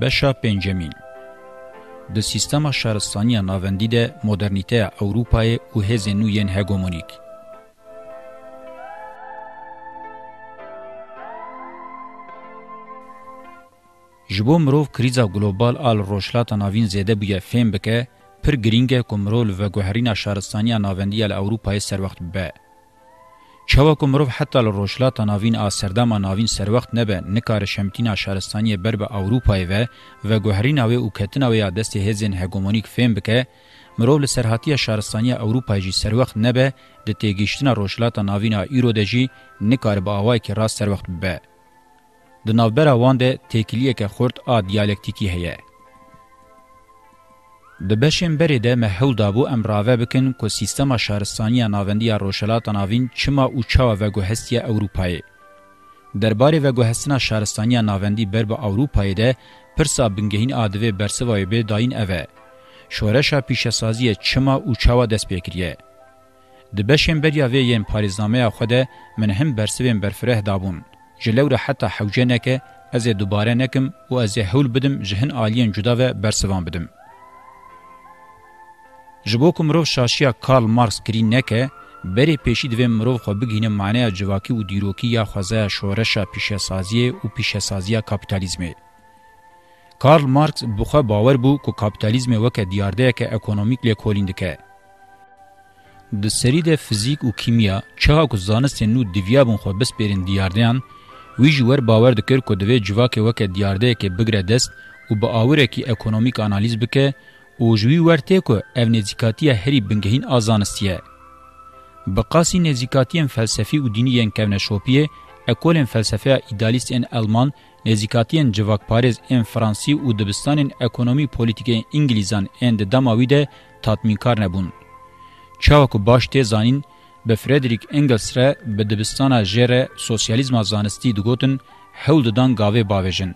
بشا پنجمین د سیستم شهرستانی ناوندی ده مدرنیته اوروپای او هز نوین هگمونیک جبو مروف کریزا گلوبال آل روشلات ناوین زیده بویا فهم بکه پر گرینگه کمرول و گوهرین شهرستانی ناوندی ال اوروپای سر وقت به چوا کوم رو حتی لروشلا تناوین آسردما ناوین سر وخت نه به نکار شمتینا شهرستانی بر به اوروپای و و گوهرینا و او کتنا و دست هزن هگمونیک فهم بکه مرو له سرحاتیه شهرستانی اوروپای جی سر وخت نه به د تیګشتنا روشلا تناوینا ایرودجی نکار به اوای کی راست سر وخت به د نوبره وانده تکلیه که خورد ا دیالکتیکی هه د بشم بری ده محول دابو امراوه بکن کو سیستم شهرستانی ناوندی روشلات ناوین چما او چا و گوهستی اروپای درباره و گوهستنا شهرستانی ناوندی بر به اروپای ده پرسا بنگهین ادوی برسوای به داین اوه شورشا پیشسازی چما او چا دست پکریه د بشم بریا و یم پاریزنامه خوده من هم برسوین برفره دابون جلوره حتی حوجنه که از دوباره نکم و از هول بدم جهن عالیان جدا و برسوان بدم جبو کو مرو شاشیا کال مارکس کری نکه بری پیشی دوی مرو خو بگینه معنی جواکی و دیروکی یا خوازه شورشا پیشه سازیه و پیشه سازیه کپیتالیزمه. کارل مارکس بخوا باور بو که کپیتالیزم وکه دیارده که اکونومیک لی کولیندکه. د سری د فزیک او کیمیا چا کو زانست نو دیویا بون خو بس پرین دیاردهان وی جوړ باور دکر کو دوی جواکه وکه دیارده که بگره دست و با اوره کی اکونومیک انالیز بکه او جوی ورته کو او نزیکاتی هری بنگهین آزانستیه. بقاسی نزیکاتیان فلسفی و دینیان کونه شوپیه اکولن فلسفه ایدالیست ان آلمان نزیکاتیان جواک پاریز ان فرانسی و دبستان ان اکونومی پولیتیک انگلیزان ان دماوی ده تاتمین کار نبون. چاوکو باش ته زانین به فردریک انگلس را به دبستان جره سوسیالیزم زانستی دگوتن هول ددان گاوه باویجن.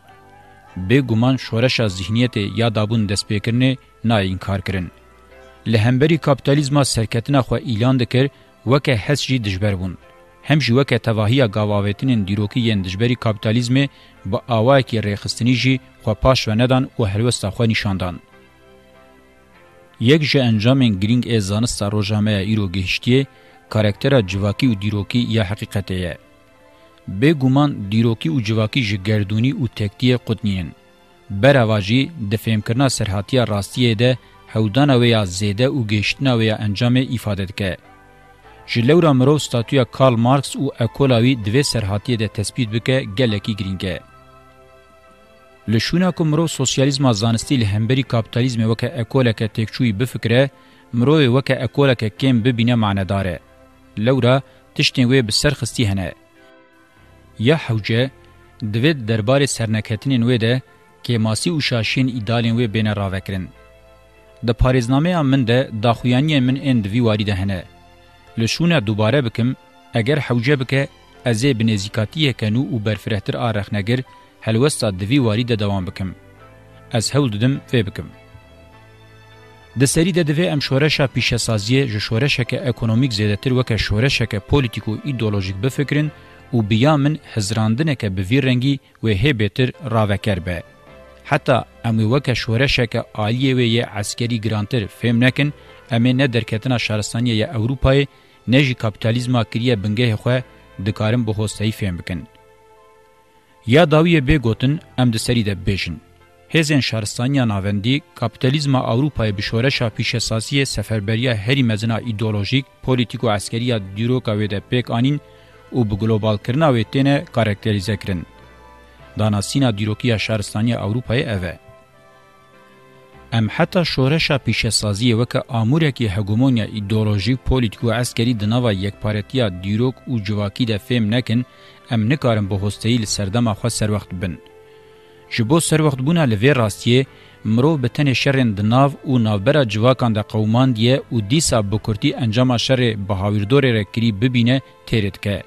به ګومان شورشا ذهنیت یا دابون دسپیکرنه نه انکار کړي له همبري کاپټالیزم سرکټنه خو اعلان دکړ وکه هڅ جی دجبر بون هم جی وکه توهیا گاواوتنین دیروکی یین دجبری کاپیتالیزم با اوا کی رخصتنی جی خو پاش و ندان او هلوست خو نشاندان یک جه انجامین گرینگ ازانست روجامه ایرو گهشتی کاراکتر جواکی و دیروکی یا حقیقته بګومان دیروکی او جواکی ژ ګردونی او تکتیه قطنین براواجی د فهمکرنا سرحاتیه راستیه ده هودانه ویا زیده او گشتنه ویا انجام ifade که جلورا مرو ستاتویا کارل مارکس او اکولاوی دوی سرحاتیه ده تثبیت بکه گلکی گرینگه لشونه کوم رو سوسیالیزم ازانستی له همبري کاپیتالیزم وک اکوله ک تکچوي بفکره مرو وک اکوله ک کم ببینه معنی داره لورا تشتین وی بسرخستی هنه یا حوجه دوید دربار سرنکتنین ویده که ماسی و شاشین ایدالین وی بین راوکرن. د پاریزنامه من ده داخویانی من اند وی واری دهنه. لشونه دوباره بکم اگر حوجه بکه ازی بنزیکاتیه کنو و برفرهتر آرخنگر هلوستا دوی واری ده دوام بکم. از هول ددم فی بکم. د سری د دوی ام شورشا پیشه سازیه جو شورشه که اکونومیک زیدتر وکه شورشه که پولیتیکو ایدولوژیک بفکرین، و بیا من هزراندنکه به وی رنگی و هبتر راوکر به حتی اموی وکه شورشکه آلیه و یه عسکری گرانتر فهم نکن امه نه درکتنا شهرستانی یا اوروپای نه جی کپیتالیزما کریه بنگه خو دکارم به هوستهی فهم بکن یا داویه بگوتن ام د سری ده بجن هزن شهرستانیا ناوندی کپیتالیزما اوروپای به شورشا پیش اساسی سفربریه هری مزنا ایدئولوژیک پولیتیکو عسکریه دیروکا و ده پک آنین او به ګلوبال کرنا وې تنه کاراکټریزه کړن دانا سینا دیروکیا شهرستانی اوروپای اوه ام حتی شورش پیش سازی وک امور کی هګومونیا ایدئولوژیک پولیټیکو عسکری د نوو یک پارتیا دیروک او جواکی د فهم نکن ام نکارم به هوستیل سردمه خو سر وخت بن جبو سر وخت بونه لوی راستیه مرو به تن شرن د ناو او ناوبره جواکان د قومان دی او دیسا بکورتی انجام شر بهاویردور رکری ببینه تیرتکه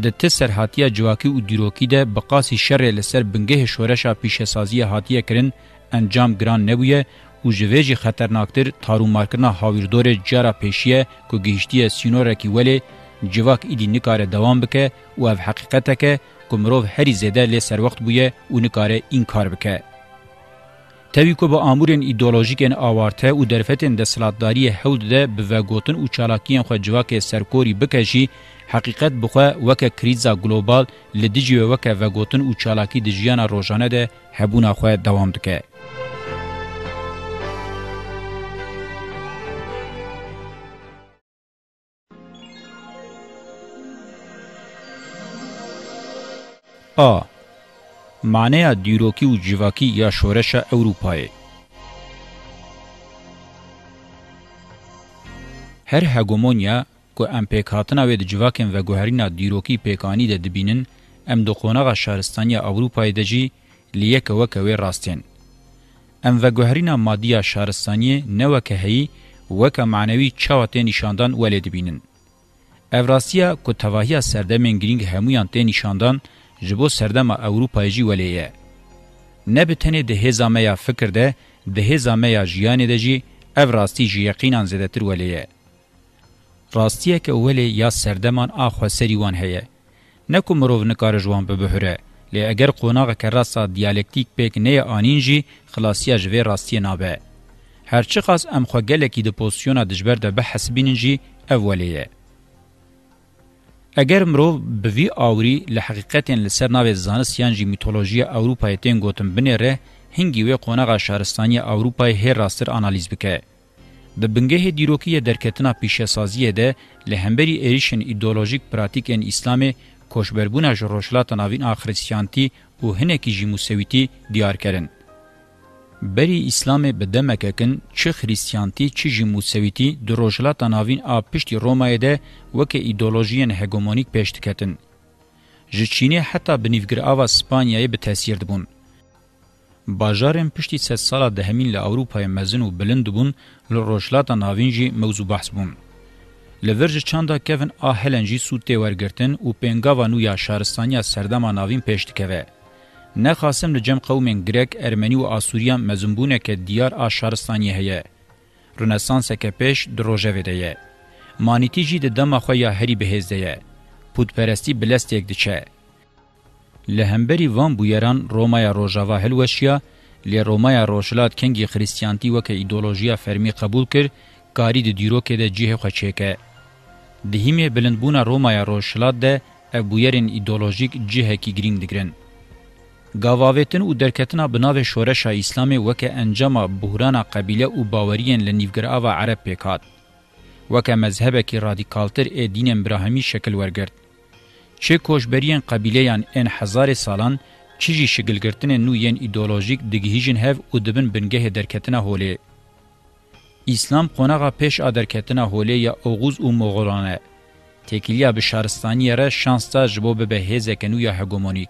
د تسر هاتیه جواکی او دیروکی ده بقاسی شر لسر بنگه شورشا پیشسازی هاتیه کرن انجام گران نبویه او جویجی خطرناکتر تارو مارکنا هاویردور جارا پیشیه که گهشتی سینورکی ولی جواک ایدی نکاره دوام بکه و او حقیقته که کمروف هری زیده لسر وقت بویه او نکاره این کار بکه. تاوی که با آمورین ایدولوژیکین آوارته او درفتین ده سلاتداری هود ده بوگوتن او چالاکین خود جواک سرکوری بکشی حقیقت بخوا وک کریزا گلوبال لدیجی وک و گوتن او چالاکی د ژوند روزانه ده هبونه خو دوام دکه آ معنی دیروکی و جیواکی یا شورش اروپای هر هگمونیا کو ام پیک هاتنا وید جواکن و گوهرینا دیروکی پیکانی ده دبینن ام دو قونغ شهرستانی اوروپای دجی لیک وکوی راستین ام و گوهرینا مادیا شهرستانی نوکه هی وک معنوی چاوته نشاندان ولید بینن اوراسیا کو تواهی سردمن گرینگ همویان ته نشاندان جبو سردم اوروپای جی ولیه نه بتنه ده هزامه یا فکر ده ده هزامه یا جیان ده جی اوراستی جی یقینان زدتر ولیه راستیه که ولی یا سردمان آخوا سریوان هیه. نکو مروف نکار جوان ببهره. لی اگر قوناغ که راستا دیالکتیک پیک نه آنینجی خلاصیه جوه راستیه نابه. هرچی خاص ام خو گلکی د پوزیشن دجبر ده به حسبینجی اولیه. اگر مرو به وی آوری له حقیقت لسر ناو زانست یانجی میتولوژی اوروپای تین گوتم بنره هنگی وی قوناغ شهرستانی اوروپای هر راستر انالیز بکه. د بنګه دیروکیه درکتنا پیشه سازیه ده لهمبری ایریشن ایدئولوژیک پراتیک ان اسلامي کوشبربونه جروشلات ناوین اخرسیانتی او هنکی جیموسویتی دیار کرن بری اسلام به دمککن چه خریسیانتی چه جیموسویتی دروجلات ناوین ا پشت رومای ده وک ایدئولوژین هگمونیک پشت کتن ژچینه حتی بنیفگر اوا اسپانیای به تاثیر دبون باجارن پشتی سه سالا ده همین له اوروپای مزن و بلند بون له روشلاتا ناوینجی موضوع بحث بون لورج چاندا کوین آهلنجی سود تی ورگرتن او پنگاوا نو یا شارستانیا سردما ناوین پشت کوه نه خاصم لجم قومن گریک ارمنی و آسوریا مزنبونه که دیار آشارستانیه هیه رنسانس که پیش دروژه ویده یه مانیتی جی ده دما خویا هری بهزده یه پودپرستی بلست یک دچه لهمبری وان بویران رومای روژاوا هلوشیا لی رومای روشلات کنگی خریستیانتی وکه ایدولوژیا فرمی قبول کر کاری دی دیروکه ده جیه خوچه که. دهیمه بلندبونا رومای روشلات ده او بویرین ایدولوژیک جیه کی گرینگ دگرن. گاواویتن او درکتنا بناو شورشا اسلام وکه انجام بحران قبیله او باورین لنیوگر آوا عرب پیکات. وکه مذهبه کی رادیکالتر ای دین ابراهیمی شکل ورگرد. چه کوشبریان قبیلهان ان هزار سالان چیجی شگلگرتن نو یین ایدئولوژیک دگیجن هف او دبن بنگه درکتنه هولی اسلام قونغه پیش ادرکتنه هولی یا اوغوز او مغولانه تکیلیا بشارستانی را شانس تا جبو به هزکنو یا هگمونیک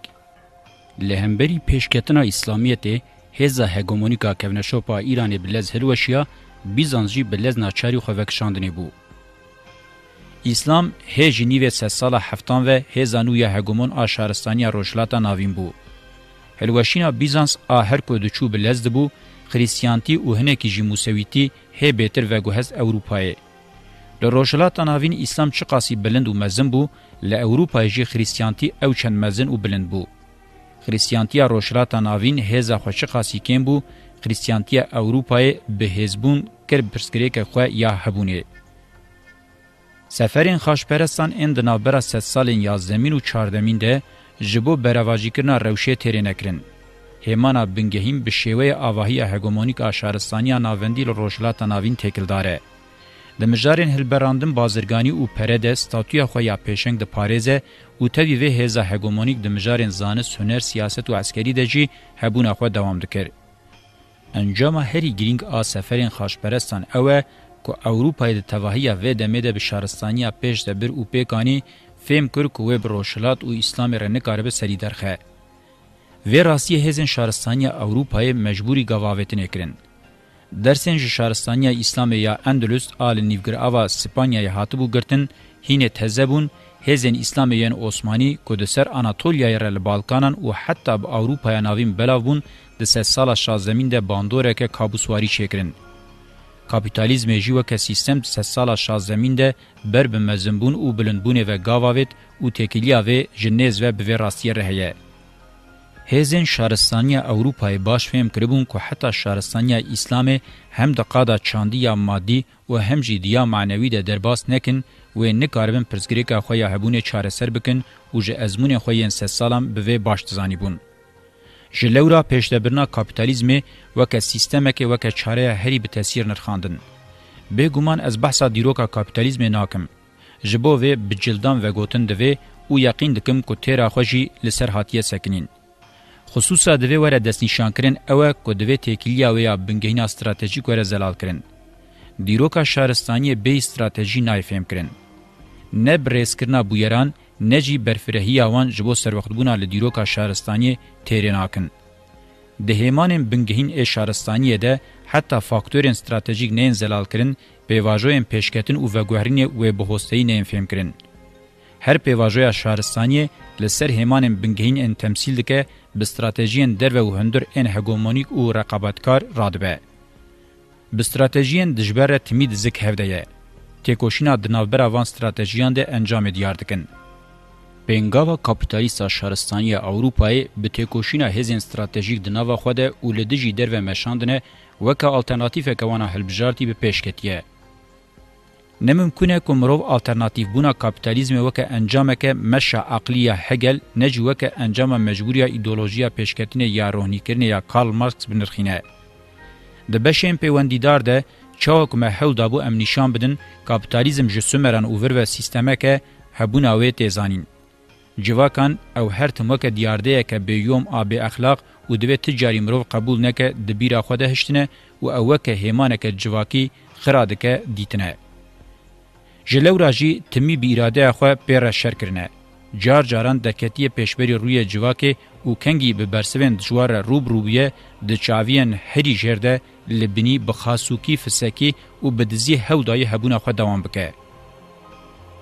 لهمبری پیشکتنه اسلامیته هزا هگمونیکا کونشوپا ایران بلز هلوشیا بیزانس جی بلز ناچاری خو وکشاندنی بو اسلام هجی نیوه سه سال هفتان و هزانوی هگومون آشارستانی روشلاتا ناوین بو. هلوشینا بیزانس آهر که دچو بلزد بو، خریسیانتی و هنکی جی موسویتی هی بیتر و گوهز اوروپایه. له روشلاتا ناوین اسلام چه قاسی بلند و مزن بو، له اوروپای جی خریسیانتی او چند مزن و بلند بو. خریسیانتی روشلاتا ناوین هزا خوش قاسی کن بو، خریسیانتی اوروپای به هزبون کر پرسکریک خواه یا هبونه. سفرین خاشپرستان این دنابرا ست سالین یازدمین و چاردمین ده جبو برواجی کرنا روشه تیره نکرن. هیمانا بنگهیم به شیوه آواهی هگمونیک آشارستانی ناوندی لروشلات ناوین تکل داره. د مجارین هلبراندن بازرگانی او پرده ستاتویا خو یا پېشنګ د پاریزه او تبي وی هزا هګومونیک د مجارین زانه سنر سیاست او عسکري دجی هبونه خو دوام وکړ انجام هری گرینگ آ سفرین خاشپرستان اوه کو اوروپای د توهیا و د مده به شهرستانیا پیش د بر او پیکانی فهم کر کو وب روشلات او اسلام رنه کاربه سری درخه و راسی هزن شهرستانیا اوروپای مجبوری گواوتن اکرن درسن شهرستانیا اسلام یا اندلس آل نیوگر اوا اسپانیا هاتبو گرتن هینه تزبون هزن اسلامیان عثماني کو د سر اناتولیا رل بالکانان او حتی به اوروپا ناوین بلاوبون د سه سال شازمین د باندورکه کابوسواری شکرین کاپیتالیزم جی وک سیستم سه سال 16 ده بر به مزمبون او بلندبونه و گاواوت او تکیلیا و جنیز و به راستیه رهیه هزن شارستانیا اوروپای باش فهم کربون که حتی شارستانیا اسلام هم دقادا چاندیا مادی و هم جیدیا معنوی ده درباس نکن و نکاربن پرزگریکا خویا هبونه چاره سر بکن و جه ازمون خویا سه سالم به باش تزانی بون. جلورا پیشتبرنا کاپیتالیزم وک سیستمک وک چاره هری به تاثیر نرخاندن به ګومان از بحثا دیروکا کاپیتالیزم ناکم جبو و بجلدان و گوتن دوی او یقین دکم کو تیرا خوشی لسر هاتیه سکنین خصوصا دوی وره دست نشان کرن او کو دوی تکلیه و یا بنګهینا استراتیژیک وره زلال کرن دیروکا شهرستانی به استراتیژی نای فهم کرن نه برسکرنا بویران نجی برفرهیا وان جبو سروختبونا لدیروکا شهرستانی تیریناکن. دهیمانین بنگهین ای شهرستانیه ده حتی فاکتورین استراتژیک نین زلال کرن پیواجوین پیشکتن او وگوهرین و بهوستهی نین فهم کرن. هر پیواجویا شهرستانیه لسر هیمانین بنگهین ان تمثیل دکه بستراتژیین در و هندر ان هگومونیک او رقابتکار رادبه. بستراتژیین دجبره تمید زک هفده یه. تکوشینا دنابرا وان استراتژیان ده انجام دیار دکن. پنگاوا کاپیتالیستا شهرستانی اوروپای به تکوشینا هزین استراتژیک د ناوا خو ده ولدجی درو مشاندنه وک الټرناتیو کوانا هلبجارتی به پیشکتیه نممکنه کومرو الټرناتیو بونا کاپیتالیزم وک انجامکه مشه عقلیه هگل نج وک انجام مجبوریه ایدئولوژیا پیشکتنه یا روحنی کرنه یا کارل مارکس بنرخینه د بشم پیوندیدار ده چاوک محل دابو ام نشان بدن کاپیتالیزم جسمران اوور و سیستمکه هبونه وې تزانین جواکان او هر تمکه دیارده که به یوم آب اخلاق و دوی تجاری مروف قبول نکه دبیرا خوده هشتنه و اوکه هیمانکه جواکی خرادکه دیتنه. جلو راجی تمی بی اراده خو پر شر کرنه جار جاران دکتی پیشبری روی جواکه او کنگی به برسوین جوار روب روبیه د چاوین هری جرده لبنی بخاسوکی فسکی او بدزی هودای هبونه خو دوام بکه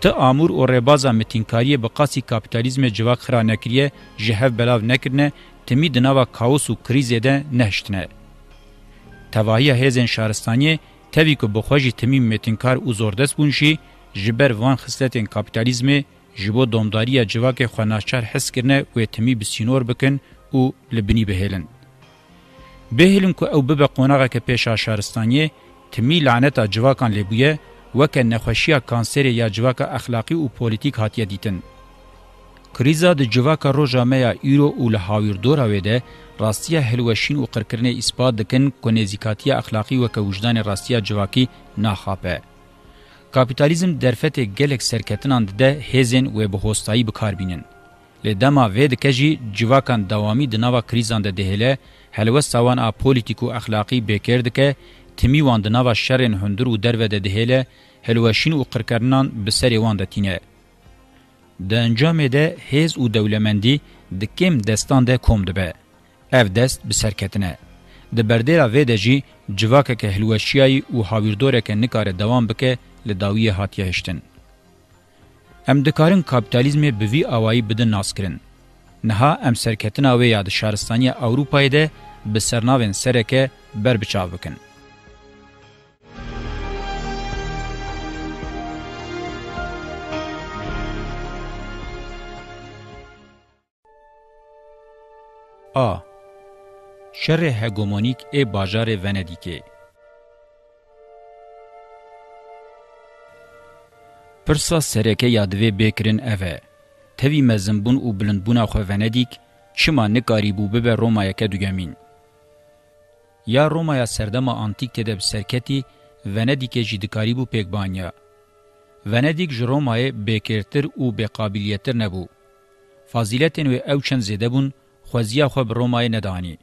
ته امور او ربازا متینکاری به قاسی کاپیتالیزم جواب خرانه کریه جهه بلاو نکرنه تمی د نوا کاوس او کریزه ده نهشتنه تواهی هزن شهرستانی توی کو بخوجی تمی متینکار او زوردس بونشی جبر وان خصلتین کاپیتالیزم جبو دومداری جواک خناشار حس کرنه و تمی بسینور بکن او لبنی بهلن بهلن کو او ببه قونغه که پیش شهرستانی تمی لعنت جواکان لبویه وکه نخوشیا کانسر یا جواکا اخلاقی او پولیټیک هاتیه دیتن کریزا د جواکا روجامه یورو او لهاویر دورا ویده راستیا هلوشین او قرکرنه اثبات دکن کنیزیکاتی اخلاقی و که وجدان راستیا جواکی ناخاپه کاپیتالیزم درفت گلک سرکتنان ده هزن و بهوستایی بکار بینن له دما و د کجی جواکان دوامي د نوو کریزان د دهله هلوه سوان ا پولیټیکو اخلاقی بیکرد ک تمی وان د ناوا شرن هندر او درو د دهله هلواشین او قرکرنان به سری وان د تینه د انجام ده هیز او دولمندی د کم دستان ده کوم ده به اف دست به سرکتنه د بردیرا و دجی جواکه که هلواشیای او هاویردوره که نکاره دوام بکه لداوی هاتیه هشتن ام دکارن کاپیتالیزم به وی اوایی بدن ناس کرن نها ام سرکتنا و یاد شهرستانی اوروپای ده به سرناوین سرکه بر بچاو بکن آ. شر هگومونیک ای باجار وندیکه پرسا سرکه یادوی بکرین اوه. تەوی مەزمبوون و بلندبوونا خوێڤەنەدیک چما نکاری بوو ببە ڕۆمایەکە دوگەمین. یا ڕۆمایا سەردەما ئانتیک تێدە سەرکەتی ڤەنەدیکێژی دکاری بوو پێکبانیا. ڤەنەدیک ji ڕۆمایە بێکێرتر و بێقابلیەتر نەبوو. فازیلەتێن وێ ئەو چەند زێدە بوون خوازیا خو برومای ندانی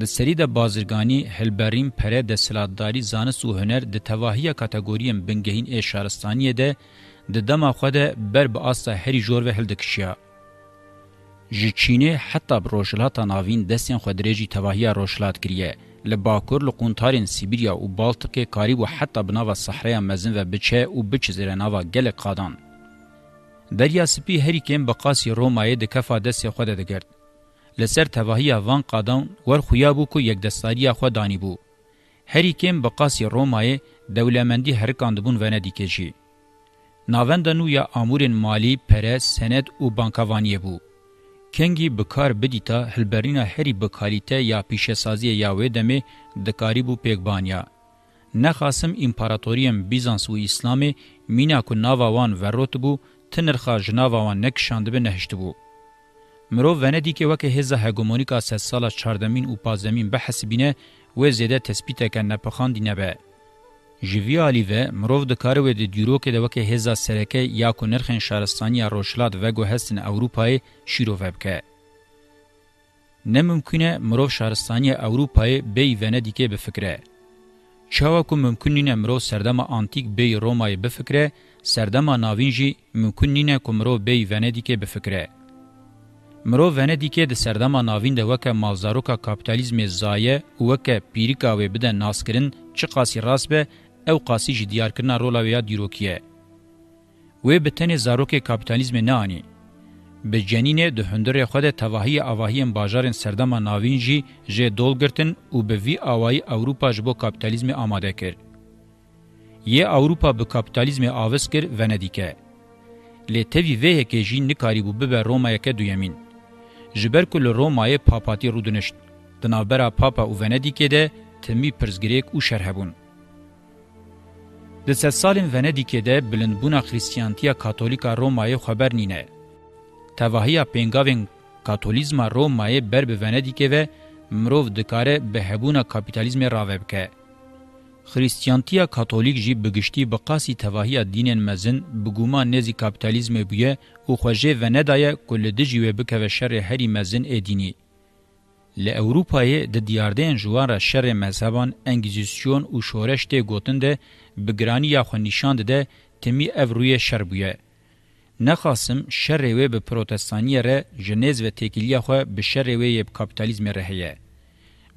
د سری د بازرګانی هلبریم پره د سلادتاری زانس او هنر د تواهیه کټګوریم بنګهین اشارستانیه ده د دما خو ده بر به اسه هری جور و هل دکشیا ژچینه حتی بروشلات ناوین دسین خو درېجی تواهیه روشلات کړیه لباکور لقونتارین سیبیریا او بالتیک کاری و حتی بناوه صحرا مزن و بچه او بچ زرناوه گله قادان دریا سپی هری کیم بقاسی رومای د کفا دسه خو ده دګرد لسر تواهی وان قادان ور خویابو کو یک دستاری خو دانی بو هری کم بقاسی رومای دولمندی هر کاندبون ونه دیکجی ناوند نو یا امورن مالی پره سند او بانکوانی بو کنگی بکار بدیتا هلبرینا هری بکالیته یا پیشه سازی یا ودمه د کاریبو پیګبانیا نه خاصم امپراتوریم بیزانس او اسلامي مینا کو ناوان وروت بو تنرخه جناوان نک شاندبه نهشت بو مرو وندی که وکه هزا هگمونیکا سه سالا چاردمین و پازدمین بحسبینه و زیده تسبیت که نپخاندی نبه. جوی آلیوه مروف دکاره و دی دیروکه ده وکه هزا سرکه یا که نرخن شهرستانی روشلات وگو هستن اوروپای شیرو وبکه. نممکنه مروف شهرستانی اوروپای بی وندی که بفکره. چاوا کو ممکن نینه مرو سردما آنتیک بی رومای بفکره، سردما ناوینجی ممکن نینه که مرو بی وندی که بفکره. مرو ونه دیکه د سردما ناوین د وکه مالزاروکا کاپیتالیزم زایه وکه پیریکا و بده ناسکرین چی قاسی راس به او قاسی جی دیار کرنا رولا ویا دیروکیه و به تن زاروک کاپیتالیزم نه انی به جنین د هندره خود تواهی اواهیم بازار سردما ناوین جی ژ دولګرتن او به وی اوای اوروپا جبو کاپیتالیزم آماده کرد یه اوروپا به کاپیتالیزم آوس کرد و ندیکه لی تیوی ویه که جی نکاری بو ببه رومایه که دویمین جبر کل رومای پاپاتی رودنشت د نوبره پاپا او ونیدیکې ده تمی پرزګریک او شرحبون د سه سالین ونیدیکې ده بلندبونه خریستیانتیا کاتولیکا رومای خبر نینه توهیا پنگاوین کاتولیزما رومای بر به ونیدیکې و مروف دکاره به هبونه کاپیتالیزم راوبکه خریستیانتیا کاتولیک جی بگشتی بقاسی تواهی دینن مزن بگوما نزی کابیتالیزم بویه او خوژه و ندایه کل دجیوه بکوه شر هری مزن ادینی. له اوروپای د دیاردین جوار شر مذهبان انگیزیسیون او شورش ته گوتنده بگرانی یا خو نشاند ده تمی اوروی شر بویه. نخاسم شر و به پروتستانیه ره جنیز و تکیلیه خو به شر و به کابیتالیزم رهیه.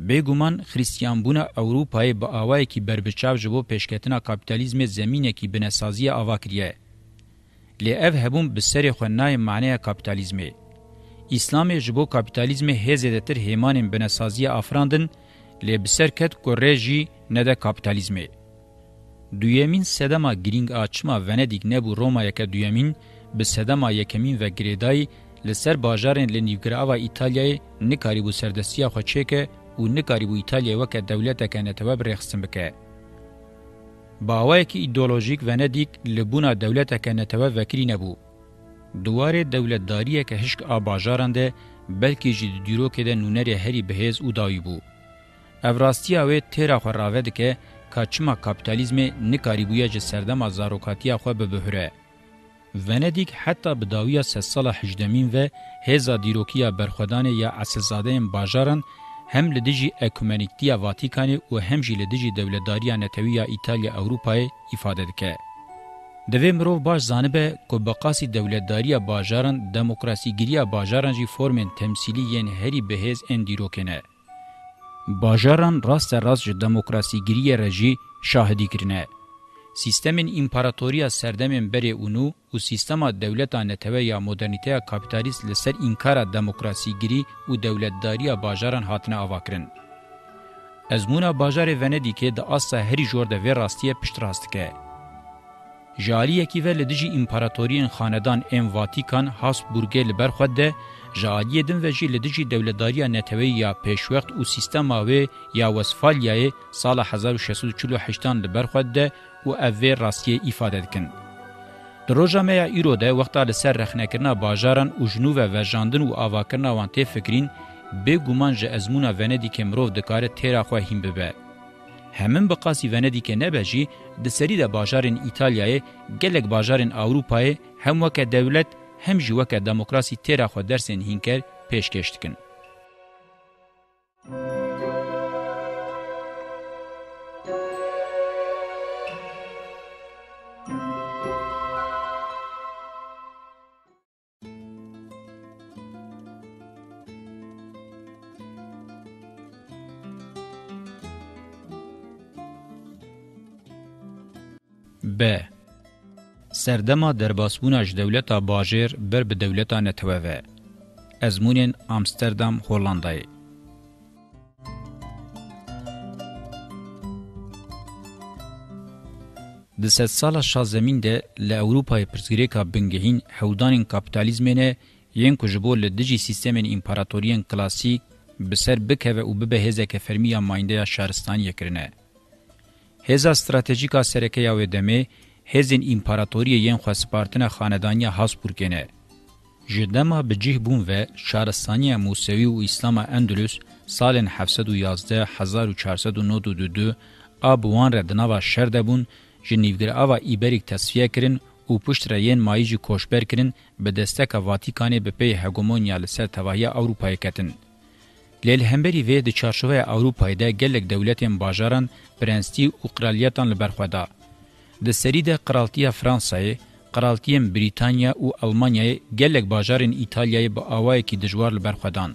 بګومان خریستیانبونه اوروپای به اوای کی بربچاو جبو پیشکتنا کاپیتالیزم زمینه کی بنسازی اواکریه لی اف هبون بسری خنای معنی کاپیتالیزم اسلام جبو کاپیتالیزم هزدتر هیمان بنسازی افراندن لی بسرکت کورجی نه ده کاپیتالیزم دویمین سدما گرینگ اچما ونیدیک نه بو روما یک دویمین به سدما یکمین و گریدای لسر باجارن لنیوگراوا ایتالیای نکاری بو سردستی خو چکه و نکاریبو ایتالیا وکه دولتکه نتوه برخصن بکه. باوایکی ایدولوژیک و ندیک لبونا دولتکه نتوه وکری نبو. دوار دولتداریه که هشک آباجارنده بلکی جید دیرو که ده نونر هری بهیز او دایی بو. افراستیا و تیرا خو راوید که کاچما کپیتالیزم نکاریبویا جه سردم زاروکاتیا خو به بهره. ونedik حتی بداویا سه سال هجدمین و هزا دیروکیا برخودان یا اسزاده باجارن هم لدجی اکومنیکتی واتیکان او هم جی لدجی دولتداری نتویا ایتالیا اوروپای ifade دکه د ویمرو باش زانبه کو بقاسی دولتداری باجاران دموکراسی گیری باجاران جی فرمن تمثیلی ین هری بهز اندیروکنه باجاران راست راست دموکراسی گیری رژی شاهدی کرنه سیستمین امپراتوریا سردمین بری اونو او سیستما دولتا نتوه یا مدرنیته کپیتالیست لسر انکار دموکراسی گیری او دولتداری باجاران هاتنه آواکرن. ازمونا باجار وندیکه د اسا هری جور د وی راستیه پشت راست که. جالی یکی ول دجی امپراتورین خاندان ام واتیکان هاسبورګ لبر خود ده جالیه دن وجی لدجی دولتداری نتوی یا پیشوخت او سیستما و یا وسفالیای سال 1648 لبرخود ده او اوی راستیه ifade کن. دروژه میا ایرو ده وقتا لسر رخنکرنا باجاران او جنو و وجاندن او آواکرنا وانته فکرین به گومان جه ازمونا وندی که مروف دکاره تیرا خواه هیم ببه. همین بقاسی وندی که نبجی ده سری ده باجارین ایتالیای گلک باجارین اوروپای هم وکه دولت هم جوکا دموکراسی تیرا خو درسین هینکر پیشکش ب. به سردما درباسبوناج دولتا باجر بر به دولتا نتوه ازمونین امستردام هولندای د سد سالا شازمین ده له اوروپای پرزګریکا بنګهین هودانین کاپیتالیزمنه یین کوجبو له دجی سیستمن امپراتوریان کلاسیک بسر بکوه او به هزه که فرمیا ماینده شهرستان یکرنه هزا استراتیژیکا سرکه یاو دمه هزین امپراتوری یین خو سپارتنه خاندانیا هاسبورگنه جدما بجیه بون و شارستانی موسوی و اسلام اندلس سالن 711 1492 اب وان ردنوا شرده بون جنیوگر اوا ایبریک تصفیه کرن او پشت را یین مایجی کوشبر کرن به دستک واتیکانه به پی هگمونیا لسر تواهی اوروپای کتن. لیل همبری وی د چارشوه اوروپای ده گلک دولتین باجاران پرنستی و قرالیتان لبرخوده. د سریده قرالتیا فرانسای قرالتیم بریتانیا او آلمانیای گلک باجارن ایتالیای با اوای کی دجوار لبرخدان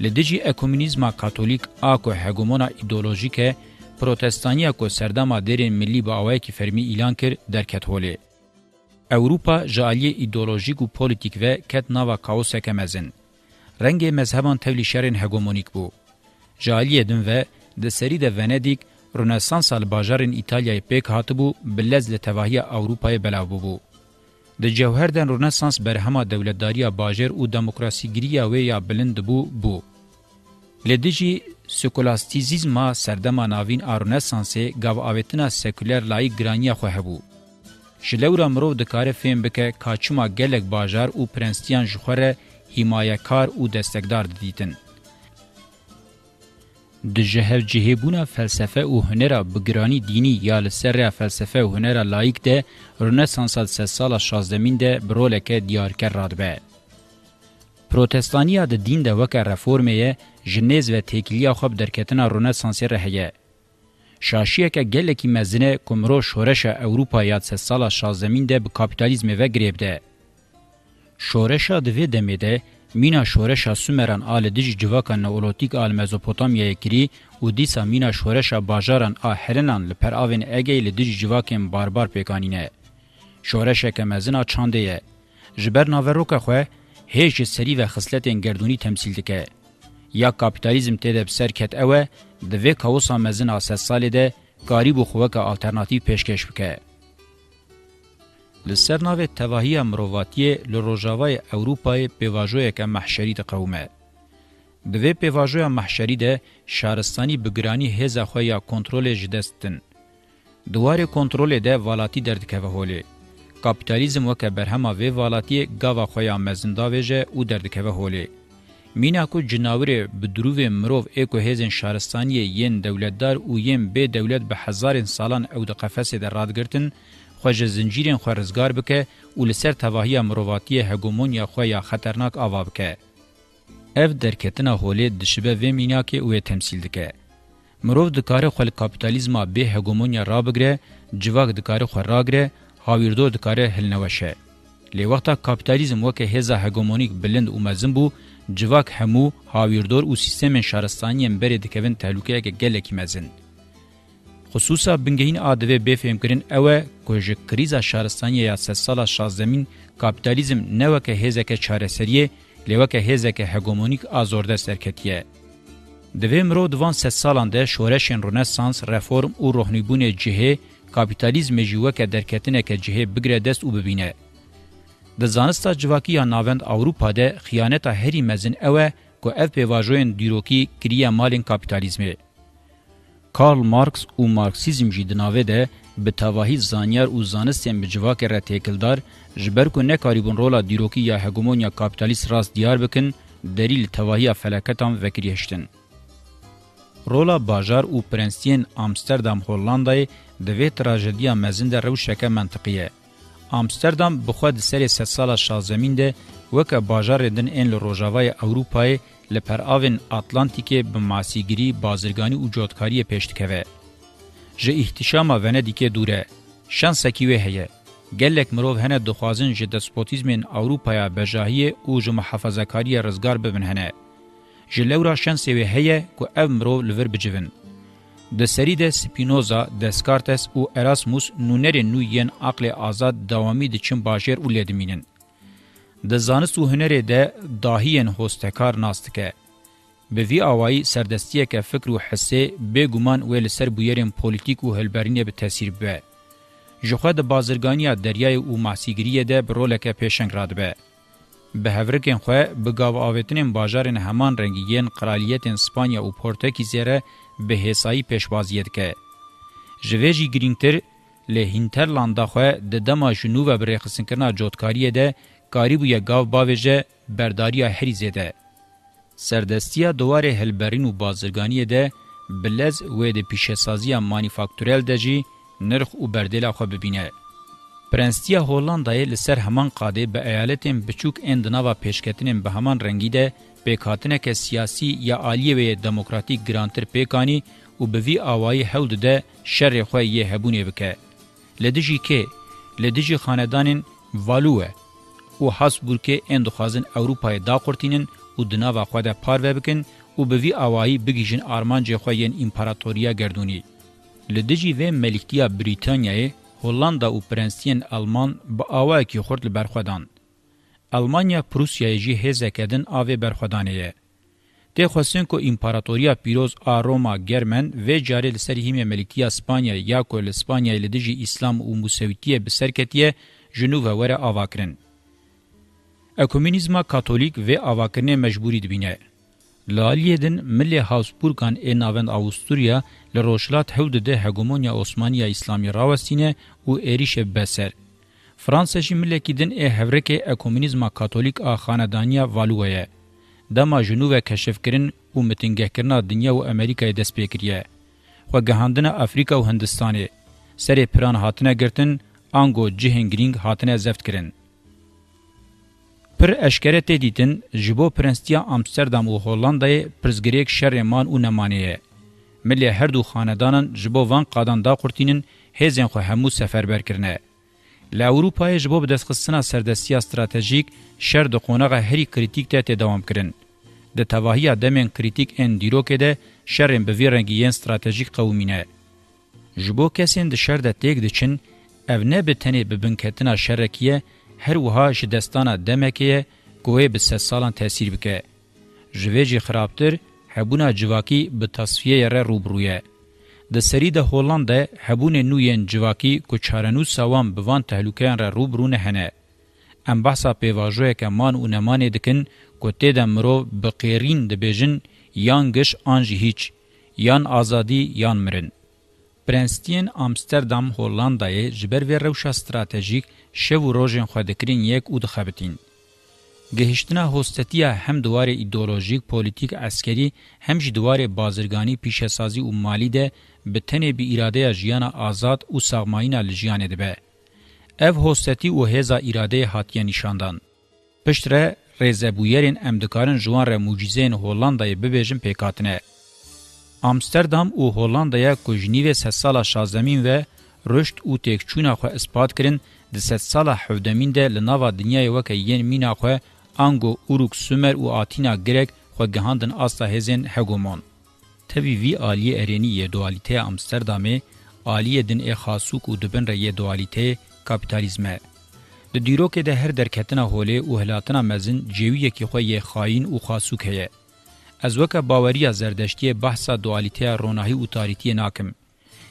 لدجی اکومینیزما کاتولیک اکو هګومونا ایدئولوژیکه پروتستانیا کو سردما درین ملی با اوای کی فرمی اعلان کړ درکت هولی اوروپا جالی ایدئولوژیک او پولیټیک و کټ ناوا کاوس کمزن رنګ مذهبان تولی شرن هګومونیک بو جالی دن و د سری د ونیدیک رونسانسا لباجارین ایتالیای پیک هاتبو بلز لتواهی اوروپای بلاو بو. د جوهر دن رونسانس برهما دولتداری باجر او دموکراسی گریه و یا بلند بو بو. لدیجی سکولاستیزیزما سردما ناوین آرونسانسی گاو آویتنا سکولر لای گرانی خواه بو. جلورا مرو دکاره فهم بکه کاچما گلک باجار او پرنستیان جخوره حمایه کار او دستگدار دیدن. د جهر جهبونه فلسفه او هنر بګرانی دینی یا لسره فلسفه او هنر لایک ده رنسانس سال 16 ده برولکه دیارکر رادبه پروتستانیا د دین د وکه رفورمه جنیز و تکلیه خوب درکتنا رنسانس رهیه شاشیه که گله کی مزنه کمرو شورش اوروپا یاد سال 16 ده به کاپیتالیزم و گریب ده شورش د وی دمه ده مینا شورشا سومران آل دیج جواکان نولوتیک آل مزوپوتامیا کری او دیسا مینا شورشا باجاران آهرنان لپر آوین اگی لدیج جواکن باربار پیکانینه. شورشا که مزینا چانده یه. جبر ناوروکا خواه هیچ سری و خصلتین گردونی تمثیل دکه. یا کاپیتالیزم تیده بسر کت اوه دوی کاوسا مزینا سه ساله ده قاریب و خواه که آلترناتیو پیشکش بکه. لسرناو تواهی امرواتی لروجاوای اوروپای پیواجوی که محشری ده قومه. دوی پیواجوی محشری ده شهرستانی بگرانی هزا خویا کنترول جدستن. دوار کنترول ده والاتی دردکوه هولی. کپیتالیزم وکه برهما وی والاتی گاوا خویا مزنده ویجه او دردکوه هولی. مینا کو جناوری بدروو مروف اکو هزن شهرستانی ین دولتدار او ین به دولت به هزار سالان او د قفسه در رادگرتن، خو زنجیرین خو رزگار بکه او لسر تواهی مرواتی هگمونیا خو یا خطرناک آوا بکه. اف درکتنا هولی دشبه و مینا که اوه تمثیل دکه. مروف دکاره خو کپیتالیزما به هگمونیا را بگره، جواک دکاره خو را گره، هاویردو دکاره هلنوشه. لی وقتا کپیتالیزم وکه هزا هگمونیک بلند او مزن بو، جواک همو هاویردور او سیستم شارستانی امبری دکوین تهلوکه گلکی مزن. خصوصا بنگهین آدوه بفهم کرن اوه که جه کریزا شهرستانی یا سه سالا شازدمین کابیتالیزم نوه که هزه چاره سریه لیوه که هزه که هگومونیک آزورده سرکتیه. دوی مرو دوان سه سالان ده شورشین رونسانس رفورم او روحنیبون جهه کابیتالیزم جیوه که درکتنه که جهه بگره دست او ببینه. د زانستا جواکی یا ناوند اوروپا ده خیانتا هری مزن اوه که اف پیواجوین دیروکی کریا مالین کابیتالیزمه. کارل مارکس او مارکسیزم جی دناوه ده به تواهی زانیار او زانستین به جواک را تیکلدار جبر کو نکاریبون رولا دیروکی یا هگمونیا کاپیتالیست راست دیار بکن دلیل تواهی فلاکتان وکری هشتن. رولا باجار او پرنسین امستردام هولندای د وی تراژدیا مزین د روشکه منطقیه. امستردام بخو د سری 100 سال شازمین ده وک باجار دن ان لروجاوای اوروپای لپر آوین اتلانتیک به ماسیگری بازرگانی او جوتکاری پشتکوه ژ احتشاما ونیدیک دوره شانس کیوه هه گلک مرو هنه دخوازن ژ دسپوتیزمن اوروپایا بجاهی او ژ محافظه کاری رزگار ببن هنه ژ لورا شانس وی هه کو اف مرو لور بجوین د سری د سپینوزا دسکارتس او اراسموس نونر نوین عقل آزاد دوامی د چم باجر اولیدمینن د زانست او هنر ده داهین هوستکار ناستکه به وی اوای سردستیه که فکر او حسه به ګومان ویل سر بویرن پولیټیک او هلبرینه به تاثیر به جوخه د بازرګانیا دریای او ماسیګریه ده برولکه پیشنگ رادبه به هورکن خو به گاو اوتنین بازارن همان رنگین قرالیت اسپانیا او پرتګیزره به حسای پیشوازیت که ژویجی گرینتر له هینترلاندا خو د دما شنو و برخصن کنا جوتکاریه ده کاریبو یا گاو باویجه برداریا حریزه ده. سردستیا دوار هلبرین و بازرگانی ده بلز و د پیشسازی مانیفاکتورل ده جی نرخ و بردل خو ببینه. پرنسیا هولندای لسر همان قاده به ایالتین بچوک اندناوا پیشکتنین به همان رنگی ده پیکاتنه که سیاسی یا عالی و دموکراتیک گرانتر پیکانی او به وی اوای هولد ده شر خو یې هبونه وکړه. لدجی کې لدجی خاندانن والوه و هاسبورگ اند خوازن اروپای دا قرتینن او د ناوا خو د پار وبکن او به وی اوایی بگیجن ارمانج خو یین امپراتوریا گردونی لدجی و ملکتیا بریتانیای هولاندا او پرنسین آلمان با اوای کی خورد برخدان آلمانیا پروسیای جی هزکدن اوی برخدانیه د خوسن کو امپراتوریا پیروز آروما گرمن و جاری لسر هیمه ملکتیا اسپانیا یا کول اسپانیا لدجی اسلام او موسویتیه بسرکتیه جنوب وره اواکرن اکومینیزما کاتولیک و اواکنه مجبوری دبینه. لالیدن ملی هاوسبورگان این آوند آوستوریا لروشلات هود ده هگومونیا عثمانیا اسلامی راوستینه و ایریش بسر. فرانسه جی ملکی دن ای هورک اکومینیزما کاتولیک آ خاندانیا والوه. دما جنوب کشف کرن و متنگه کرنا دنیا و امریکای دست پیکریه. خو گهاندنه افریقا و هندستانه. سر پران هاتنه گرتن، آنگو جهنگرینگ هاتنه زفت کرن. پر اشکره ته دیتن جبو پرنسیا امستردام او هولندای پرزګریک شرمان او نمانیه ملی هر دو خاندانن جبو وان قادان دا قرتینن هیزن خو همو سفر برکرنه ل اوروپای جبو به دسخصنا سردستی استراتژیک شر د قونغه هری کریټیک ته دوام کرن د توهیه دمن کریټیک ان دیرو کې ده شر به ویرنګین استراتژیک قومینه جبو کسین د شر د تیک د چین او نه به تنه به بنکتنا شرکیه هر وها ج دستانا دمکه کوه به سه سالان تاثیر بکه ژوی جی خرابتر هبونا جواکی به تصفیه ر روبرویه د سری د هولند هبونه نوین جواکی کو چارنو سوام بوان تهلوکان را روبرونه هنه ام بحثا پیواژوی که مان و نمان دکن کوته د مرو بقیرین د بیژن یانگش انج هیچ یان آزادی یان مرن پرنستین امستردام هولندای جبر و روشا استراتژیک شو روژن خودکرین یک او دخبتین. گهشتنا هوستتیا هم دوار ایدولوژیک پولیتیک عسکری هم جی دوار بازرگانی پیشسازی و مالی ده به تنه بی اراده جیان آزاد و ساغمایین لجیانه ده به. اف هوستتی و هزا اراده هاتیه نشاندان. پشتره رزبویرین امدکارن جوان را موجیزین هولندای ببیجن پیکاتنه. امستردام او هولندای کجنیو سه سالا شازمین و رشد او تکچونه خو اثبات کرن د ست ساله حودمین ده لناوا دنیای وکه ین مینا خو انگو اوروک سومر او آتینا گرک خو گهاندن آستا هزن هگومون تبی وی آلی ارینی ی دوالیته امستردامه آلی دن ای خاصوک او دبن ری دوالیته کاپیتالیزمه د دیرو کې د هر درکتنه هولې او هلاتنه مزن جیوی کې خو یې خاین او خاصوک هي از وکه باوری زردشتي بحثه دوالیته روناهی او تاریتی ناکم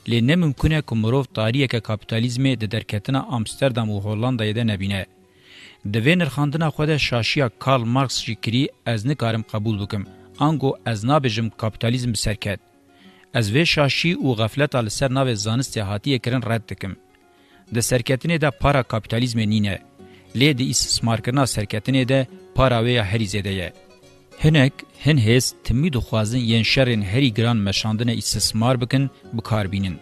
لی نممکنه که مروف تاریک کپیتالیزم ده درکتنا امستردام و هولندای ده نبینه. د وینر خاندنا خود شاشیا کارل مارکس شکری از نکارم قبول بکم انگو از نابجم کپیتالیزم بسرکت از وی شاشی او غفلت ال سر ناو زانست هاتیه کرن رد دکم د سرکتنه ده پارا کپیتالیزم نینه لی د استثمار کرنا سرکتنه ده پارا وی هریزه ده هنک هن هیز تمی دخوازن ین شرین هری گران مشاندن استثمار بکن بکاربینن.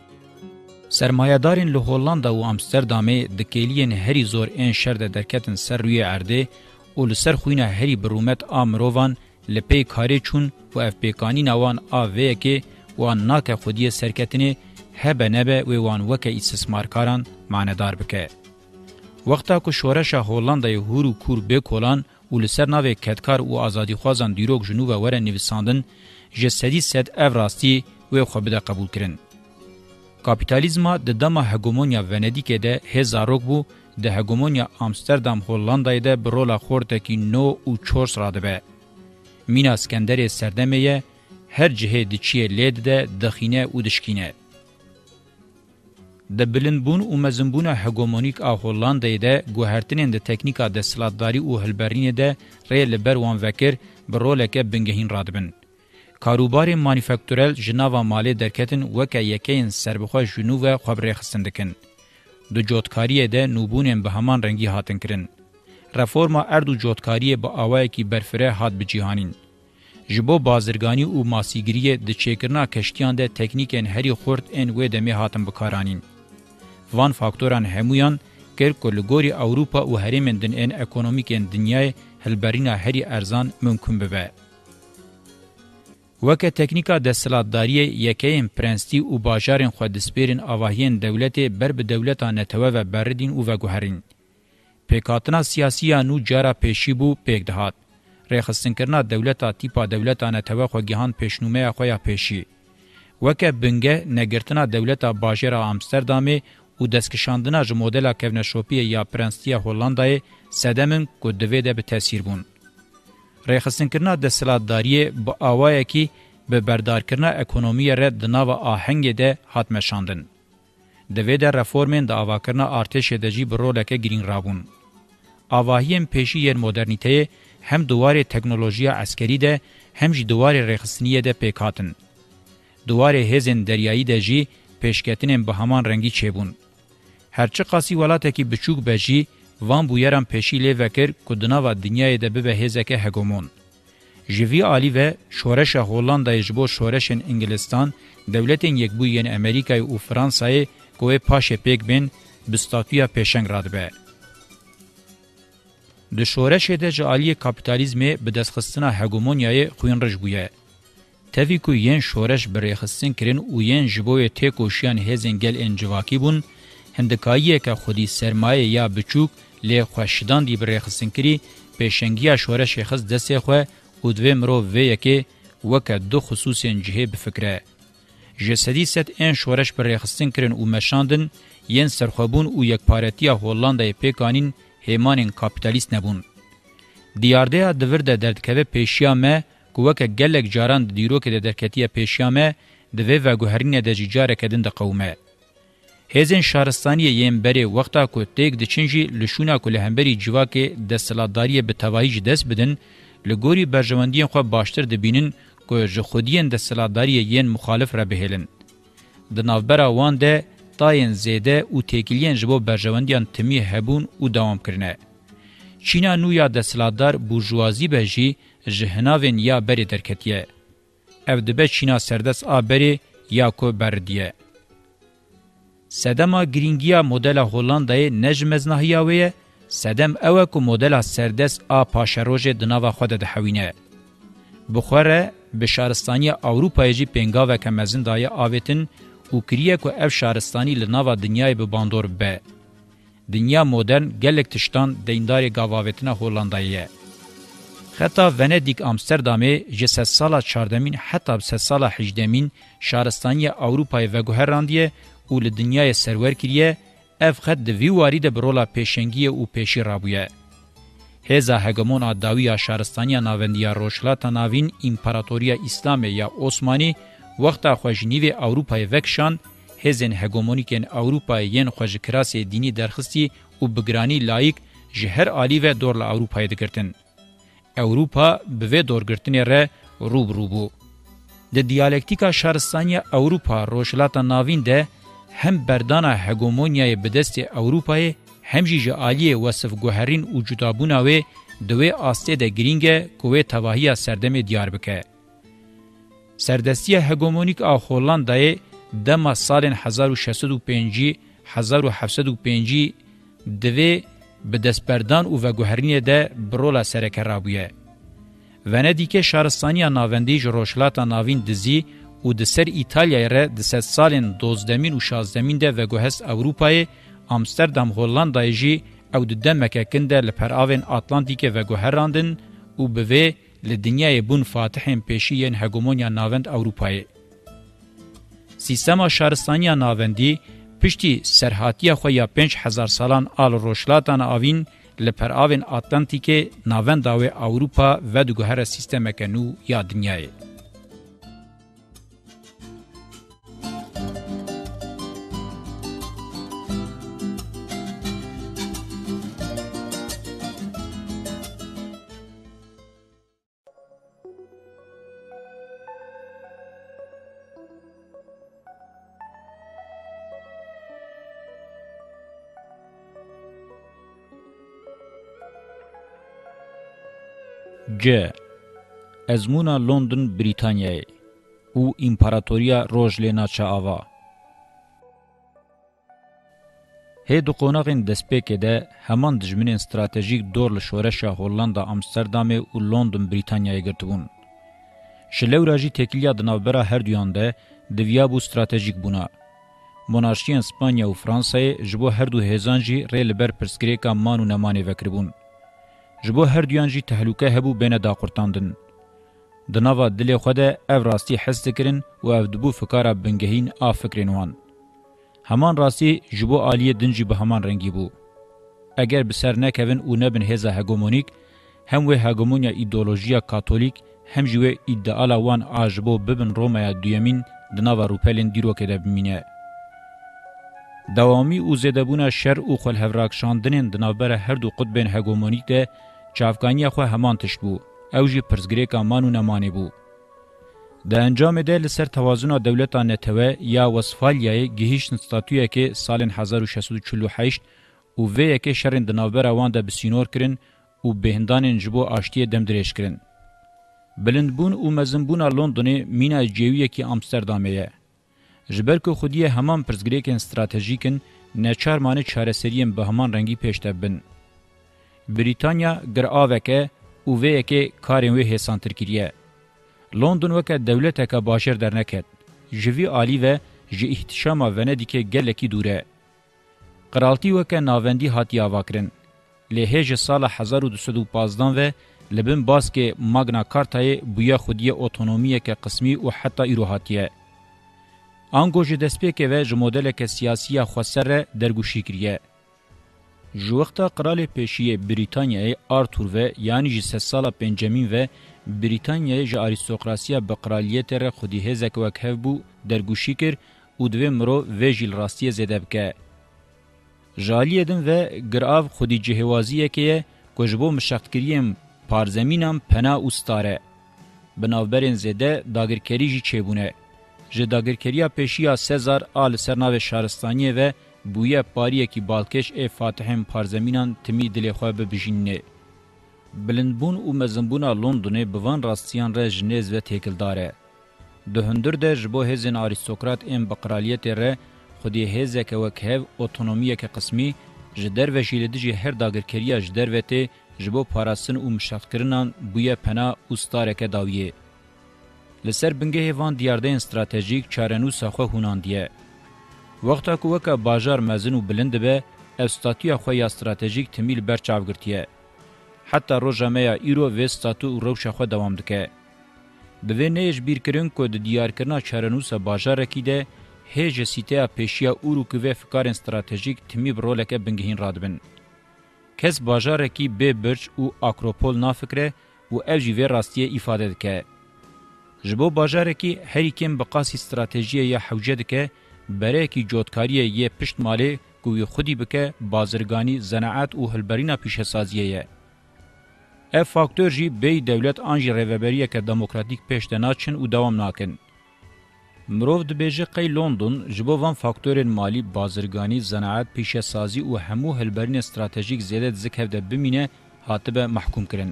سرمایدارین له هولندا او امستردامه د کېلین هری زور ان شر د درکتن سر روی ارده او لسر خوینه هری برومت امروان لپی کاری چون و اف پی کانین اوان ا و کی وان ناکه خودی سرکتنی هبه نبه و وان وکه استثمارکاران معنادار بکه وقتا کو شورش هولندا هورو کور به کولان و لسر ناوی کتکار و آزادی خوازان دیروک جنو و وره نویساندن جسدی سد او راستی و خوبه قبول کرن. کاپیتالیزما د دما هګومونیا ونیدیکې ده هزاروک بو د هګومونیا امستردام هولندای ده برولا خورته کې نو او 4 راده به مینا اسکندری سردمه هر جهه د چیه لید ده دخینه او دشکینه د بلندبون او مزنبون هګومونیک او هولندې ده ګوهرتنین د تکنیکا د سلادتداري او هلبرینې ده ریل بروان وکر برولکه بنګهین رادبن کاروبار مانیفکتورل جناوا مالی درکتن وکه یکین سربخوا جنو و خبر خستندکن د جوتکاری ده نوبونن به همان رنگی هاتن کرن رفورما اردو جوتکاری با اوای کی برفره هات به جهانین جبو بازرگانی او ماسیګری د چیکرنا کشتیان د تکنیک ان هری خورد ان و د می هاتم بکارانین وان فاکتوران همویان گر کلگوری اوروپا و هریمن دن این اکونومیکین دنیای هلبرینا هری ارزان ممکن ببه. وکه تکنیکا دستلاتداری یکیم پرنستی و باجارین خود دسپیرین آواهین دولت بر به دولتا نتوه و بردین و وگوهرین. پیکاتنا سیاسی نو جارا پیشی بو پیک دهات. ریخستن کرنا دولتا تیپا دولتا نتوه خوگیهان پیشنومه خویا پیشی. وکه بنگه نگرتنا دولتا باجر آمستردامه او دستکشاندنا ژ مدل کفنشوپی یا پرنسټیا هولندای سدمن کو دوی ده به تاثیر بون ریخصن کرنا د سلادتداری با اوای کی به بردار کرنا اکونومی ر د ناو آهنګ ده هات مشاندن دوی ده رفورمن د اوا کرنا ارتش دجی برولکه گرین رابون اواهیم پیشی یر مدرنیته هم دوار تکنولوژی عسکری ده هم جی دوار ریخصنیه ده پیکاتن دوار هزن دریایی ده جی پیشکتنین به همان رنگی چه بون. هرچه قاسی ولاتکی بچوک بجی وان بویران پیشی لی وکر کدناوا دنیای ده ببه هزکه هگومون. جوی آلی و شورش هولاندا جبو شورشن انگلستان دولتین یک بوین امریکای او فرانسای کوه پاشه پیک بین بستاتویا پیشنگ رادبه. د شورش د جالی کاپیتالیزم به دسخستنا هګومونیای خوین رجبویه تفی کو یین شورش برې خستین کرین او یین جبوی ته کوشیان هزنګل انجواکی بون هندکایی که خودی سرمایه یا بچوک لی خوشدان دی برخصن کری پیشنگیا شورش خص دسته خو او دوی مرو و یکی وک دو خصوصین جهه بفکره جسدی ست این شورش برخصن کرن او مشاندن ین سرخوبون او یک پارتیا هولندای پیکانین هیمانین کاپیتالیست نبون دیارده دور ده دردکوه پیشیامه کوکه گلک جاران دیرو کې د درکتیه پېښیامه د وی و ګهرینه د ججاره کدن د قومه هزن شارستانی یم بری وقتا کو تیک د چنجی لشونا کو لهمبری جوا کې د سلاداری به توایج دس بدن لګوري برجمندین خو باشتر د بینن کو ژ خودین د سلاداری ین مخالف را بهلن د نوبره وان ده تاین زیده او تکیلین جبو برجمندیان تمی هبون او دوام کرنه چینا نو یا د سلادار بورژوازی بهجی جهناوین یا بری درکتیه اف دبه چینا سردس آبری یا کو بردیه سدما گرینگیا مدل هولندای نجمز نهیاوی سدم او کو مدل سردس ا پاشروج دناوا خود د حوینه بخوره بشارستانی اوروپای جی پنگا و کمزین دای اوتن اوکریه کو اف شارستانی لناوا دنیای به باندور به دنیا مدرن گلک تشتان دیندار گاواوتنا هولندایه خطا ونیدیک امستردامه جسد سالا چاردمین حتی بسد سالا حجدمین شارستانی اوروپای و گوهراندیه او له دنیای سرور کړي اف خد د ویواری د برولا پېشنګي او پېشي رابوي هزا هګمون اداوی شهرستانیا ناوندیا روشلاتا ناوین امپراتوریا اسلامي یا عثماني وخت خوژنیوی اوروپای وکشان هزن هګمونیکن اوروپای ین خوژکراسي دینی درخستی او بګرانی لایق جهر عالی و دور له اوروپای دګرتن اوروپا به دورګرتنی ر روب روبو د دیالکتیکا شهرستانیا اوروپا روشلاتا ناوین ده هم بردانا هګومونیای بدست اوروپای هم جی جالی وصف گوهرین او جدابونا و دوی آسته ده گرینگ کوه تواهی سردم دیار بکه. سردستی هگومونیک آ هولندای دما سالن 1605 1705 دوی به دسپردان او وګهرنی ده برولا سره کرابویه. و ندیکه شارستانی ناوندی جروشلاتا ناوین دزی او د سر ایتالیا ر د سد سالن 12 او 16 ده و گوهست اوروپای امستردام هولندای جی او د دمک کنده لپر اوین اتلانتیک و گوهراندن او به له دنیای بون فاتحین پیشین هګومونیا ناوند اوروپای سیستما شهرستانی ناوندی پشتی سرحاتی خو یا 5000 سالان آل روشلاتان اوین لپر اوین اتلانتیک ناوند او اوروپا و د گوهر سیستمک نو یا دنیای C. Ezmuna London Britanyayê û Împaratoriya Rojlêna Çaava Hê du qonaqên destpêkê de heman dijminên stratejîk dor li şoreşa Hollanda Amsterdamê û London Britanyayê girtibûn. Ji lewra jî têkiliya di navbera her duyan de divya bû stratejîk bûna. Monarşiyên Spanya û Fransayê ji bo her du hêzan jî rê li ber pirsgirêka man û nemanê vekiribûn. جبو هر دویان جی تهلوکه هبو بین دا قرطاندن. دناوا دل خوده او راستی حس کرن و او دبو فکارا بنگهین آ فکرین وان. همان راستی جبو آلیه دنجی به همان رنگی بو. اگر بسر نکوین او نبن هزا هگومونیک، هم و هگومونیا ایدولوژیا کاتولیک، هم جوه ایدئالا وان آجبو ببن رومایا دویمین دناوا روپلین دیروکه ده بمینه. دوامی او زیدبونه شر او خلهوراک شاندنین دنابره هر دو قطبین هگومونیک ده چافکانی خو همان تش بو او جی پرزګریکا مانو نه مانی بو د انجام ده لسر توازن دولت نتو یا وسفالیای گهیش ستاتوی کې سال 1648 او وی کې شرن د نوبر روان د بسینور کرن او بهندان جبو آشتی دم درش کرن بلندبون او مزنبون لندن مینا جیوی کی امستردامه جبر کو خودی همان پرزګریکن استراتژیکن نه چارمانه چارەسەریان به همان رنگی پێشتە بن بریتانیا گرآوکه او ویکه کارین وی هسانتر کریه. لندن وکه دولتکه باشر درنکد. جوی آلی و جی احتشاما وندیکه گلکی دوره. قرالتی وکه ناوندی هاتی آواکرن. لهج سال 1215 و لبن باز که ماگنا کارتای بویا خودی اوتونومیه که قسمی و حتی ایروهاتیه. آنگو جدسپیکه و جمودل که سیاسی خوصر درگوشی کریه. Juwexta Kralê Pêşiyê Brîtanyayê Arthur ve yani ji sed sala pencemîn ve Brîtanyayê ji arîstokrasiya bi kraliyetê re xudî hêzek wek hev bû dergûşî kir û divê mirov vê jîl rastiyê zêde bike. Jaliyê din ve girav xudî cihêwaziyekê ye ku ji bo mişextkiriyên parzemînan pena û stare. Bi navberên zêde dagirkerî jî çêbûne. Ji dagirkeriya pêşiya Sezar a li ser navê şaristaniyê ve bûye pariyekî balkêş ê fatihên parzemînan timî dilê xwe bibijîne. Bilindbûn û mezinbûna Londonê bi van rastiyan re ji nêz ve têkildar e. Di hundir de ji bo hêzên arîstokrat ên biqraliyetê re xudê hêzeke wek hev otonomiyeke qismî ji derveşî li dijî her dagirkeriya ji dervetê ji bo parastin û mişaxkirinan bûye pena û stareke dawiyê. Li ser bingehê van diyardeyên stratejîk çarenûsa xwe hûnan diye. وقتا کو وکا بازار مزن او بلند به استاتیا خو یا استراتیژیک تمیل برچاوګرتیه حتی روجامیا ایرو وستاتو روشا خو دوام دکه د وینېج بیرکرین کو د دیارکنا چرنوسه بازار کې ده هج سیته پېشیا اورو کې وفکار استراتیژیک تمی برولکه بنګهین رادبن کس بازار کې به برج او اکروپول نا فکره او اف جی وی راستیه ifade دکه جبو بازار کې هر کیم بقاس استراتیژی یا حوجه دکه بره کی جوتکاری یه پشت مالی گوی خودی بکه بازرگانی زناعت او هلبرینا پیش سازیه اف فاکتور جی بی دولت آنجی روبریه که دموکراتیک پیشت ناچن و دوام ناکن. مروف دبیجه قی لندن جبو وان فاکتور مالی بازرگانی زناعت پیش سازی و همو هلبرین استراتژیک زیده زکهف ده بمینه هاتبه محکوم کرن.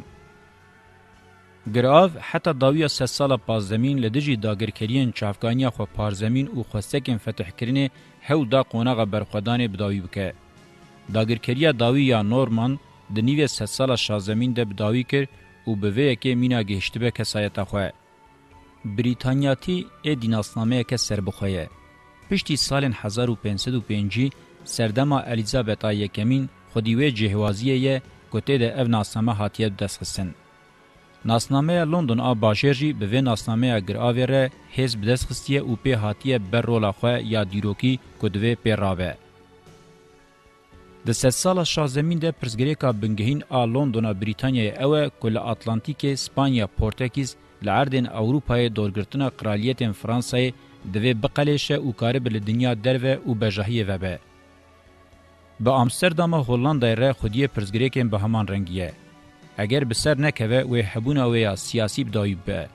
گراو حتی داویا سه ساله پازدمین لدجی داگرکرین چافکانیا خو پارزمین او خوستکن فتح کرنه هو دا قونغه برخدان بداوی بکه. داگرکریا داوی یا نورمان د نیوی سه ساله شازمین ده بداوی کر او به وی کې مینا گهشته به کسایت خو. بریتانیاتی ا دیناسنامه کې سربخویه. پشتی سال 1505 سردما الیزابت یکمین خودیوی جهوازیه کوته د اوناسنامه هاتیه دسخسن. ناسنامه لندن آ باشر جی به وی ناسنامه گراوی ره هیز بدست خستیه او پی هاتیه بر رولا خواه یا دیروکی کدوه پی راوه. د سد سال شازمین ده پرزگریکا بنگهین آ لندن بریتانیا اوه کل اتلانتیک سپانیا پورتکیز لعردن اوروپای دورگرتنا قرالیت فرانسای دوی بقلیشه او کارب لدنیا دروه او بجاهیه وبه. به امستردام هولندای ره خودی پرزگریکن به همان رنگیه. اگر بسر نکوه و حبونه ویا سیاسی بدایب به.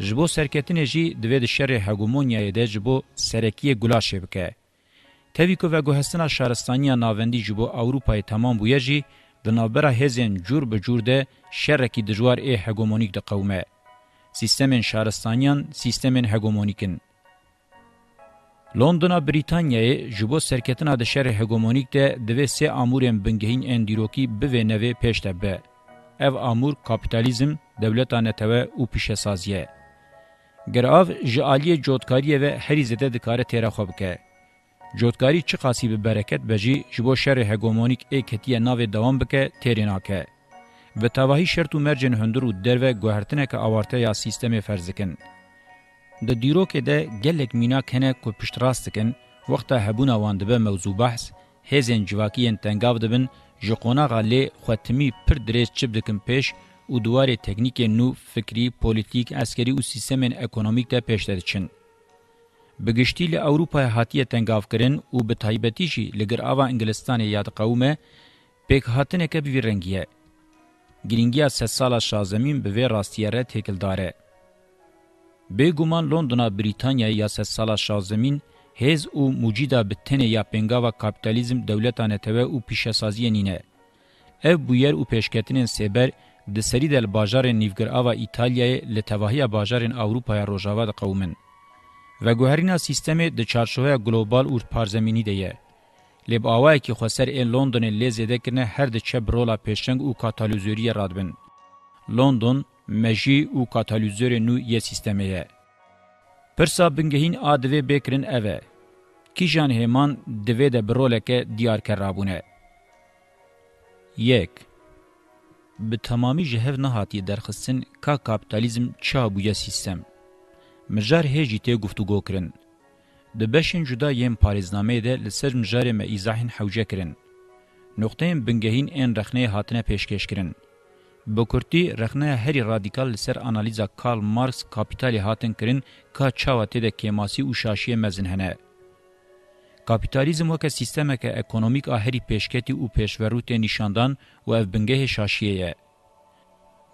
جبو سرکتنه جی دوید شر هگومونیای ده جبو سرکی گلاشه بکه. تاوی که و گوهستنا شهرستانی ناوندی جبو اوروپای تمام بویه جی دنابرا هزین جور بجور ده شرکی دجوار ای هگومونیک ده قومه. سیستمین شهرستانیان سیستمین هگومونیکن. لندن بریتانیای جبو سرکتنا ده شر هگومونیک ده دوی سه امورین بنگهین اندیروکی بوه نوی پیشته به. ev amur kapitalizm devletane teve û pişesaziye. Gerav ji aliyê cotkariye ve herî zêde dikare têra xwe bike. Cotkarî çi qasî bi bereket bejî ji bo şerê hegemonik ê ketiye navê devam bike têrê nake. Bi tevahî şert û mercên hundir û derve guhertineke awartê ya sîstemê ferz dikin. Di dîrokê de gelek mînak hene ku piştrast dikin, wexta hebûna wan dibe mewzû behs, hêzên civakiyên tengav dibin ji qonağa lê xwetimî pir dirêz çi dikim pêş û duwarê teknîkên nû fikrî, polîtîk, eskerî û sîstemên ekonomîk de pêş diçin. Bigiştî li Ewropayê hatiye tengavkirin û bi taybetî jî li gir ava Ingilistanê ya diqewme pêk hatineke bi vî rengiye. Giringiya sed sala şazemîn bi vê rastiyere têkildar e. Bêguman Londona Brîtanyayê ya sed sala şazemîn هیز او موجیدا بتنه یا پنگاوا کاپیتالیزم دولتانه ته او پیشسازی نینه اف بویر او پیشکتنین سبر د سری دل بازار نیوګر اوا ایتالیا له توهیه بازار اوروپا روجاوا د قومن و ګوهرینا سیستم د چارشوه ګلوبال اور پارزمینی دی لب اوای کی خسر ان لندن لزیده کنه هر د چب رولا پیشنگ او کاتالیزوری رادبن لندن مجی او کاتالیزور نو ی سیستمه پرسا بنگهین ادوی بکرین اوه کیژان همان دوی ده برولکه دیار کرابونه. یک به تمامی جهف نهاتی درخستن که کابتالیزم چا بویا سیستم. مجار هیجی تی گفتگو کرن. د بشین جدا یم پاریزنامه ده لسر مجار ما ایزاحین حوجه کرن. نقطه بنگهین این رخنه هاتنه پیشکش کرن. بکورتی رخنه هری رادیکال لسر انالیزا کارل مارکس کاپیتالی هاتن کرن که چاواتی ده کیماسی و شاشی مزنهنه. کاپیتالیزم وکه سیستم که اکونومیک آهری پیشکتی او پیشوروت نشاندان و اف بنگه شاشیه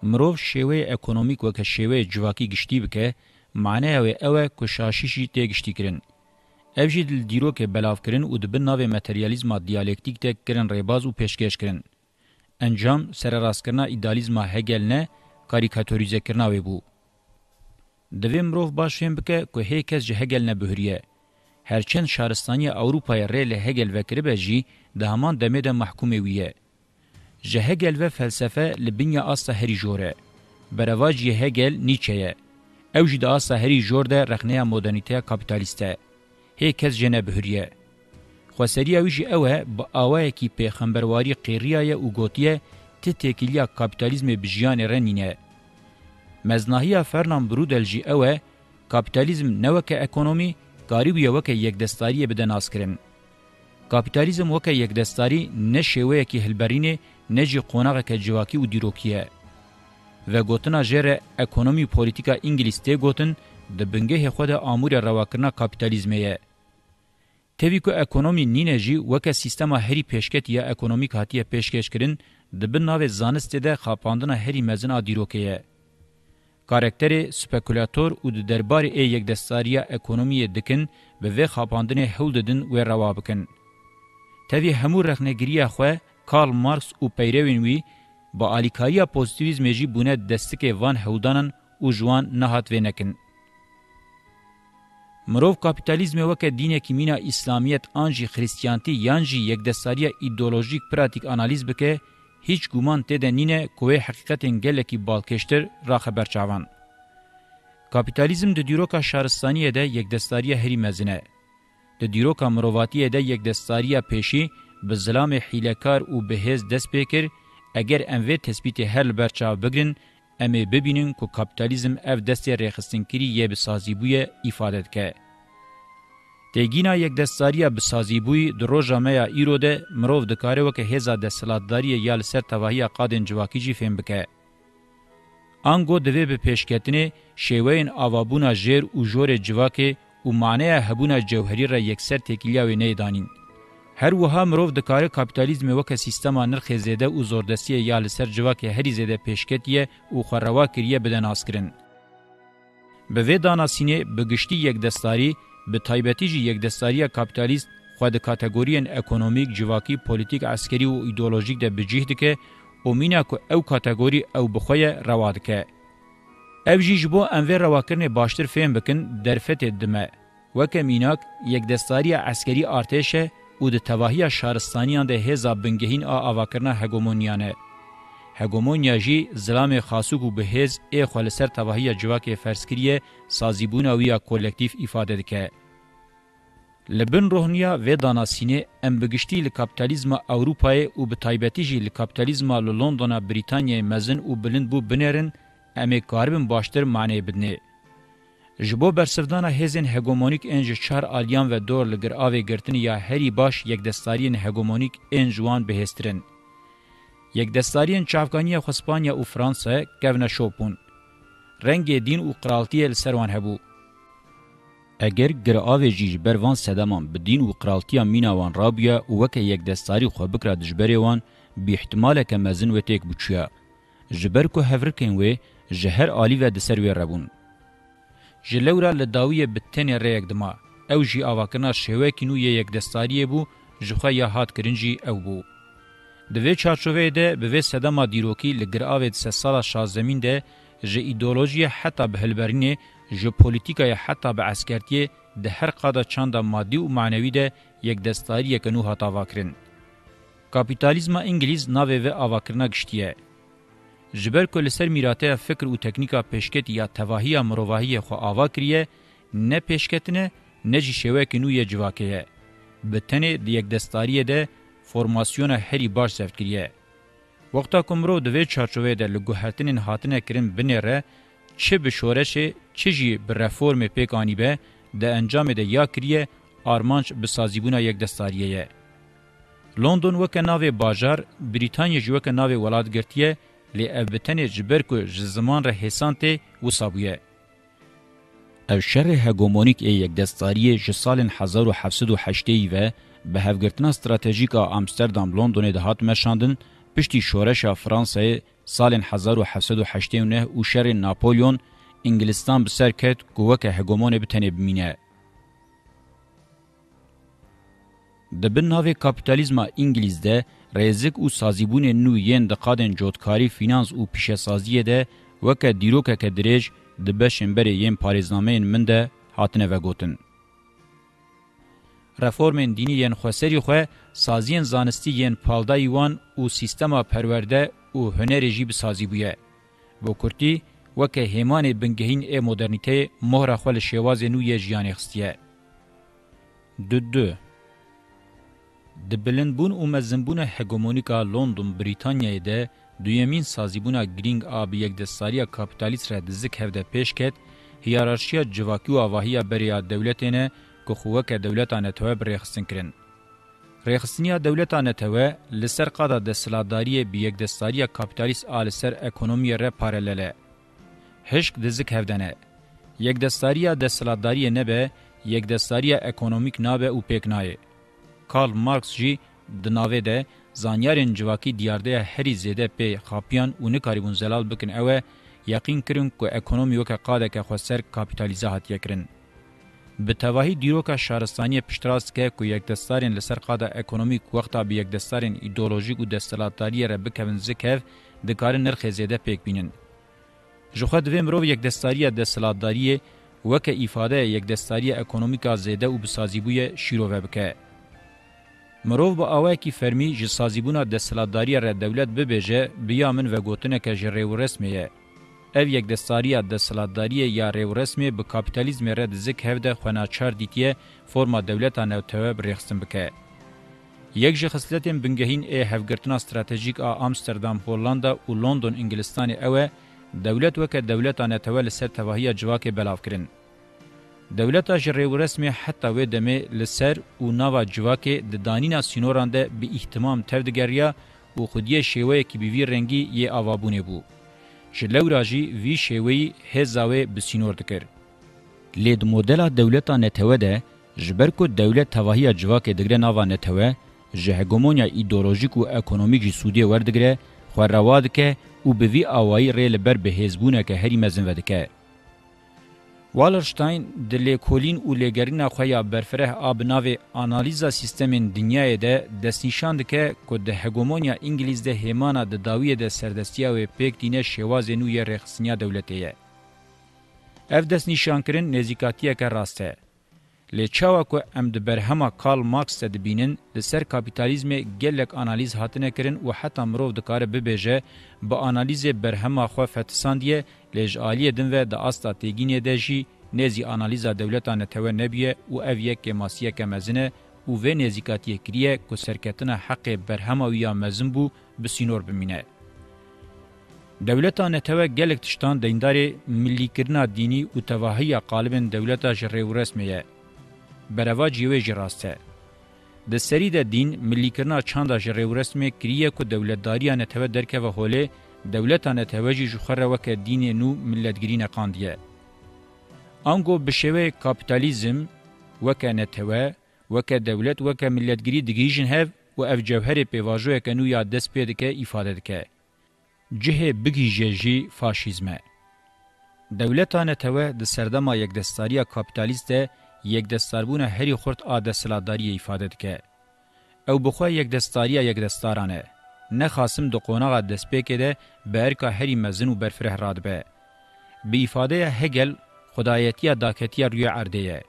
مروف شیوه اکونومیک وکه شیوه جواکی گشتی بکه معنی او اوه که شاشیشی تیگشتی کرن. اف جید دیرو که بلاف کرن و دبن ناوی متریالیزما دیالکتیک تک کرن ریباز و پیشکش کرن. انجام سر راست کرنا ایدالیزما هگل نه کاریکاتوریزه کرناوی بو. دوی مروف باش فهم بکه که هی کس جه هگل نه بهریه. هرچند شارستانی اوروپای ری له هگل وکری بجی ده همان دمه ده محکوم ویه. جه هگل و فلسفه لبنیا آستا هری جوره. برواج یه هگل نیچه او جی ده آستا هری جور ده رخنه مدرنیته کپیتالیسته. هی کس جنه بهریه. خوسری اویجی اوه با آوه کی پیخمبرواری قیریه او گوتیه تی تکیلیا کپیتالیزم بجیان رنینه. مزناهی فرنان برودل جی اوه کپیتالیزم نوک اکونومی کاریبیه وکه یک دستاری بده ناسکرن کاپیتالیزم وکه یک دستاری نه شیوه کی هلبرینه نه جی قونغه که جواکی و دیروکیه و گوتنا جره اکونومی پولیتیکا انگلیس ته گوتن د بنګه خو د امور رواکرنا کاپیتالیزمه تبی کو اکونومی نینه جی وکه سیستما هری پیشکت یا اکونومیک هاتیه پیشکش کرن د بناوه زانست ده خاپاندنا هری مزنا دیروکیه کارکتر سپکولاتور او د دربار ای یک دستاریا اکونومی دکن به و خاپاندن هول ددن و روا بکن. تاوی همو رخنگریه خواه کارل مارکس او پیروین وی با آلیکایی پوزیتیویزم جی بونه دستک وان هودانن او جوان نهات و نکن. مروف کاپیتالیزم وکه دینه کی مینا اسلامیت آنجی خریستیانتی یانجی یک دستاریا ایدولوژیک پراتیک انالیز بکه هیچ گومان تده نینه کوه حقیقتین گلکی بالکشتر را خبر چاوان. کاپیتالیزم د دیروکا شارستانیه ده یک دستاریه هری مزینه. د دیروکا مرواتیه ده یک دستاریه پیشی به ظلام حیلکار او بهز دست پیکر اگر انوی تثبیت هر لبرچاو بگرن امی ببینن که کاپیتالیزم اف دستی ریخستنکری یه بسازی بویه ایفادت که. تگینا یک دستاریه بسازی بوی دروژه میا ایرو ده مرو د کارو که هزا د سلادتاری یال سر توهیه قادن جواکی جی فهم بکه انګو دوی به پیشکتنی شیوین اوابونا ژر او جور جواکی او معنی هبونا جوهری را یکسر تکیلیاوی نه دانین هر وها مرو د کار کاپیتالیزم وک سیستم نرخ زیده او زوردستی یال سر جواکی هری زیده پیشکتیه او خروا کریه بدن اسکرین به وې دانا سینې بغشتي یک دستاری به تایبتی جی یک دستاری کپیتالیست خود کاتگورین اکونومیک جواکی پولیتیک عسکری و ایدئولوژیک ده بجیه دکه او مینا که او کاتگوری او بخوی روا دکه. او جی جبو انوه رواکرن باشتر فهم بکن درفت دمه. وکه میناک یک دستاری عسکری ارتشه او د تواهی شارستانیان ده هزا بنگهین آ آواکرنا هگومونیانه. هګومونیا جی زلام خاصوک و بهز ای خو لسر تباهی جواک فرسکریه سازیبون اویا کولکتیف ifade dike. لبن روهنیا و داناسینه ام بگشتی لکاپیتالیزم اوروپای او به تایبتی جی لکاپیتالیزم لندن بریتانیا مزن او بلند بو بنرن ام کاربن باشتر معنی بدنه. جبو برسردانا هزین هگومونیک انج چار آلیان و دور لگر آوه گرتن یا هری باش یک دستارین هگومونیک انجوان بهسترن. یک دستاریان چافکانی خسپانیا او فرانسا کونا شوپون رنگ دین او قرالتی سروان هبو اگر گر آوه جیج بروان سدامان بدین و قرالتیا میناوان رابیا و وکه یک دستاری خواه بکرا دجبریوان بی احتمال که مزن و تیک بچیا. جبر که هفرکن وی جهر آلی و دسروی ربون. جلورا لداوی بتن ریک دما او جی آواکنا شهوه کنو یک دستاری بو جخواه یا هات کرنجی او بو. د وی چارچوې ده به وې سدما دیروکی لګراوید سه سالا شازمین ده ژ ایدئولوژي حتی به هلبرینه ژ پولیټیکای حتی به عسکرتی د هر قاده چاند مادي او معنوي ده یک دستاری یک نو هتا واکرین کاپیتالیزم انګلیز ناوې و اواکرنا گشتیه جبر کول سر میراته فکر او تکنیکا پیشکت یا تواهی مروواهی خو اواکریه نه پیشکتنه نه جشوه کنو یه جواکه به تنه د یک دستاریه ده فرماسیون هری باش سفت کریه. وقتا کمرو دوی چارچوه ده لگوهتنین هاتنه کرن بنیره چه بشورش چه جی به رفورم پیکانی به ده انجام ده یا کریه آرمانچ به سازیبونا یک دستاریه یه. لندن وک ناو باجار بریتانیا جوک ناو ولادگرتیه لی ابتن جبر کو زمان ر حسانت و صابویه او شر هگمونیک ای یک دستاریه ج سال 1708 و به هفگرتنا استراتژیکا امستردام لندن ده هات مشاندن پشتی شورش فرانسای سال 1789 او شر ناپولیون انگلستان به سر کرد گوک هگمون بتنه بمینه. د بن ناوی کاپیتالیزما انګلیز ده ریزک او سازیبون نو یین د قادن جوړکاری فینانس او پیشه سازی ده وکه دیروکه کدرج د بشنبر یین پاریزنامه من ده هاتنه وګوتن رفورمن دینی یان خوسری خو سازین زانستی یان پالدای وان او سیستما پرورده او هنری جی بسازی بویه بو کورتی وکه همان بنگهین ا مدرنیته مهر خپل شواز نو ی جیان خستیه دو دو د بلندبون او مزنبون هګومونیکا لندن بریتانیای ده دویمین سازیبونا گرینگ آب یک دستاری کپیتالیست را دزک هفته پیش کت هیرارشیا جواکی و آواهی بریا دولتینه که خوکه دولتانه توه برخصن کرن. رخصنیا دولتانه توه لسر قادا دستلاداری بیگ دستاری کپیتالیس آل سر اکنومی ره پارلله. هشک دزک هفدنه. یک دستاری دستلاداری نبه، یک دستاری اکنومیک نابه او پیکنایه. کارل مارکس جی دناوه ده زانیارین جواکی دیارده هری زیده پی خاپیان و نکاریبون زلال بکن اوه یقین کرن که اکنومی وکه قاده که خوستر کپیتالیزه هات یکرن. به توهی دیروکا شهرستانی پشتراست که که یک دستارین لسر قادا اکونومیک وقتا به یک دستارین ایدولوژیک و دستلاتاری را بکوین زکر دکار نرخ زیده پیک بینن. جوخه دوی مروو یک دستاری دستلاتاری وکه ایفاده یک دستاری اکونومیکا زیده و بسازیبوی شیروه بکه. مرو با اوای کی فرمی ج سازیبونا د سلاداری ر دولت به بهجه بیامن و گوتنه که جری و رسمیه اف یک دستاریه دستلاتداریه یا ریو رسمی به کپیتالیزم رد زک هفده خوناچار دیتیه فرما دولتا نوتوه بریخستن بکه. یک جه خصلتین بنگهین ای هفگرتنا استراتیجیک آ امستردام هولاندا و لندن انگلستان اوه دولت وکه دولتا نوتوه لسر تواهی جواک بلاف کرن. دولتا جریو رسمی حتی و دمه لسر و ناوا جواک ددانینا سینورانده به احتمام تودگریا و خودی شیوه که بیوی رنگی یه آوابونه بود. جلورا جی وی شوی هزاوی بسینور دکر. لید مدل دولتا نتوه ده جبر کو دولت تواهی جواک دگره ناوا نتوه جهگومونیا ایدولوژیک و اکونومیک سودی وردگره خورواد که او به وی آوائی ریل بر به هزبونه که هری مزن ودکه. والرشتاین د لیکولین او لګرین خویا برفره ابناوی انالیزا سیستمین دنیای ده د نشان ده کو د هګومونیا انګلیز ده هیمانه د داوی ده سردستیا او پک دینه شواز نو یې رخصنیا دولتیه اف د نشان کرن نزیکاتیه که راسته لچاوا کو ام د برهما کال مارکس ته بینن د سر کاپیتالیزم ګلک انالیز هاتنه کرن او حتی مرو د کار به بهجه به انالیز برهما خو فتساندیه لج عالیه دن و د استراتیګینه دجی نزی انالیزا دولتانه تو نبیه او اویه که ماسیه که مزنه او و نزیکاتیه کریه که سرکتنه حق برهما ویا مزن بو بسینور بمینه. دولتانه تو گلک تشتان دینداری ملی کرنا دینی او تواهی قالبن دولتا جره و رسمیه بروا جیوه جی راسته. ده سری ده دین ملیکرنا چاندا جره و رسمه کریه که دولتداریان اتوه درکه و حوله دولتان اتوه جی جخره وکه دین نو ملتگرین قاندیه. آنگو بشوه کپیتالیزم وکه نتوه وکه دولت وکه ملتگری دگیجن هف و اف جوهر پیواجوه که نو یا دست پیده که ایفاده دکه. جه بگیجه جی فاشیزمه. دولتان اتوه ده سردما یک دستاریا کپیتالیسته یک دستاربون هری خورد آده سلاداری افادت که. او بخواه یک دستاری یک دستارانه. نخاسم دو قوناغ دست پیکه ده برکا هری مزن و برفره راد به. به افاده هگل خدایتی داکتی روی عرده یه.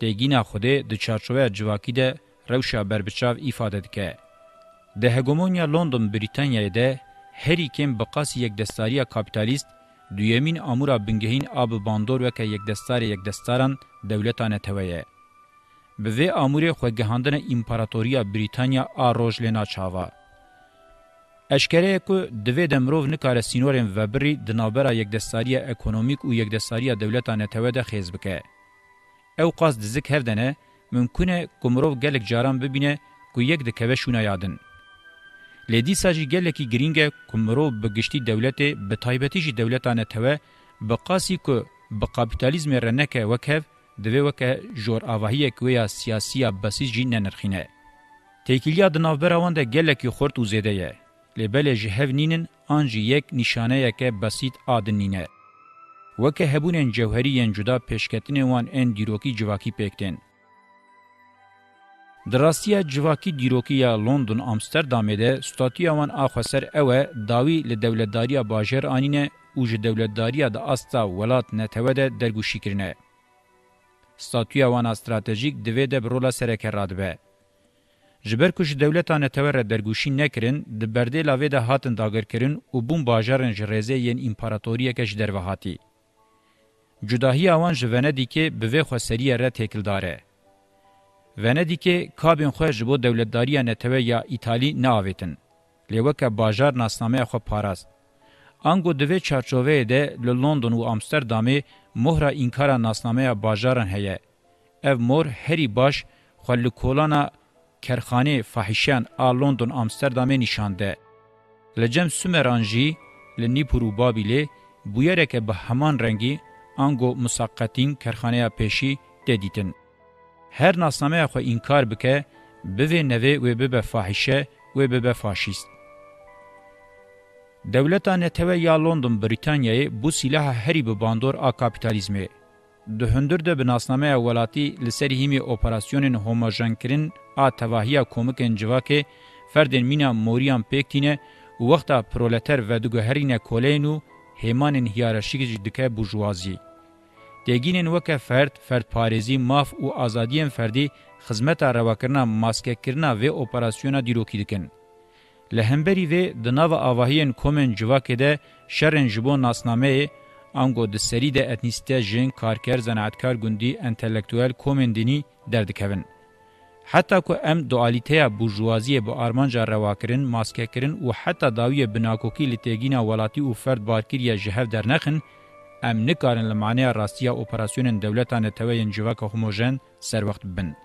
دیگین خوده د چارچوه جواکی ده روشا بربچاو افادت که. ده هگومونیا لندن بریتانیای ده هری کم بقاس یک دستاری کاپیتالیست دویمین امورا بنگهین آب باندور وکه یک دستار یک دستاران دولتانه تویه. به وی امور خوگهاندن امپراتوریا بریتانیا آروج لینا چاوا. اشکره که دوی دمروف نکار سینورین وبری دنابرا یک دستاری اکونومیک و یک دستاری دولتانه تویده خیز بکه. او قاس دزک هفدنه ممکنه کمروف گلک جاران ببینه که یک دکوه شونه یادن. لیدیسا جی گلکی گرینگه کمرو بگشتی دولت به تایبتی جی دولتانه توه بقاسی که بقابیتالیزم رنکه وکهف دوی وکه جور آواهیه کویا سیاسی بسیج جی ننرخینه. تیکیلیا دنافبراوان ده گلکی خورد و زیده یه. لبل جهو نینن آنجی یک نشانه یک بسیط آدن نینه. وکه هبونن جوهری جدا پیشکتین وان این دیروکی جواکی پیکتن. دراستیا جواکی دیروکیا لندن امستردامه ده ستاتیا وان اخوسر اوه داوی له دولتداریا باجر انینه او ج دولتداریا د استا ولات نتهو ده درګوشی کرنه ستاتیا وان استراتیژیک د وی ده برولا سره کرادبه جبر کوش دولتانه تور درګوشی نکرین د برده لاوی ده هاتن داګر کرین او بوم باجرن جریزه یین امپراتوریه کش دروهاتی جداهی اوان ژوند دی کې به خو سریه ر تکلداره وندیکه کابین خو جبو دولتداری نتوه یا ایتالی ناویتن لیوکه باجار ناسنامه خو پاراست انګو دوی چارچوبه ده له لندن او امستردامې مهره انکار ناسنامه باجارن هي اف مور هری باش خل کولانا کرخانه فاحشان ا لندن امستردامې نشانده لجم سومرانجی لنی پرو بابیله بویره که به همان رنگی انګو مسقطین کرخانه پېشی ددیتن هر ناسنامه خو انکار بکه به نوی و به فاحشه و به فاشیست دولتا نتوه یا لندن بریتانیای بو سلاح هری به باندور آ کاپیتالیزمه. ده هندر ده به ناسنامه ولاتی لسری همی اپراسیون هوموژن کرن آ تواهی کومک انجواکه فردن مینا موریان پیکتینه وقتا پرولتر و دوگهرین کولینو همان هیارشیک دکه بوجوازی. دگینن وکه فرد فرد پارێزی ماف و ئازادیان فردی خزمەتە ڕێواکردنا ماسکەکردنا وێ ئۆپەراسیۆنە دیرۆکی دکن لە هەمبەری وێ د ناوە ئاواهیەن کۆمێن جوواکێ دە شەڕێن ji بۆ ناسنامەیە ئەنگۆ د سەری دە ئەتنیستە ژین کارکەر زەنعەتکار گوندی ئەنتەلەکتوەل کۆمێن دینی دەردکەون حتا کو ئەم دوالیتەیە بورژوازیە بۆ ئارمانجا ڕێواکردن ماسکەکردن و حتا داویە بناکۆکی لە تێگینا وڵاتی و فەرد بارکیریە ji هەف دەرنەخن ام نکارن لمعنی راستیا اپراسیونن دولتان توین جواک هموژن سر وقت بن.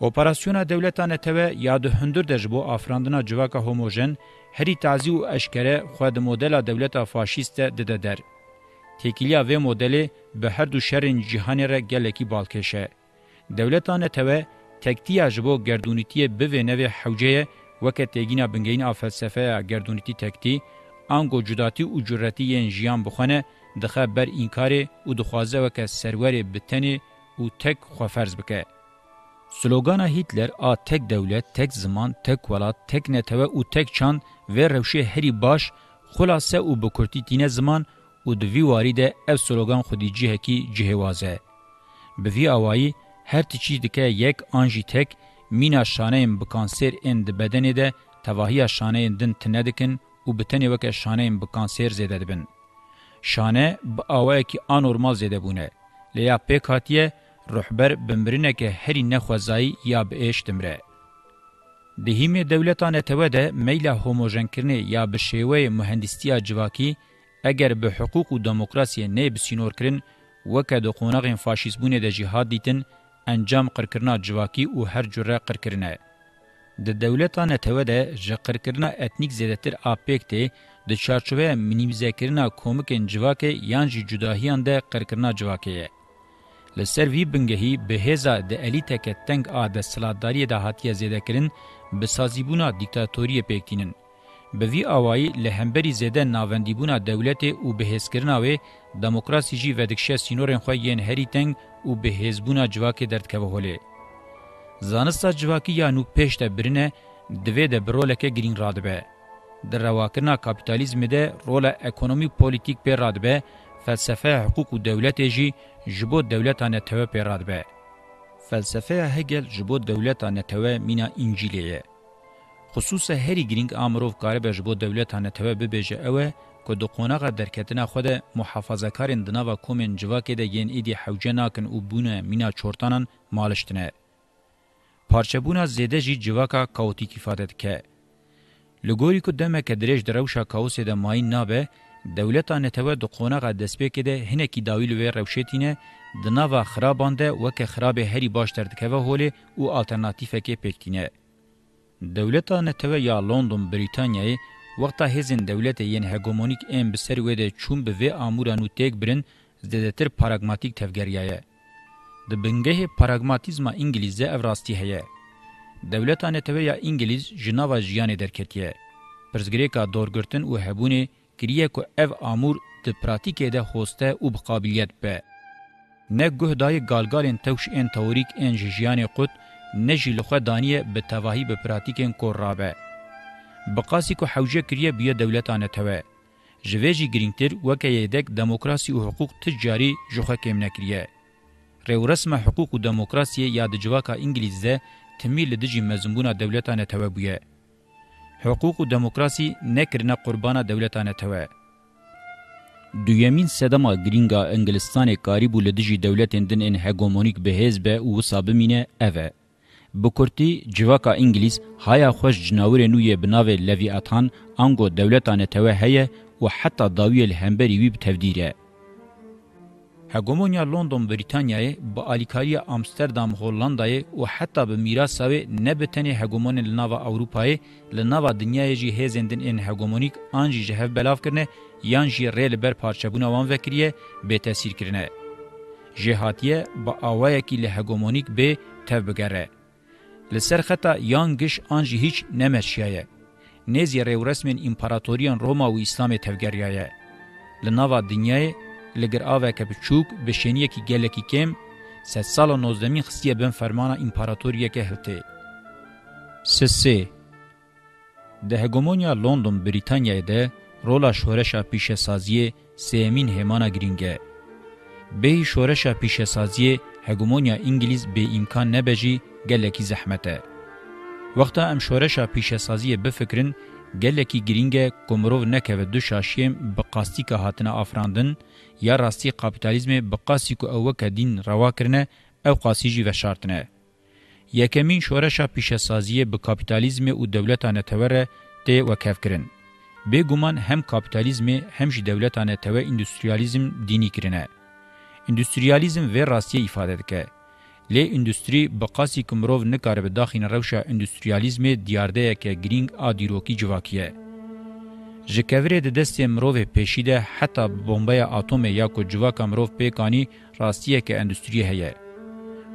اپراسیون دولتان تو یا ده هندر دجبو افراندنا جواک هموژن هری تعزی و اشکره خود مدل دولت فاشیست دده در. تکیلیا و مدل به هر دو شرین جهانی را گلکی بالکشه. دولتان تو تکتیا جبو گردونیتی بوه نوی حوجه وکه تیگینا بنگین آفلسفه گردونیتی تکتی انګو جداتی او جرأتی یان ژیان بخونه د خبر انکار او د خوازه وک سرور بتنی او تک خو فرض بکه سلوگانا هیتلر آ تک دولت تک زمان تک ولات تک نتوه او تک چان و روشه هری باش خلاصه او بکرتی تینه زمان او د وی واری ده اف سلوگان خودی جهه کی جهوازه به وی اوایی هر تیچی دکه یک آنجی تک مینا شانه بکانسر اند بدنه ده تواهی شانه دن تندکن او بتنی وک شانه به کانسر زده دبن شانه به اوای کی انورمال زده بونه لیا پکاتیه رهبر بمرینه که هری نخوازای یا به اش دمره دهیمه دولتانه توده میله هوموژن کرنه یا به شیوه مهندسیه جواکی اگر به حقوق و دموکراسی نه بسینور کرن وکه د قونغین فاشیزمونه د جهاد دیتن انجام قرکرنا جواکی او هر جره قرکرنه د دولتا نتوه ده جقر کرنا اتنیک زیدتر آپیکتی د چارچوه منیمزه کرنا کومکن جواکه یان جی جداهیان ده قرکرنا جواکه لسر وی بنگهی به هزا د الیته که تنگ آده سلاداری ده هاتیه زیده کرن به سازیبونا دیکتاتوری پیکتینن. به وی آوائی لهمبری زیده ناوندیبونا دولت او به هزکرناوه دموکراسی جی ودکشه سینورن خواه ین هری تنگ او به هزبونا جواک دردکوه هوله. زانستا جواکی یانو پیش ده برینه دوی ده برولکه گرین رادبه. در رواکرنا کپیتالیزم ده رول اکونومی پولیتیک پر رادبه فلسفه حقوق و دولت جی جبو دولتانه توه پر رادبه. فلسفه هگل جبو دولتانه توه مینا انجیلیه. خصوص هری گرینگ آمروف کاربه جبو دولتانه توه ببیجه اوه که د قونغه درکتنه خو د محافظهکارین د نوو کومن جواکې د یین ایدی حوجه ناکن او بونه مینا چورتانن مالشتنه پارچبونا زیده جی جواکا کاوتی کفادت که. لګوري کو دمه کډریج درو شا کاوس د ماین نابه دولت ان ته د قونغه دسپې کې ده هنه کی داویل و روشتینه د ناوه خرابانده وک خراب هری باش تر دکوه هولې او الټرناتیو کې پېکینه دولت ان ته یا لندن بریتانیای وقتا هزن دولت یین هګومونیک ام بسر و د چوم به و امورانو تک برن زدتر پاراګماتیک تفګریایه د بنگه پاراگماتیزما انگلیزه اوراستی هه دولتانه ته یا انگلیز جناوا جیان درکتیه پرزګریکا دورګرتن او هبونه کریه کو اف امور د پراتیکه ده خوسته او بقابلیت به نه گهدای گالگالن توش ان توریک ان جیان قوت نه جلخه دانیه به تواهی به پراتیکن کورابه بقاسی کو حوجه کریه بیا دولتانه ته جویجی گرینتر وکه یدک دموکراسی او حقوق تجاری جوخه کم نکریه رورسم حقوق و دموکراسی یا د جواکا انګلیزده تمیل دجی مزمبونه دولتانه توبویه حقوق و دموکراسی نکرنه قربانه دولتانه توه دویمین سدما گرینگا انگلستان کاریبو لدجی دولتین دن ان هگومونیک بهیز به او سابمینه اوه بکورتی جواکا انگلیس هایا خوش جناور نوی بناوه لوی اتان انگو دولتانه توه هیه و حتی داوی الهمبری وی بتفدیره هګومونیا لندن بریتانیای با الیکاری امستردام هولندای او حتی به میراثاوی نه بتنی هګومون لناوا اوروپای لناوا دنیای جی هزندن ان هګومونیک انجی جهف بلاف کرنه یان جی ریل بر پارچبونه وان وکریه به تاثیر کرنه جهاتیه با اوایه کی له هګومونیک به تبګره لسرخته یان گش انجی هیچ نمشیایه نزی ریورسمن امپراتوریان روما و اسلام تبګریایه لناوا دنیای لگر آوه که بچوک به شنیه که گلکی کم ست سال نوزدمی خستیه بین فرمانا امپاراتوریه که هلته. سسه ده هگومونیا لندن بریتانیا ده رولا شورشا پیش سازیه سیمین همانا گرینگه. به شورشا پیش سازیه هگومونیا انگلیز به امکان نبجی گلکی زحمته. وقتا ام شورشا پیش سازیه بفکرن گلکی گرینگه کمروو نکوه دو شاشیم بقاستی که هاتنه آفراندن، یا راستی کاپیتالیزم بقاسی کو او وک دین روا کرنه او قاسی جی وشارتنه یکمین شورشا پیش سازی به کاپیتالیزم او دولتانه توره ده وکف کرن به ګومان هم کاپیتالیزم هم جی دولتانه تو اندستریالیزم دینی کرنه اندستریالیزم و راستی ifade دکه لی اندستری بقاسی کومرو نه کار به داخین روشا اندستریالیزم دیارده یک گرینگ ادیروکی جواکیه جکوری د دستې مروه پېشیده حتی بمبه اتمی یا کو جواکا مروه پیکانی راستیه که اندستری هيا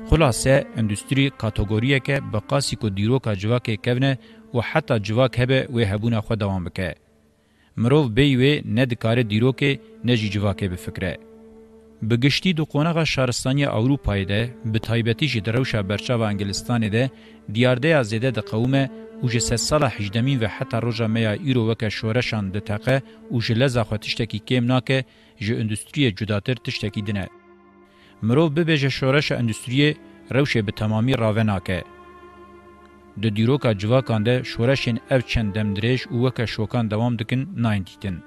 خلاصه اندستری کاتګوریه که بقاسی کو دیرو کا جواکه کونه او حتی جواک هبه و هبونه خو دوام بکه مروه بیوی نه د کار دیرو کې نه جی جواکه به فکره بگشتی دو قونغه شهرستانی اوروپای ده به تایبتی جی دروشه برچاو انګلستان ده دیارده از زده د قومه و جه سه سال هجدمین و حتی روژا میا ایرو وکه شورشان دتقه و جه لزا خو تشتکی کم ناکه جه اندوستری جداتر تشتکی دنه. مروف ببیجه شورش اندوستری روشه به تمامی راوه ناکه. د دیروکا جواکان ده شورشین اف چند دمدریش او وکه شوکان دوام دکن ناین دیتن.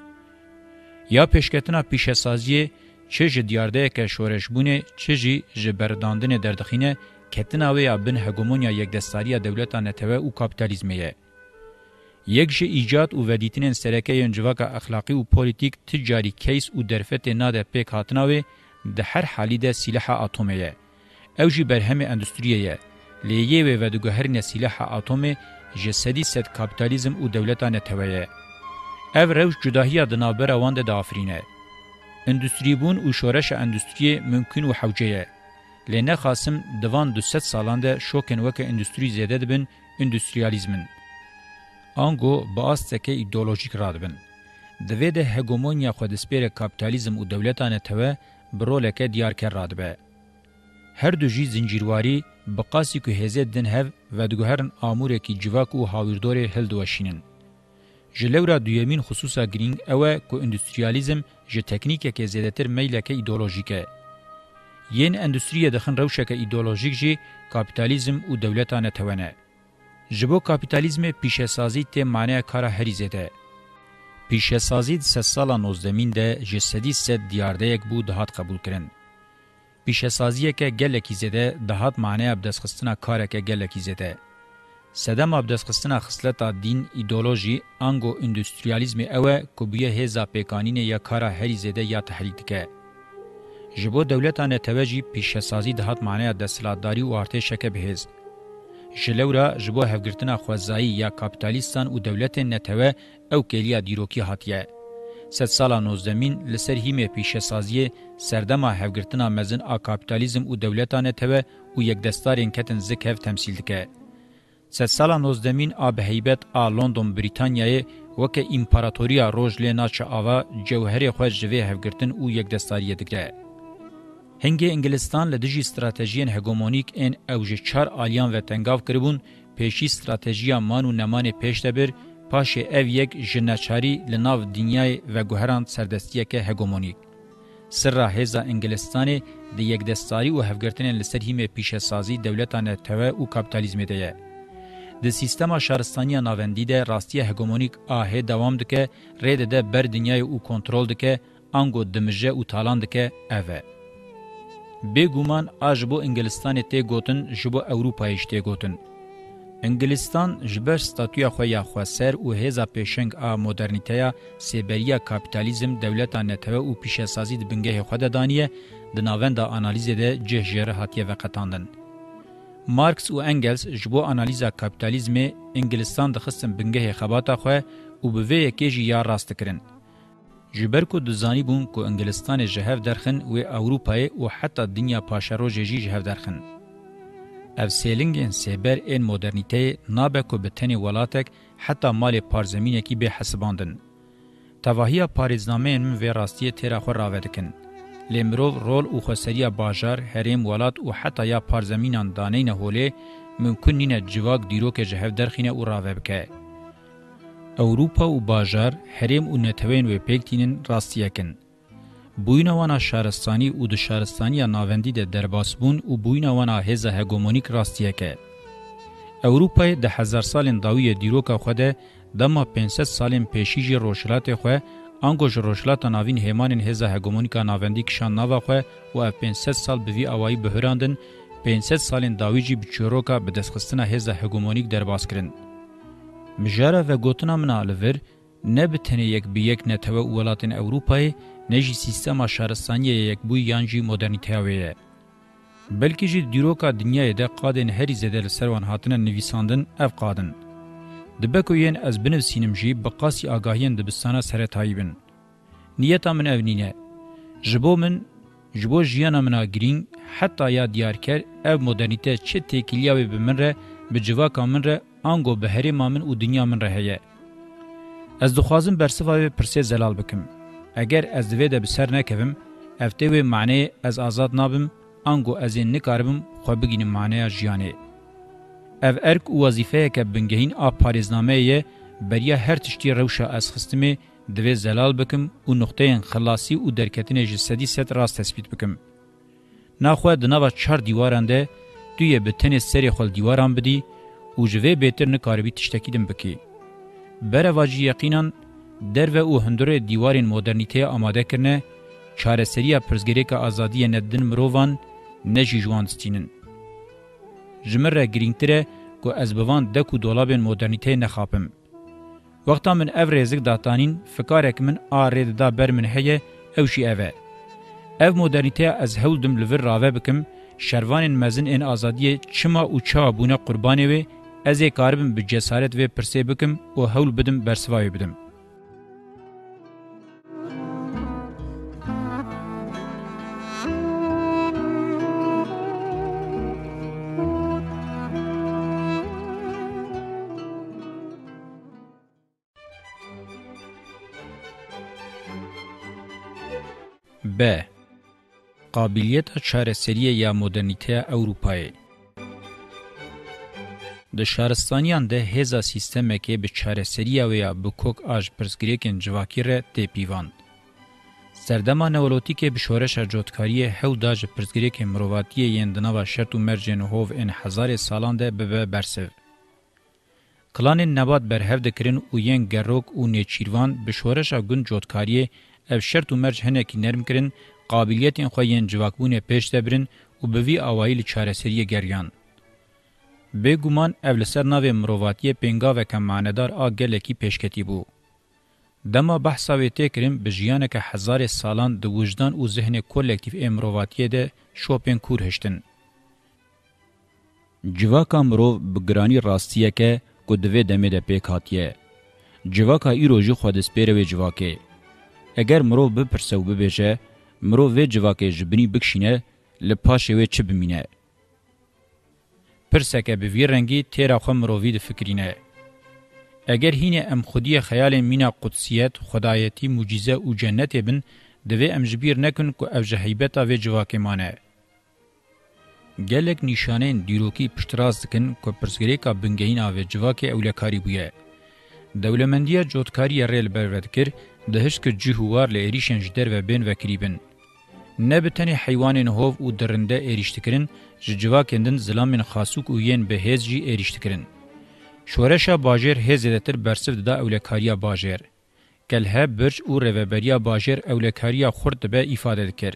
یا پیشکتنا پیشسازیه چه جه دیارده که شورش بونه چه جه جه برداندن دردخینه کتنا ویا بن هگمونیا یک دستاریه دولتا نتوه او کپیتالیزمیه. یک جه ایجاد او ودیتنین سرکه ینجواک اخلاقی او پولیتیک تجاری کیس او درفت ناده پیک هاتناوی ده هر حالی ده سلاح آتومیه. او جی برهم اندوستریه لیه و ودگهرین سلاح آتومی جسدی ست کپیتالیزم او دولتا نتوه. او روش جداهی دنابر وانده ده آفرینه. اندوستری بون او شورش اندوستری ممکن و حوجه لنه خاصم دوان 200 سالان ده شوکن وک اندستری زده دبن اندستریالیزمن آنگو با استکه ایدئولوژیک رادبن د وې د هګومونیا خو د سپیره کپټالیزم او دولتانه ته برولکه دیار کر رادبه هر دو جی زنجیرواری بقاسی کو هزه دن هف و دګهرن امور کی جواک او هاویردور هل دوشینن جلورا دویمین خصوصا گرینگ اوه کو اندستریالیزم ژ تکنیک کې زیاتر میل کې ایدئولوژیکه یین اندستریه دخن روشکه ایدئولوژیک جی کاپیتالیزم او دولتانه تونه. جبو کاپیتالیزم پیشه سازی ته معنی کارا هریزه ده. پیشه سازی د سسالا نوزدمین ده جسدی سد دیارده یک بو دهات قبول کرن. پیشه سازیه که گلکی زده دهات معنی ابدسخستنا کاره که گلکی زده. سدم ابدسخستنا خصلتا دین ایدولوژی انگو اندستریالیزم اوه کبیه هزا پیکانین یا کارا هریزه ده یا تحریک که. جبو دولتانه توجی پیشسازی دهات معنی د سلاداری او ارتشکه بهز جلورا جبو هفګرتنا خوځایی یا کاپیتالیستان او دولت نتوه او کلیه دیروکی هاتیه ست سالا نوزدمین لسر هیمه پیشسازی سردما هفګرتنا مزن ا کاپیتالیزم او دولتانه توه او یک دستارین کتن زکهف تمثیل دکه ست سالا نوزدمین ا بهیبت ا لندن بریتانیای وکه امپراتوریا روجلینا چاوا جوهری خوځوی هفګرتن او یک دستاریه دکه هنگی انگلستان له دجی استراتژین هګومونیک ان اوج چار آلیان و تنگاف کربون پیشی استراتژیا مانو نمان پیشتبر پاش اف یک جنچاری لناو دنیای و گوهران سردستیه که هګومونیک سر هزا انگلستان د یک دستاری او هفګرتن لسر هیمه پیشه سازی دولتانه تو او کاپیتالیزم ده د سیستما شارستانیا ناوندی ده راستیه هګومونیک آه دوام دکه رید ده بر دنیای او کنټرول دکه انګو دمجه او تالاند دکه اوه بێگومان ئاژ بۆ ئینگلیستانی تێگوتن ji بۆ ئەوروپایش تێگوتن. ئینگلیستان ji ber ستاتوya xwe ya xweser û hêza pêşeng a modernîteya sêberiya kapîtalîzm dewleta netewê û pîşesazî di bingehê xwe de daniye di navenda analîzê de cih jêre hatiye veqetandin. Marx û Engels ji bo analiza kapîtalîzmê İngilistan dixistin bingehê xebata xwe û bi vê yekê jî ya rast dikirin. جبر کو دزانی بون کو انګلستان جهف درخن و اوروپای او حتی دنیا پاشرو جی جهف درخن اف سیلینگن سیبر ان مدرنیته نابه کو بتنی ولاتک حتی مال پارزمینه کی به حساباندن تواهی پاریزنامه ان و راستی تیرا خو راودکن لمرو رول او خسریا بازار هریم ولات او حتی یا پارزمینان دانه نه هوله ممکن نینه جواک دیرو که جهف درخینه او راوبکه ئەوروپا و باژار هەرێم و نەتەوەین وێ پێکتینن ڕاستیەکن. بووینەوەنا شارستانی و دشارستانیە ناوەندی دە دەرباسبوون و بووینەوەنا هێزە هەگۆمۆنیک ڕاستیەکە. ئەوروپای دە هزار سالên داویە دیرۆکە خودە دەما 500 سالên پێشیژی ڕۆژلاتێ خوێ ئەنگۆژ ڕۆژلاتە ناوین هێمانên هێزە هەگۆمۆنیکا ناوەندی کشان ناوا خوێ و 500 سال بڤی ئەوایی بهراندن 500 سالên داویجی بچۆرۆکە بەدەستخستنە هێزە هەگۆمۆنیک دەرباسکردن. مجاره و گوتنا منا لور نه بتنه یک بی یک نتوه ولاتین اوروپای نه جی سیستما شهرستانی یک بوی یانجی مدرنیته ویه. بلکې جی دیروکا دنیای ده قادن هری زده لسروان هاتنه نویساندن اف قادن. دبکو یین از بنو سینم جی بقاسی آگاهین دبستانا سره تایبن. نیتا من اونینه. جبو من جبو جیانا منا گرین حتی یا دیارکر او مدرنیته چه تکیلیاوی بمن ره بجواکا من ره آنگو به هری من و دنیا من رهیه. از دخوازم برسوای پرسی زلال بکم. اگر از دوی ده بسر نکویم، افته وی معنی از آزاد نابم، آنگو از این نکاربم خواه بگینم معنی جیانه. او ارک و وظیفه که بنگهین آب پاریزنامه یه بریا هر تشتی روشا از خستمه دوی زلال بکم و نقطه خلاصی و درکتین جسدی ست راست تثبیت بکم. ناخواه دنابا چار دیواران ده دویه به تن سری خل دیواران بدی، او جوه بهتر نه کاروي تشتکی دم بکی بره واجی یقینا در و او هندره دیوارین مدرنیته آماده کرنه چاره سریه پرزګری که ازادی ندن مرووان نه جیجوان ستینن جمره گرینگتره کو از بوان دکو دولابین مدرنیته نخاپم وقتا من او ریزک داتانین فکارک من آرید دا بر من هیه او شی اوه او مدرنیته از هول دم لور راوه بکم شروان مزن این ازادی چما او چا بونه قربانه وی ez ê karibim bi cesaret vê pirsê bikim û hewl bidim bersivayê bidim. B. Kabiliyet çareseriye ya moderniteye Avrupa'yı د شهرستانیان د هزا سیستمه کې به چارەسەریە ویا bi کوک اج پرسگریکên civakî re têpîvand. Serdema newlotîkê bi şoreşa cotkariyê hewda ji pirsgirêkê mirovatiyê yên di nava şert û mercên hov ên hezarê salan de bibe bersev. Klanên nebat berhev dikirin û yên gerok û nêçîrvan bi şoreşa gund cotkariyê ev şert û merc hinekî nerm kirin, qabiliyetên xwe yên civakbûnê pêş de birin û bi vî awayî li çareseriyê geryan. بګومان اول سر ناوې مرواتیه پنګا و کماندار ا ګلکی پیشکتی بو دما بحثا و تکریم بجیانه که هزار سالان د وجدان او ذهن کلکتیو امرواتیه ده شوپن کور هشتن جواکا مرو بگرانی راستیه که کدوه دمه ده پیک هاتیه جواکا ایرو جو خود سپیره و جواکه اگر مرو بپرسه و ببیجه مرو و جواکه جبنی بکشینه لپاشه و چه بمینه پرسکه به وی رنگی تیرا خو مرووی د فکرینه اگر هینه ام خودی خیال مینا قدسیت خدایتی معجزه او جنت بن دوی ام جبیر نکن کو او جهیبتا و جواکه مانه گلک نشانه دیروکی پشتراز دکن کو پرسگری کا بنگهین او جواکه اولکاری بویه دولمندیه جوتکاری ریل برودکر دهشت که جهوار لعریشن جدر و بین وکریبن نه بتنی حیوانین هوف او درنده ایریشتکرین ججوا کندن زلامین خاصوک و یین به هز جی ایریشتکرین. شورشا باجر هز دتر برسف دا اولکاریا باجر. گله برج او روبریا باجر اولکاریا خورد به ifade کر.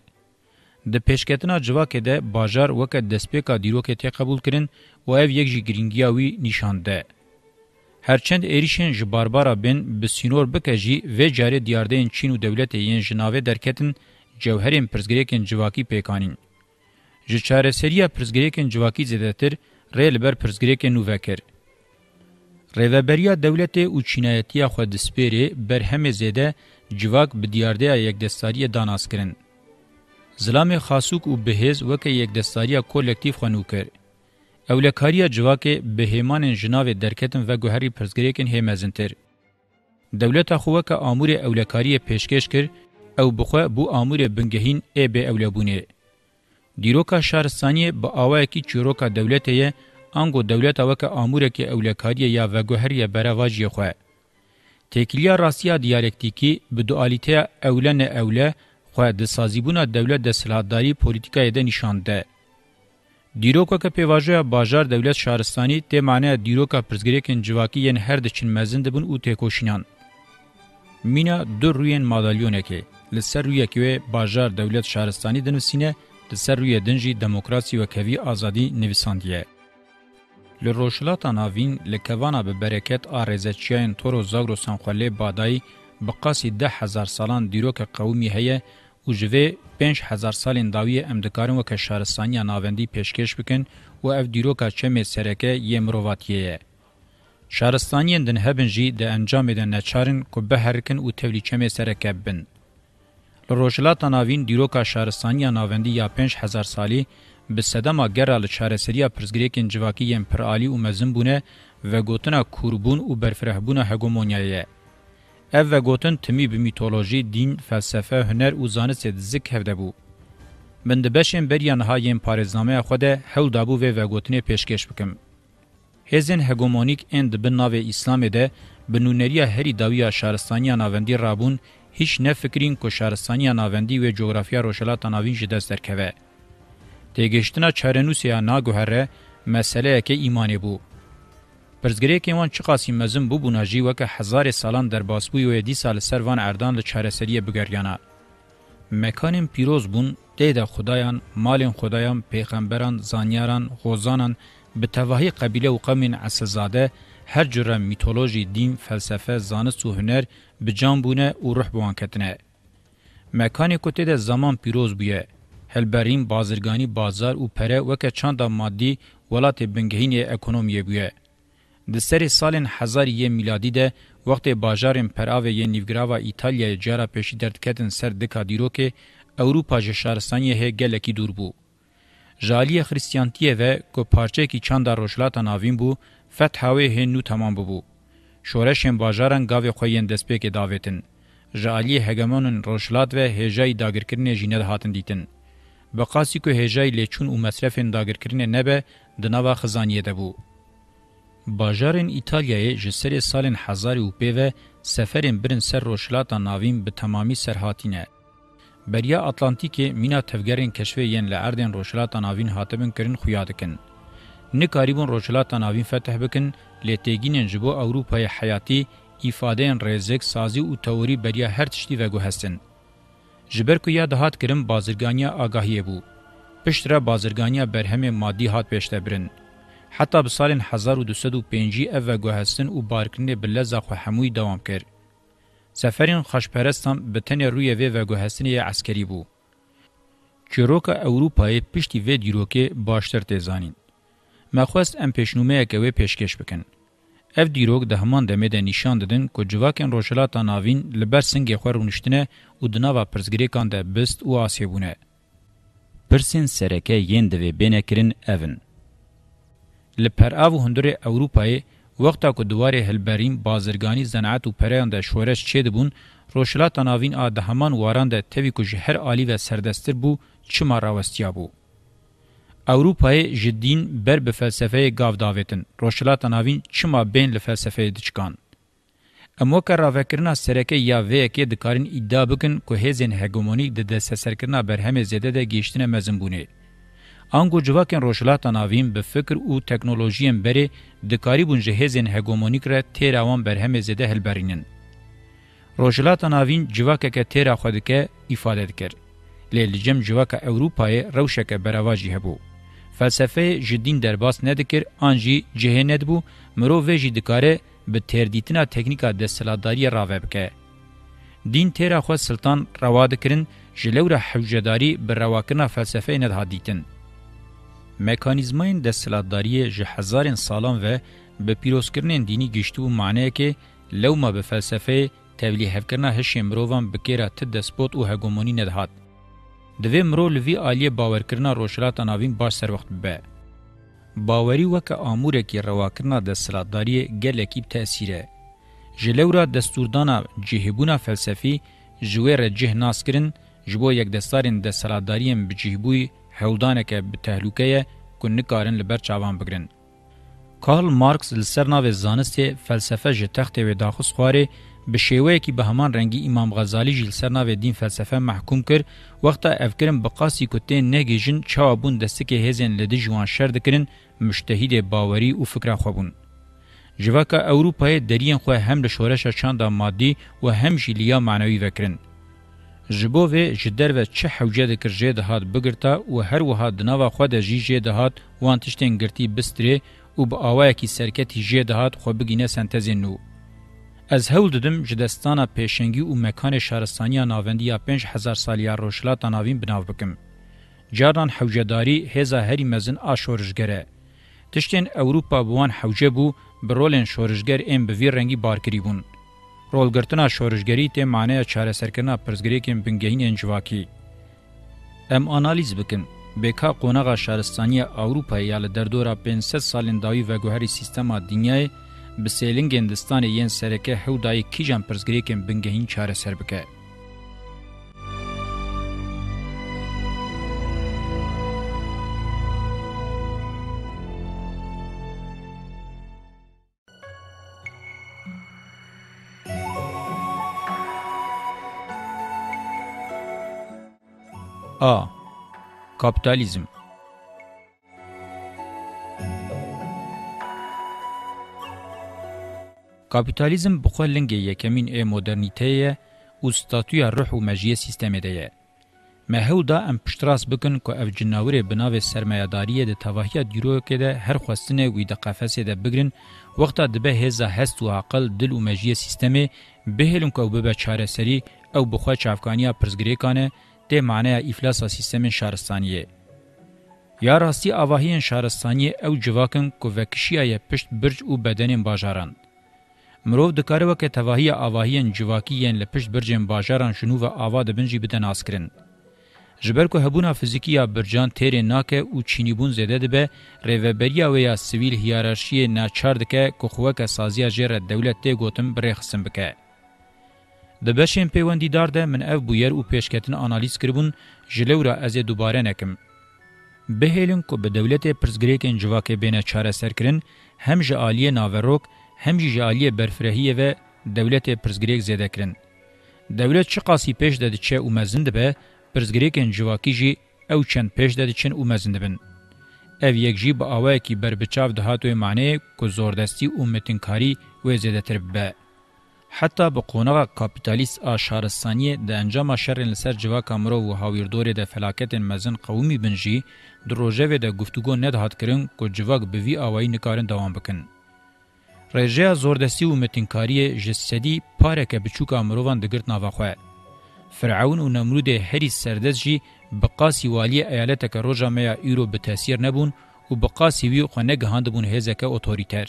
د پیشکتنا جوا کې د باجر وک د سپیکا دیرو کې ته قبول کړي او اف یک جی گرینګیاوی نشانده. هرچند ایریشن ژ باربارا بن بسینور بکجی و جاری دیاردین چین او دولت یین جناوه درکتن جوهرین پرزګریکن جواکی پیکانین. ji çareseriya pirzgirêkên civakî zêdetir rê li ber pirzgirêkên nû vekir. Rêveberiya dewletê û çînayetiya xwe dispêrê berhemê zêde civak bi diyardeya yekdestariya danas kirin. Zilamê xasûk û bihêz weke yekdestariya kolektif xwe nû kir. Ewlekariya civakê bi hêmanên jinavê derketin ve guherî pirzgirêkên hêmezintir. Dewleta xwe weke amûrê ewlekariyê pêşkêş kir, ew bixwe bû amûrê bingehîn ê bê ewlebûnê. دیروکا شهرستانی با آوایکی چوروکا دولتیه انگو دولتا وک امورکی اولکاری یا وگوهری برواجی خو تکلیه راسیا دیالکتیکی به دوالیته اولن اوله خو د سازیبونه دولت د سلاداری پولیټیکای ده نشانده دیروکا که پیواژه بازار دولت شهرستانی ته معنی دیروکا پرزګریکن جواکی ین هر د چین مزند بن او تکوشینان مینا دو روین مادالیونه کې لسر رویه کې بازار دولت شهرستانی د نوسینه لسر روی دنجی دموکراسی و کوي ازادي نویساندیه له روشلاتا ناوین لکوانا به برکت آرزچین تورو زاورو سنخوله بادای بقاسی ده هزار سالان دیروک قومی هیه او جوه 5000 سالین داوی امدکارن و کشارستانی ناوندی پیشکش بکن و اف دیروکا چمه سرکه یمرواتیه شارستانین دن هبن جی ده انجام دن نچارن که بهرکن و تولی چمه سرکه بن. روجلاتا ناوین دیروکا شهرستانی ناوندی یا 5000 سالی به سدما گرال چارسریه پرزګریکن جواکی یم پر عالی او مزم بونه و گوتنا کوربون او برفرهبونه هګومونیایه اف و گوتن تمی به میتولوژی دین فلسفه هنر او زانست زک هفده بو من د بشم بریان هایم پارزنامه خود هول دابو و و گوتنه پیشکش بکم هزن هګومونیک اند بناوی اسلام ده بنونریه هری داویا شارستانی ناوندی رابون هیچ نه فکرین کو شهرستانی ناوندی و جغرافیا روشلات ناوین جده سرکوه. تیگشتنا چارنوسیا ناگوهره مسئله که ایمانی بو. پرزګری کې وان چې قاسم مزم بو بوناجی وک هزار سالان در باسبوی و دی سال سروان اردان له چارسری بګریانا مکانم پیروز بون د د خدایان مالن خدایان پیغمبران زانیاران غوزانان به توهی قبیله او قوم عسزاده هر جره میتولوژي دین فلسفه زانست او هنر بجان بونه او روح بوان کتنه مکان کوته د زمان پیروز بویه هلبرین بازرگانی بازار او پره وک چاند مادی ولات بنگهین اکونومی بویه د سری سالن 1000 میلادی ده وخت بازارن پراوه ی نیوگراوا ایتالیا جرا پېشی دردکتن سر د کادیرو کې اوروپا جشارسانی هه گلکی دور بو ژالیه خریستیانتیه و کو پارچه کی چاندا روشلاتا ناوین بو فتحاوی هنو تمام ببو. شورشین باجاران گاوی خویین دسپیک داویتن. جالی هگمانون روشلات و هجای داگرکرن جیند هاتن دیتن. بقاسی که هجای لیچون و مصرفین داگرکرن نبه دنوا خزانیه ده بو. باجارین ایتالیای جسر سالین هزاری و پیوه سفرین برن سر روشلاتا ناویم به تمامی سرهاتینه. بریا اتلانتیکی مینا تفگرین کشفه ین لعردین روشلاتا ناوین هاتبن کرن خویادکن. نکاریبون روشلاتا ناوین فتح بکن لیتگینین جبو اوروپای حیاتی ایفادهن رزق سازی او توری بریا هر تشتی وگو هستن. جبر کو یا دهات کرم بازرگانیا آگاهیه بو. پشتره بازرگانیا برهم مادی هات پیشته برن. حتی بسالین 1250 او وگو هستن او بارکنه بلزا خو هموی دوام کر. سفرین خشپرستان به تن روی وی وگو هستنی عسکری بو. چروک اوروپای پشتی وی دیروکه باشتر تیزانین. مخواست ام پیشنومه کوي پیشکش بکن اف دیروگ ده همان دمه ده نشان ددن که جواکن روشلاتا ناوین لبر سنگ خوار ونشتنه و دناوا پرزگریکان ده بست و آسیبونه. پرسین سرکه ین دوی بینه کرن اون. لپر آو هندور اوروپای وقتا که دواره هلبرین بازرگانی زنعت و پریان ده شورش چه دبون روشلاتا ناوین آ ده همان واران ده تاوی که جهر آلی و سردستر بو چما راوستیا بو. اوروپای جدین بر به فلسفه گاو داویتن روشلات ناوین چما بین لفلسفه دچکان امو که راوکرنا سرکه یا ویکی دکارین ادعا بکن که هزین هگمونی د دست سرکرنا برهم زیده ده گیشتن مزنبونه. انگو جواکن روشلات ناوین به فکر او تکنولوژیم بری دکاری بون جهزین هگمونیک را تیر اوان برهم زیده هلبرینن. روشلات ناوین جواکه که تیر خودکه ایفاده کرد. لیل جم جواکه اوروپای روشکه برواجی هبو. فلسفه جدین درباس ندکر انجی جهنت بو مرو و جی دکاره به تردیتنا تکنیکا دستلاداری راوه بکه. دین تیرا خو سلطان روا دکرین جلور حوجداری بر رواکنا فلسفه ند هادیتن. مکانیزمین دستلاداری جه هزارین سالان و به پیروسکرنین دینی گشتو معنی که لوما به فلسفه تولیه هفکرنا هشی مروان بکیره تدسپوت و هگومونی ندهاد. دوی مرو لوی عالی باورکرنا روشلاتا ناوین باش سر وخت به باوری وک امور کی رواکرنا د سلاداری گلکی تاثیره جلورا دستوردانا جهبونا فلسفی جویر جه ناسکرین جبو یک دستارین د سلاداریم بجهبوی هولدانکه به تهلوکه کن نکارن لبر چاوان بگرن کارل مارکس لسرنا و زانست فلسفه جه تخت و داخص خواره به شێوەیەکی بە هەمان ڕەنگی ئیمام غەزالی ژیل سەرناوێت دین فەلسەفە محکوم کرد وەختە ئەفکرن بە قاسی کوتێن نەگەیژن چاوابوون دەستێکی هێزیان لە دژیوان شەر دەکردن مشتەهیدێ باوەری و فکرا خۆبوون. جواکە ئەوروپایە دەریان خۆ هەم لە شۆرەشە چاندا مادی و هەم ژیلیا معنەوی وەکرن. ji bo vê ji derve çi hewce dikir jê dihat bigirta û her wiha di nava xwe de jî jê dihat wan tiştên girtî bistirê û bi awayekî serketî jê dihat xwe bigîne sentezên nû. از هول ددم جدستانا پیشنگی و مکان شهرستانی ناوندیا 5000 سالیا روشلات ناوین بناو بکم جاران حوجداری هزا هری مزن آشورشگره تشتین اوروپا بوان حوجه بو برولن شورشگر ام به وی رنگی بارکری بون رولګرتنا شورشګری ته معنی چاره سرکنه پرزګری کې بنګین انجواکی ام انالیز بکن بکا قونغه شهرستانی اوروپا یاله دردورا 500 سالین داوی و ګوهری سیستما دنیای bi sêlingên distanê yên sereke hewdayê kîjan pirsgirêkên bingehîn çareser bike A. Kapitalizm کاپیتالیزم بخو لنګ یکمین ای مدرنیته او ستاتوی روح او مجیه سیستم دی مهو دا ام پشتراس بکن کو اف جناوری بناو سرمایه‌داری د توهیه دیرو کې ده هر خوستنه وی د قفسه ده بګرن وخت د به هزه هست او عقل دل او مجیه سیستم بهلم کو به چاره سری او بخو چافکانیا پرزګری کانه ده معنی افلاس سیستم شهرستانیه یا راستی اواهی شهرستانی او جواکن کو وکشیه پشت برج او بدن باجاران مرو دکاره وکه تواهی آواهین جواکیین لپشت برجن باجاران شنو و آوا دبنجی بدن آسکرن. جبر که هبونا فیزیکی برجان تیر ناکه او چینیبون زده ده به ریوبریا و یا سویل هیرارشی ناچار دکه که خوک سازیا جر دولت تی گوتم بری خسم بکه. ده بشین پیوندی دارده من او بویر او پیشکتن آنالیز کربون جلو را از دوباره نکم. بهیلن که به دولت پرزگریک انجواکه بین چاره سر کرن هم جعالی ناوروک هم جی جالی برفرهیه و دولت پرزگریک زیده کرن. دولت چه قاسی پیش داده چه او مزنده به پرزگریک انجواکی جی او چند پیش داده چن او مزنده بن. او یک جی با آوه کی بربچاو دهاتوی معنی که زوردستی و متنکاری و زیده تر به. حتی به قونغه کاپیتالیست آ شارستانی د انجام شر لسر جوا کامرو و هاویردور د فلاکت مزن قومي بنجي دروژه و د گفتگو نه دهات کرن کو جواک به وی اوای نکارن دوام بکن رژیا زوردستی و متینکاری جسدی پارک بچوکا مروان دگرت نواخوه. فرعون و نمرود هری سردس جی بقاسی والی ایالت که روژا میا ایرو بتاثیر نبون و بقاسی وی خو نگهاند بون هزکه اوتوریتر.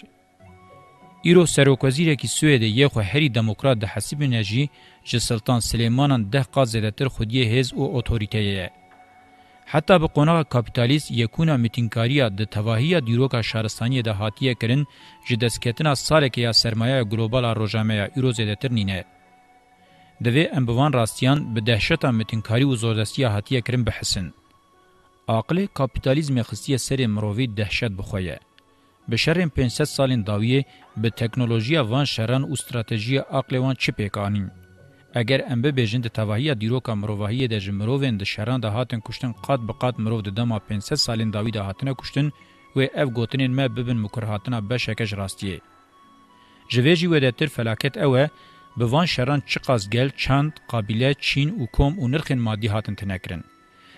ایرو سروکوزیره کی سوید یه خو هری دموکرات ده حسیب نجی جسلطان سلیمانان ده قاز زدتر خودی هز و اوتوریتیه. حتی به قناغ کپیتالیست یکونا میتینکاریا د تواهی دیروکا شهرستانی ده هاتیه کرن جدسکتنا سالک یا سرمایه گلوبال روجامه ایروز دتر نینه. دوی امبوان راستیان به دهشتا میتینکاری و زوردستی هاتیه کرن بحسن. عقل کپیتالیزم خستی سر مرووی دهشت بخویه. به شرم 500 سالین داویه به تکنولوژی وان شران و استراتژی عقل وان چپیکانین. اگر ام به بجند د توهیه دیروکا مروهیه د جمروین د شهران د هاتن کوشتن قات بقات مرو د دما 500 سالین داوی د هاتنه کوشتن و اف گوتنین ما ببن مکر هاتنه به شکه راستیه جویجی و دتر فلاکت اوه به وان شهران چقاز گل چند قابلیه چین او کوم او نرخن مادی هاتن تنکرن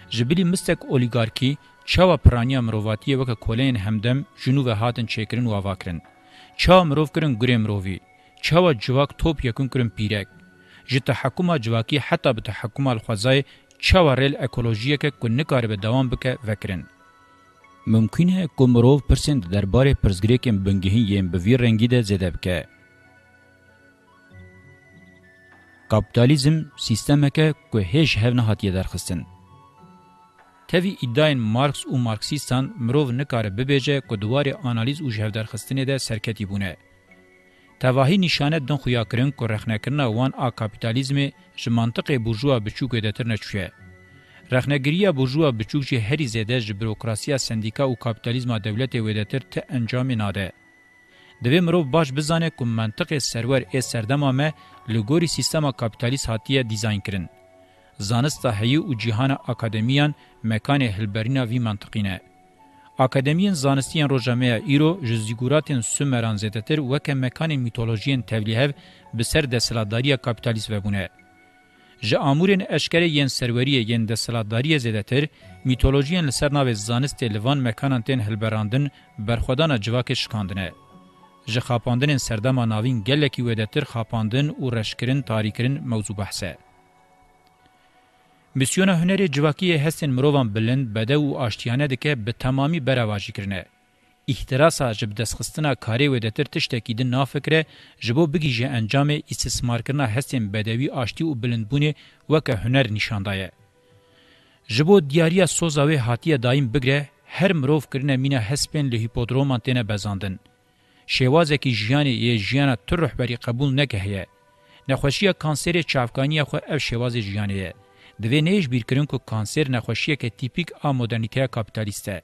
جبلی مستک اولیگارکی چاوا پرانیا مروواتی وک کولین همدم جنوب هاتن چیکرن و واکرن چا مروف کرن گریم رووی چاوا جواک توپ یکون کرن پیرک جه تحکم جواکی حتی به تحکم الخوزای چوارل اکولوژیه که کنکاری به دوام بکه وکرن. ممکنه کومروف پرسند درباره پرزګریکم بنګهین یم به وی رنګی ده زده بکه کاپټالیزم سیستمکه که هیڅ هونه هاتیه درخستن توی ادعاین مارکس او مارکسیستان مرو نکاره ببیجه که دوار آنالیز او جهو درخستنه ده سرکتی بونه تواهی نشانه دن خویا کرن کو رخنه کرنا وان ا کاپیتالیزم ژ منطق بورژوا بچوک دتر نچوی رخنګریه بورژوا بچوک چې هری زده ژ بروکراسي سندیکا او کاپیتالیزم دولت ودتر ته انجام ناده دوی مرو باش بزانه کوم منطق سرور ا سردما ما لګوري سیستم کاپیتالیست هاتیه ډیزاین کرن زانست هیو او جهان اکادمیان مکان هلبرینا وی منطقینه اکادمیین زانستیان روجامه ایرو جزیګوراتین سومران زدتر وک مکان میتولوژین تبلیغ به سر د سلاداری کاپیتالیسم وبونه ژ امورن اشکری ین سروری ین د سلاداری زدتر میتولوژین لسرناو زانست لوان مکانن تن هلبراندن برخودان جواک شکاندنه ژ خاپاندن سردما ناوین گلکی ودتر خاپاندن او رشکرین تاریکرین موضوع بحثه میسیون هنری جواکی هستن مروان بلند بده او آشتیانه دکه به تمامی برواجی کرنه احتراسا جب دستخستنا کاری و دتر تشتکی دن نافکره جبو بگی جه انجام استثمار کرنا هستن بدوی آشتی و بلندبونه وکه هنر نشاندایه. جبو دیاریا سوزاوی هاتیه دایم بگره هر مروف کرنه مینه هسپن له هیپودرومان تنه بزاندن. شوازه کی جیانه یه جیانه تر رحبری قبول نکه هیه. نخوشیه کانسر چافکانی خو اف شوازه جیانه یه. دوی نیش بیرکرین که کانسر نخوشیه که تیپیک آ مدرنیته کپیتالیسته.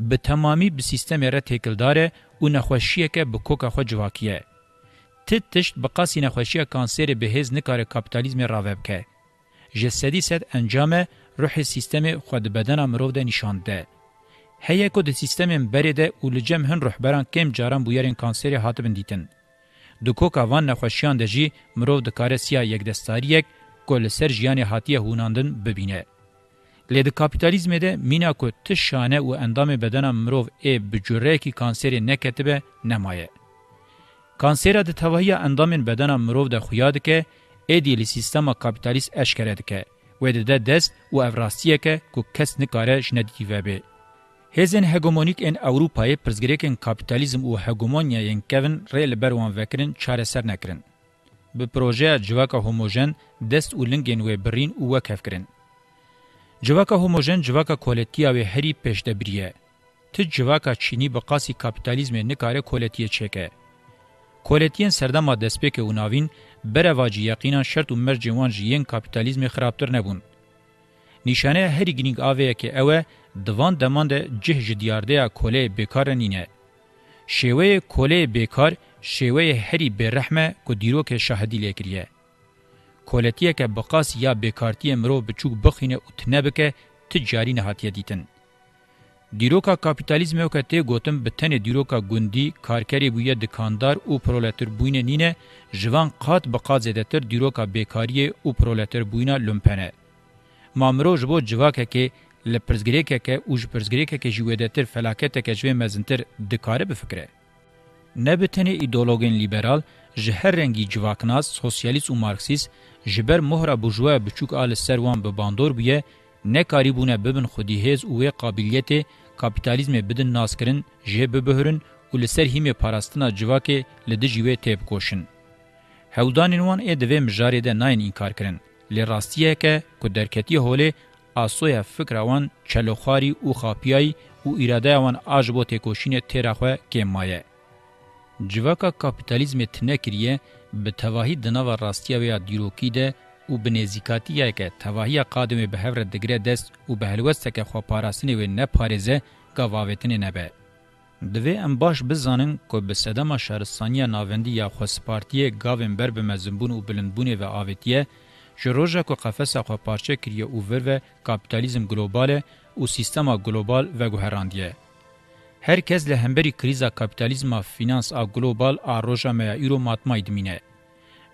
به تمامی به سیستم را تکل داره و نخوشیه که به کوک خود جواکیه. تد تشت بقاسی نخوشیه کانسر بهز نکار کپیتالیزم راوب که. جسدی ست انجام روح سیستم خود بدن مرو ده نشانده. هیا که ده سیستم برده و لجم هن روحبران کم جاران بویرین کانسر حاطبن دیتن. د کوکا وان نخوشیان د جی مرو د کار سیا یک دستاریک کو لسر جیان هاتیه هوناندن ببینه. لید کاپیتالیزم ده مینا کو تشانه و اندام بدن مروف ای بجوره کی کانسری نکتبه نمایه. کانسر د توهیه اندام بدن مروف ده خویاد که ایدی لی سیستم کاپیتالیست اشکره ده که و ده دست و افراستیه که کو کس نکاره شندی و به. هزن هګومونیک ان اوروپای پرزګریکن کاپټالیزم او هګومونیا ان کوین ریل بروان وکرین چاره سر نکرین به پروژه جواکا هوموژن دست و لنگین و برین و وکف کرن. جواکا هوموژن جواکا کولتیا و هری پشته بریه. تی جواکا چینی به قاسی کپیتالیزم نکاره کولتیه چکه. کولتیان سردما دسپیک و ناوین بره واجی یقینا شرط و مرج وان جین کپیتالیزم خرابتر نبون. نشانه هری گنینگ آوه که اوه دوان دمانده جه جدیارده کوله بیکار نینه. شیوه کوله بیکار شیوه هری برحمه کو دیروک شاهدی لیکریه کولتیه که بقاس یا بیکارتی مرو بچوک بخینه او تنبکه تجاری نهاتیه دیتن دیروکا کاپیتالیزم او کته گوتم بتنه دیروکا گوندی کارکری بویا دکاندار او پرولتر بوینه نینه جوان قات بقا زدتر دیروکا بیکاری او پرولتر بوینه لومپنه مامرو جبو جواکه که لپرزګریکه که او جپرزګریکه که جویدتر فلاکته که جوی مزنتر دکاره بفکره نه بتنی ایدولوژین لیبرال جهر رنگی جواکناز سوسیالیست و مارکسیست جبر مهر بوجوا بچوک آل سروان به باندور بیه نه کاریبونه ببن خودی هز او قابلیت کاپیتالیزم بدن ناسکرین جه ببهرن و لسر هیمه پاراستنا جواکه لده جیوه تیب کوشن. هولدانین وان ای دوی مجاری ده ناین اینکار کرن. لی راستیه که که درکتی هوله آسوی فکروان چلوخاری و خاپیای و ایراده وان آجبو تیکوشین تیرخوه که مایه. جواکا کاپیتالیزمت نکریه به تواهی دناو راستیا و دیروکی ده او بنزیکاتی یک تواهی قادم به هور دگره دست او به هلوسته که خو پاراستنی و نه پارزه گاواوتنی نه به دوی ام باش بزانن کو به صدما شهرستانی ناوندی یا خو سپارتی گاوین بر به مزمبون او بلندبون و آوتیه جروجا کو قفسه خو پارچه کریه او ور و کاپیتالیزم ګلوباله او سیستما ګلوبال و ګهراندیه هر کس له همبري کریزا کاپیتالیزم فینانس ا ګلوبال ا روجا میا ایرو ماتمای دمینه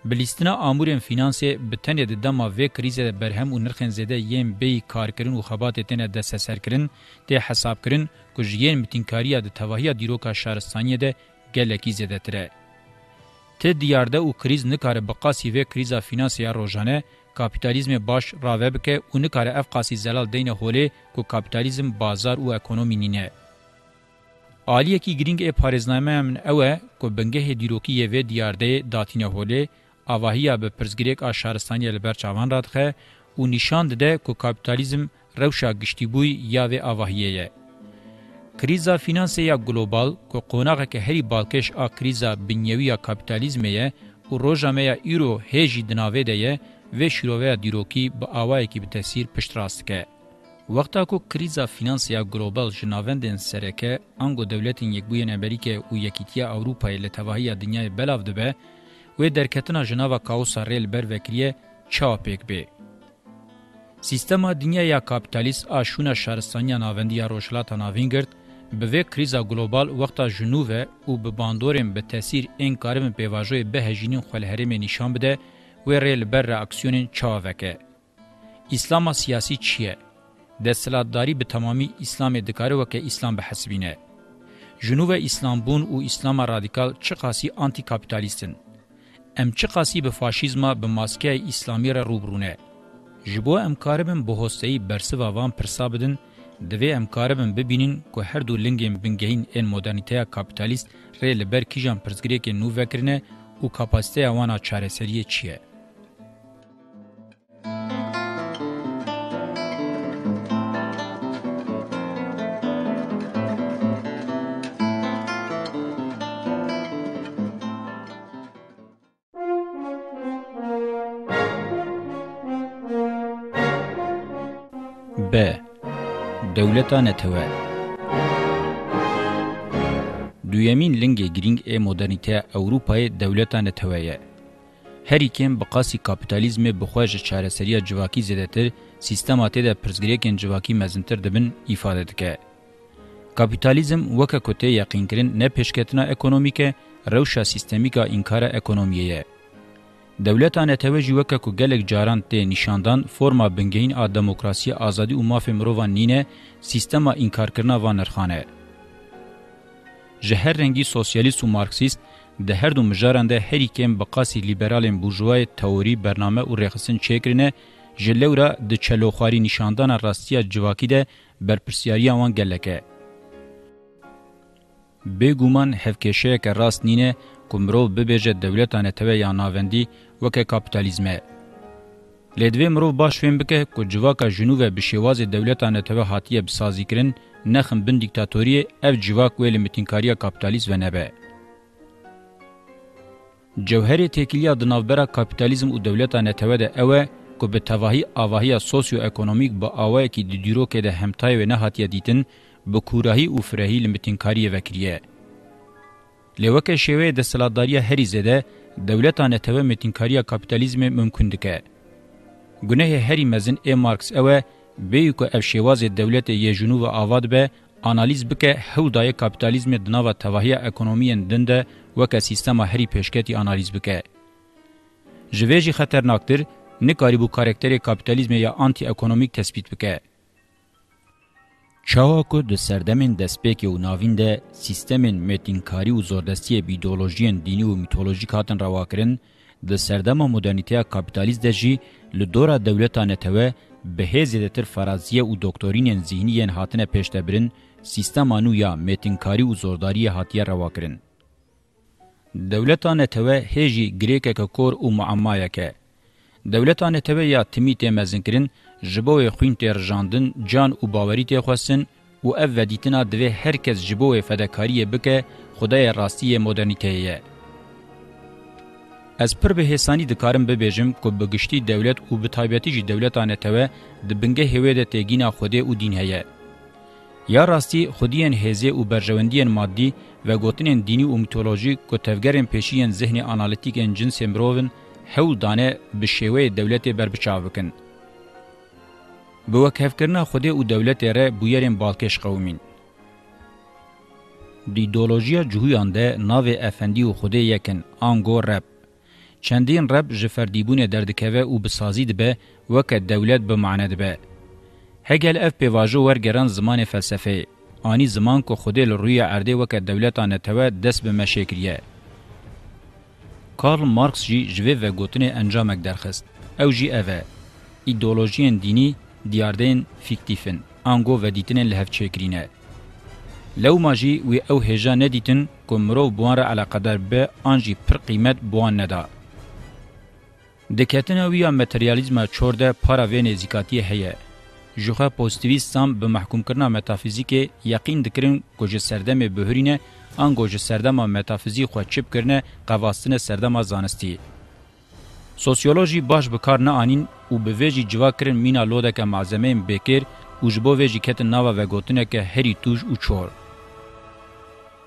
بلیستنا امورن فینانس به تنه د دما و کریزه برهم او نرخن زده یم بی کارکرین او خبات تنه د سسرکرین د حساب کرین کو جین متینکاریه د توهیه دیروکا شهرستانیه ده گلکی زده تره ته دیارده او کریز نکاره بقاسی و کریزا فینانس یا روزانه کاپیتالیزم باش راوبکه او نکاره افقاسی زلال دینه هولی کو کاپیتالیزم بازار او اکونومی نینه Aliyekî girîng ê parêznameya min ew e ku bingehê dîrokî yê vê diyardê datîne holê, avahiya bi pirzgirêk a şaristaniya li ber çavan radixe û nîşan dide ku kapitalizm rewşa giştîbûyî ya vê avahiyê ye. Kriza finanseya global ku qonaxeke herî balkêş a kriza binyewiya kapitalizmê ye û roja me ya îro hêjî dinavê de ye vê şîroveya dîrokî bi awayekî bi tesîr pişt rast dike. وقتا کو کریزا فینانسیا گلوبال جناوندن سرکه انگو دولتین یکبوین امریکه او یکیتیا اوروپای لتواهی دنیای بلاو دبه و درکتنا جناوا کاوسا ریل بر وکریه چاپیک بی. سیستما دنیای کابیتالیست آشون شهرستانی ناوندیا روشلاتا ناوین گرد به وی کریزا گلوبال وقتا جنوبه او به باندورم به تاثیر این کارم پیواژوی به هجینین خلهرم نشان بده و ریل بر اکسیونین چاوکه. اسلام سیاسی چیه؟ دستلاتداری به تمامی اسلام دکاره و که اسلام به حسبینه. جنوب اسلام بون و اسلام رادیکال چه قاسی آنتی کپیتالیستن. ام چه قاسی به فاشیزما به ماسکه اسلامی را روبرونه. جبو ام کاربن به هستهی برسه و وان پرسا بدن دوی ام کاربن ببینین که هر دو لنگیم بنگهین این مدرنیته کپیتالیست ری لبر کیجان پرزگریه که نو وکرنه و کپاسته اوانا چارسریه چیه. ب. دەولەتانەتەوە دوویەمین لنگێ گرنگ ئێ مۆدەرنیتە ئەوروپای دەولەتانەتەوەیە هەریکێن بەقاسی کاپیتالیزمێ بخواژە چارەسەریە جوواکی زیدەتر سیستەما تێدا پرزگرێکێن جوواکی مەزنتر دەبن ئیفادە دکە کاپیتالیزم وەکە کۆتێ یەقینکردن نە پێشکەتنا ئەکۆنۆمیکە ڕەوشە سیستەمیکا ئینکارە ئەکۆنۆمیەیە دولتانه توجی وکه کو گلک جاران ته نشاندان فرما بنگین ا دموکراسی ازادي او ماف مروان نینه سیستما انکار کرنا و نرخانه جهر رنگی سوسیالیست و مارکسیست ده هر دو مجاران ده هری کم بقاسی لیبرالین بورژوای تئوری برنامه او رخصن چیکرینه جلورا د چلوخاری نشاندان راستیا جواکی ده برپرسیاری وان گلکه بګومان هفکشه که راست نینه کومرو ببیجه دولتانه توی یا ناوندی وکه کاپیتالیزمه لدوی مرو باش فهم بکه کو جواکا جنوب به شواز دولتانه ته هاتیه بسازی کرن نخم بن دیکتاتوری اف جواک ویل متینکاریه کاپیتالیزم نه جوهر تکیلیا د نوبره کاپیتالیزم او دولتانه ته ده اوه کو به تواهی اواهی سوسیو اکونومیک با اوه کی د دیرو کې د همتای و نه هاتیه دیتن به کوراهی او فرهی لمتینکاریه وکریه لوکه شوی د سلاداریه هری زده دولتان ته متینکاریه کاپیتالیزم ممکن دکه گنه هری مزن ای مارکس اوه بیو که اف شواز دولت یه جنوب آواد به انالیز بکه هول دای کاپیتالیزم دناو تواهی اکونومیین دنده وکه سیستما هری پیشکتی انالیز بکه. جویجی خطرناکتر نکاری بو کارکتر کاپیتالیزم یا آنتی اکونومیک تثبیت بکه. Çawa ku di serdemên destpêkê û navîn de sîstemên mêtînkarî û zordestiyê bîdeolojiyên dînî û mîtolojîk hatin rewakirin, di serdema modernîteya kapitalîst de jî li dora dewleta netewe bihê zêdetir faraziye û doktorînên zîhniyên hatine pêştebirin, sîstema nû ya mêtînkarî û zordariyê hatiye rewakirin. Dewleta netewe hê jî girêkeke kor û muemmayeke. Dewleta netewe ya timî tê mezinkirin, جبوه خوین تیرجاندن جان او باوری تیخوستن و او ودیتنا دوی هرکس جبوه فدکاری بکه خدای راستی مدرنیتهیه. از پر به حسانی دکارم ببیجم که بگشتی دولت و بطایبیتی جی دولتانه تاوه دبنگه هوه ده تیگینا خوده و دین هیه. یا راستی خودین هزه او برژوندین مادی و گوتنین دینی و میتولوژی که تفگرین پیشین ذهن آنالیتیک ان جنس مروون حول دانه به شیوه دولت بربچاوکن. به وکهفکرنا خوده او دولت ره بویرین بالکش قومین. دیدولوژیا جهویان ده ناو افندی و خوده یکن آنگو رب. چندین رب جفردیبون دردکوه او بسازید به وکه دولت بمعند به. هگل اف پیواجو ورگران زمان فلسفه. آنی زمان که خوده لروی عرده وکه دولتانه توه دست به مشکریه. کارل مارکس جی جوه و گوتن انجامک درخست. او جی اوه. ایدولوژیان دینی دیاردین فیکتیفن انگو و دیتنن لهف چکرینه لو ماجی وی او هجا ندیتن کومرو بوان را علاقدار به انجی پر قیمت بوان ندا دکتن وی ماتریالیزم چورده پارا ونزیکاتی هه جوخه پوزتیویستان به محکوم کرنا متافیزیک یقین دکرین گوج سردم بهرینه ان گوج سردم متافیزی خو چپ کرنه قواستنه سردم زانستی سوسیولوژی باش بکار نه انین او به ویجی جواکرین مینا لودک معزمه بکر او جبو ویجی کت ناوا و گوتنه که هری توج او چور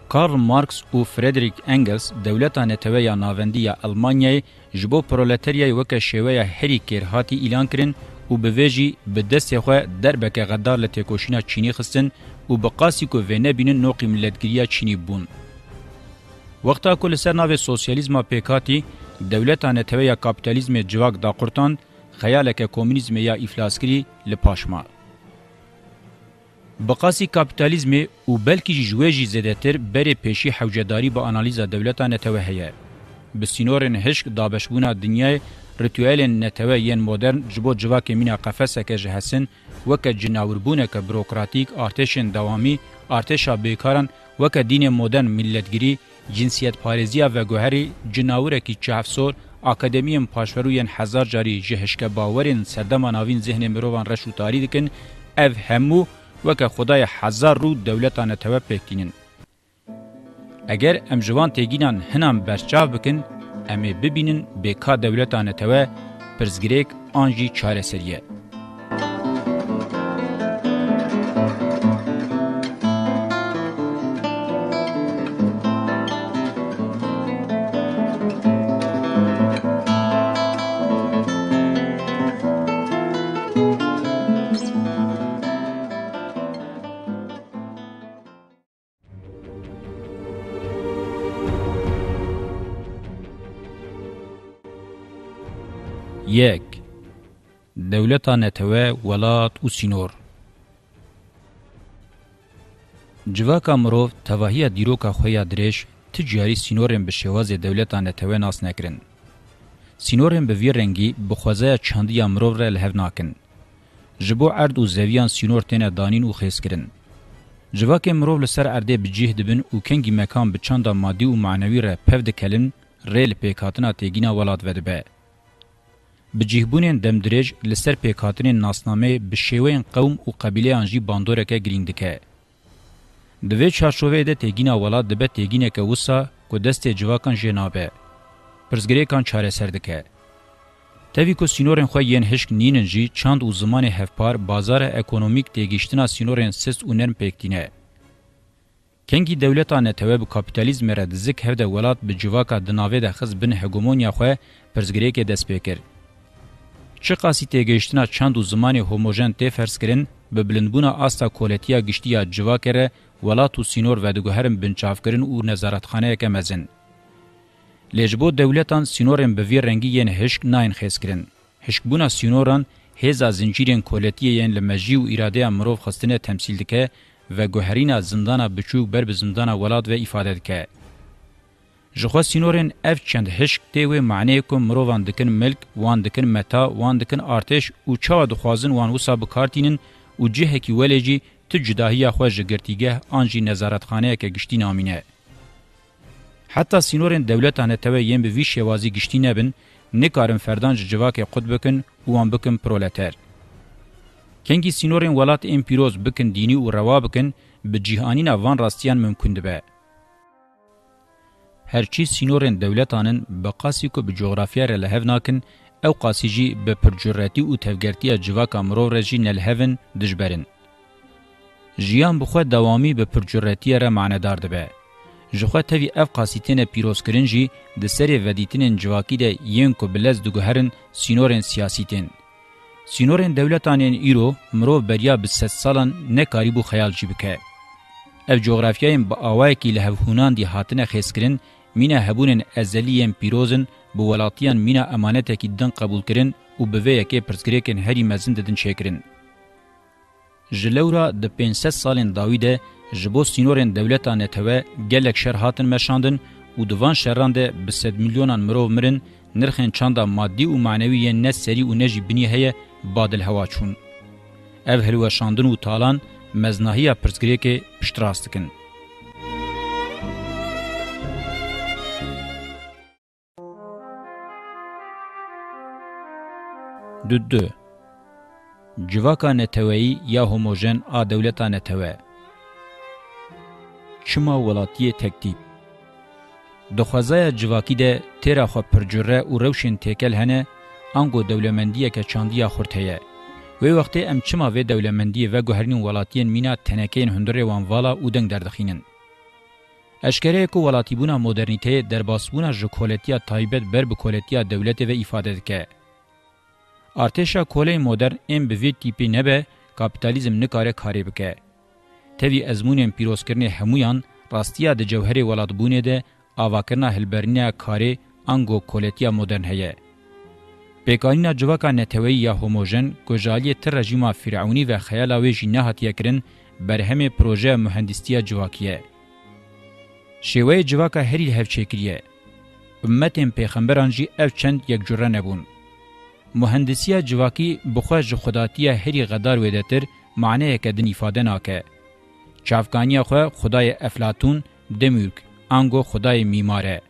کارل مارکس او فریدریک انگلس دولتا نتوه یا ناوندی یا المانیای جبو پرولتریای وک شوه یا هری کر هاتی اعلان کرن او به ویجی به دست خو دربک غدار لتکوشینا چینی خستن او بقاسی کو ونه بینن نوقی ملتگیریا چینی بون وقتا کل سر ناو سوسیالیزما پیکاتی دولتانه توی یا کاپیتالیزم جواک دا قرتاند خیالک کمونیزم یا افلاس کری لپاشما. بقاسی کاپیتالیزم او بلکی جویجی زدتر بری پیشی حوجداری با انالیزا دولتانه توی هیه. بسینورن هشک دابشبونا دنیای ریتویل نتوه یین مدرن جبو جواک مینا قفسه که جهسن وک جناوربونه که بروکراتیک ارتشن دوامی ارتشا بیکارن وک دین مدرن ملتگیری جنسیت پارێزیە ڤەگوهەری جناورێکی چهفسۆر ئاکادەمیم پاشفەرویان حەزار جاری جهشکە باوەرین سەردەما ناوین زیهنێ مرۆڤان ڕەش و تاری دکن ئەv هەموو وەکە خدای حەزار ڕوو دەولەتانەتەوە پێکینن ئەگەر ئەم ژوان تێگینان هەنام بەرچاو بکن ئەمێ ببینن بێکا دەولەتانەتەوە پرزگرێک ئانژی چارەسەریە یەک دەولەتا نەتەوە وڵات و سینۆر جواکا مرۆڤ تەواهیە دیرۆکا خۆیان درێژ تجیاری سینۆرێن بە شێوازێ دەولەتان نەتەوە ناس نەکرن سینۆرێن بە وی ڕەنگی بخوازەیە چەندیە مرۆڤ رە لە هەف ناکن ji bo erd û zeviyan sînor têne danîn û xêzkirin. Civakê mirov li ser erdê bicih dibin û kengî mekan bi çanda madî û manewî re pev dikelin rê li pêkhatina têgîna welat vedibe. بجیهبونین دمدرێژ لەسەر پێکهاتنین ناسنامەیە بە شێوەیەن قەوم و قەبیلەیان ژی باندۆرەکە گرنگ دکە. دوێ چارشۆوەیەدە تێگینا وڵات دەبێت تێگینێکە وسا کو دەستێ جواکان ژێنابێ. پرزگرێکان چارەسەر دکە. تەوی کو سینۆرێن خۆی یەن هشک نینن ژی چاند و زمانی هەفپار بازارە ئەکۆنۆمیک تێگەیشتنا سینۆرێن سست و نەرم پێکتینە. کنگی دولتان نتوه به کپیتالیزم را دزک هفده ولات به جواکا دناوه ده خز بن هگومونیا خواه پرزگریه که دست پیکر. چه قاسی تیگیشتنا چند و زمان هوموژن تی فرس کرن به بلندبونا آستا کولتیا گشتیا جوا کره ولات و سینور و دگوهرم بنچاف کرن و نظارتخانه که مزن. لجبو دولتان سینورن به وی رنگی ین هشک ناین خیز کرن. هشکبونا سینوران هزا زنجیرین کولتیه ین لمجی و اراده مروف خستنه تمثیل دکه و گوهرینا زندانا بچوک بر به زندانا ولاد و ifade دکه. جخوا سینورن اف چند هشک دیوی معنی کوم مروان دکن ملک وان دکن متا وان دکن ارتش او چا دخوازن وان وسا بکارتینن او جهه کی ولجی تو جداهی خو جګرتیګه انجی نظارتخانه کې گشتي نامینه حتی سینورن دولتانه ته یم به وی شوازی گشتي نه بن نکارن فردان جواک قطب بکن وان بکن پرولتر کنگی سینورن ولات امپیروز بکن دینی او روا بکن به جهانین وان راستیان ممکن ده هرچی سینورن دولتانن بقاسی کو به جغرافیا ر لهو ناکن او قاسی جی به پرجرتی او تفگرتی جواکا مرو رجی نلهون دجبرن. جیان بخوا دوامی به پرجرتی را معنادار دبه. جخوا تاوی اف قاسیتین پیروز کرن جی ده سر ودیتین جواکی ده ین کو بلز دگوهرن سینورن سیاسیتین. سینورن دولتانین ایرو مرو بریا به ست سالان نکاری بو خیال جی بکه. اف جغرافیاین با آوائی که لهوهونان دی حاتنه خیز کرن مینا هبونن ازلیان پیروزن بو ولاتیان مینا امانته کی دن قبول کرن او به وی کې پرسکریکن هری مزند دن شکرین جلورا د 500 سالن داویده جبو سینورن دولتانه ته گلک شرحاتن مشاندن او دوان شران ده به 100 میلیونان مرو مرن نرخن چاندا مادی او معنوی نه سری او نجی بنی هه بادل هوا چون اف هلوا شاندن او تالان مزناهیا پرسکریکه پشتراستکن دو دو Civaka neteweyî ya homojen a dewleta netewe. Çima welatiyê tektîb Dixwazaya civakî de têra xwe pircure û rewşên têkel hene ango dewlemendiyeke çandiya xurt heye. Wê wextê em çima vê dewlemendiyê ve guherînên welatiyên mîna tenekeyên hundirê wan vala û deng derdixînin. Eşkereye ku welatîbûna modernîteyê derbasbûna ji koletiya taybet ber bi koletiya dewletê ve îfade dike. ارتشا کولې مدرن ام بي وي ټي پي نه به کاپټالیزم نه کارې کارې بکې تېوی ازمونې پیروسکرنې همویان راستیا د جوهرې ولادتبونې ده اواکرنا هلبرنیا کارې انګو کولتیا مدرن هيه بېکانینا جوکا نتوی یا هوموجن کوجالی تر رژیما فرعونی و خیالاوی جی نهاتیه کرن برهم پروژه مهندستیا جوکیه شیوه جوکا هری هفچه کریه امتین پیغمبران جی اف چند یک جوره نبون مهندسیه جواکی بخواه جخداتی هری غدار ویدتر معنی که دن ifade ناکه. چافکانی خواه خدای افلاتون، دمیرک، انگو خدای میماره.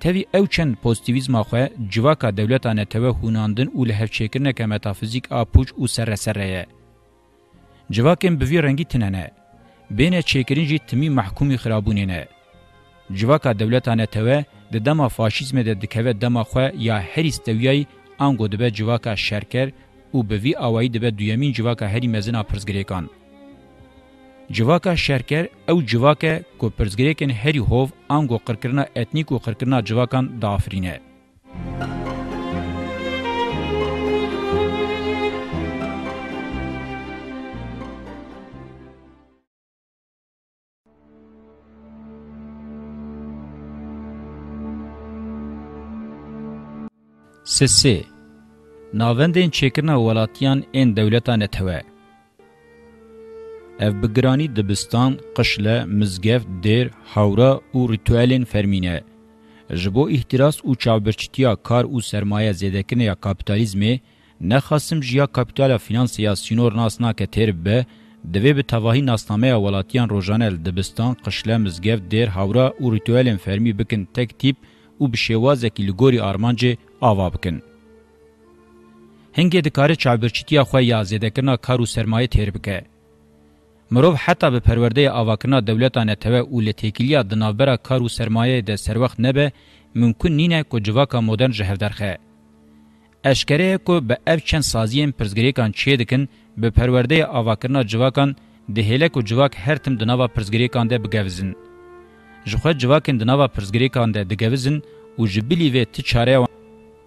تاوی او چند پوزیتیویزم خواه جواکا دولتانه توه هوناندن او لحفچکرنه که متافیزیک آپوچ او سره سره یه. جواکم بوی رنگی تننه. بین چکرین جی تمی محکومی خرابونینه. جواکا دولتانه توه د دما فاشیزم د دکوه دما خو یا هریس دویای انگو دبه جواکا شرکر او به وی اوایی دبه دویمین جواکا هری مزنا پرزگریکان. جواکا شرکر او جواکا کو پرزگریکن هری هوف انگو قرکرنا اتنیک و قرکرنا جواکان دافرینه. سسه ناوندین چکرنا ولاتیان این دولتان اتوه. اف بگرانی دبستان، قشله، مزگف، دیر، حورا و ریتوالین فرمینه. جبو احتراس و چابرچتیا کار و سرمایه زیدکنه یا کپیتالیزمه نخواستم جیا کپیتالا فینانسیا سینور ناسنا که تیر به دوی به تواهی ناسنامه ولاتیان روژانه دبستان، قشله، مزگف، دیر، حورا و ریتوالین فرمی بکن تک تیپ و بشوازه که لگوری آرمانجه آوا بکن. هنگی دکاره چابرچیتیا خواه یا زیدکرنا کارو سرمایه تیر بکه. مرو حتی به پرورده آواکنا دولتانه تو او لتیکلیا دنابرا کارو سرمایه ده سروخت نبه ممکن نینه کو جواکا مدرن جهودرخه. اشکره کو به اف چند سازیم پرزگریکان چی دکن به پرورده آواکرنا جواکان ده هله کو جواک هر تم دناوا پرزگریکان ده بگوزن. جخه جواکن دناوا پرزگریکان ده دگوزن او جبلی و تی چاره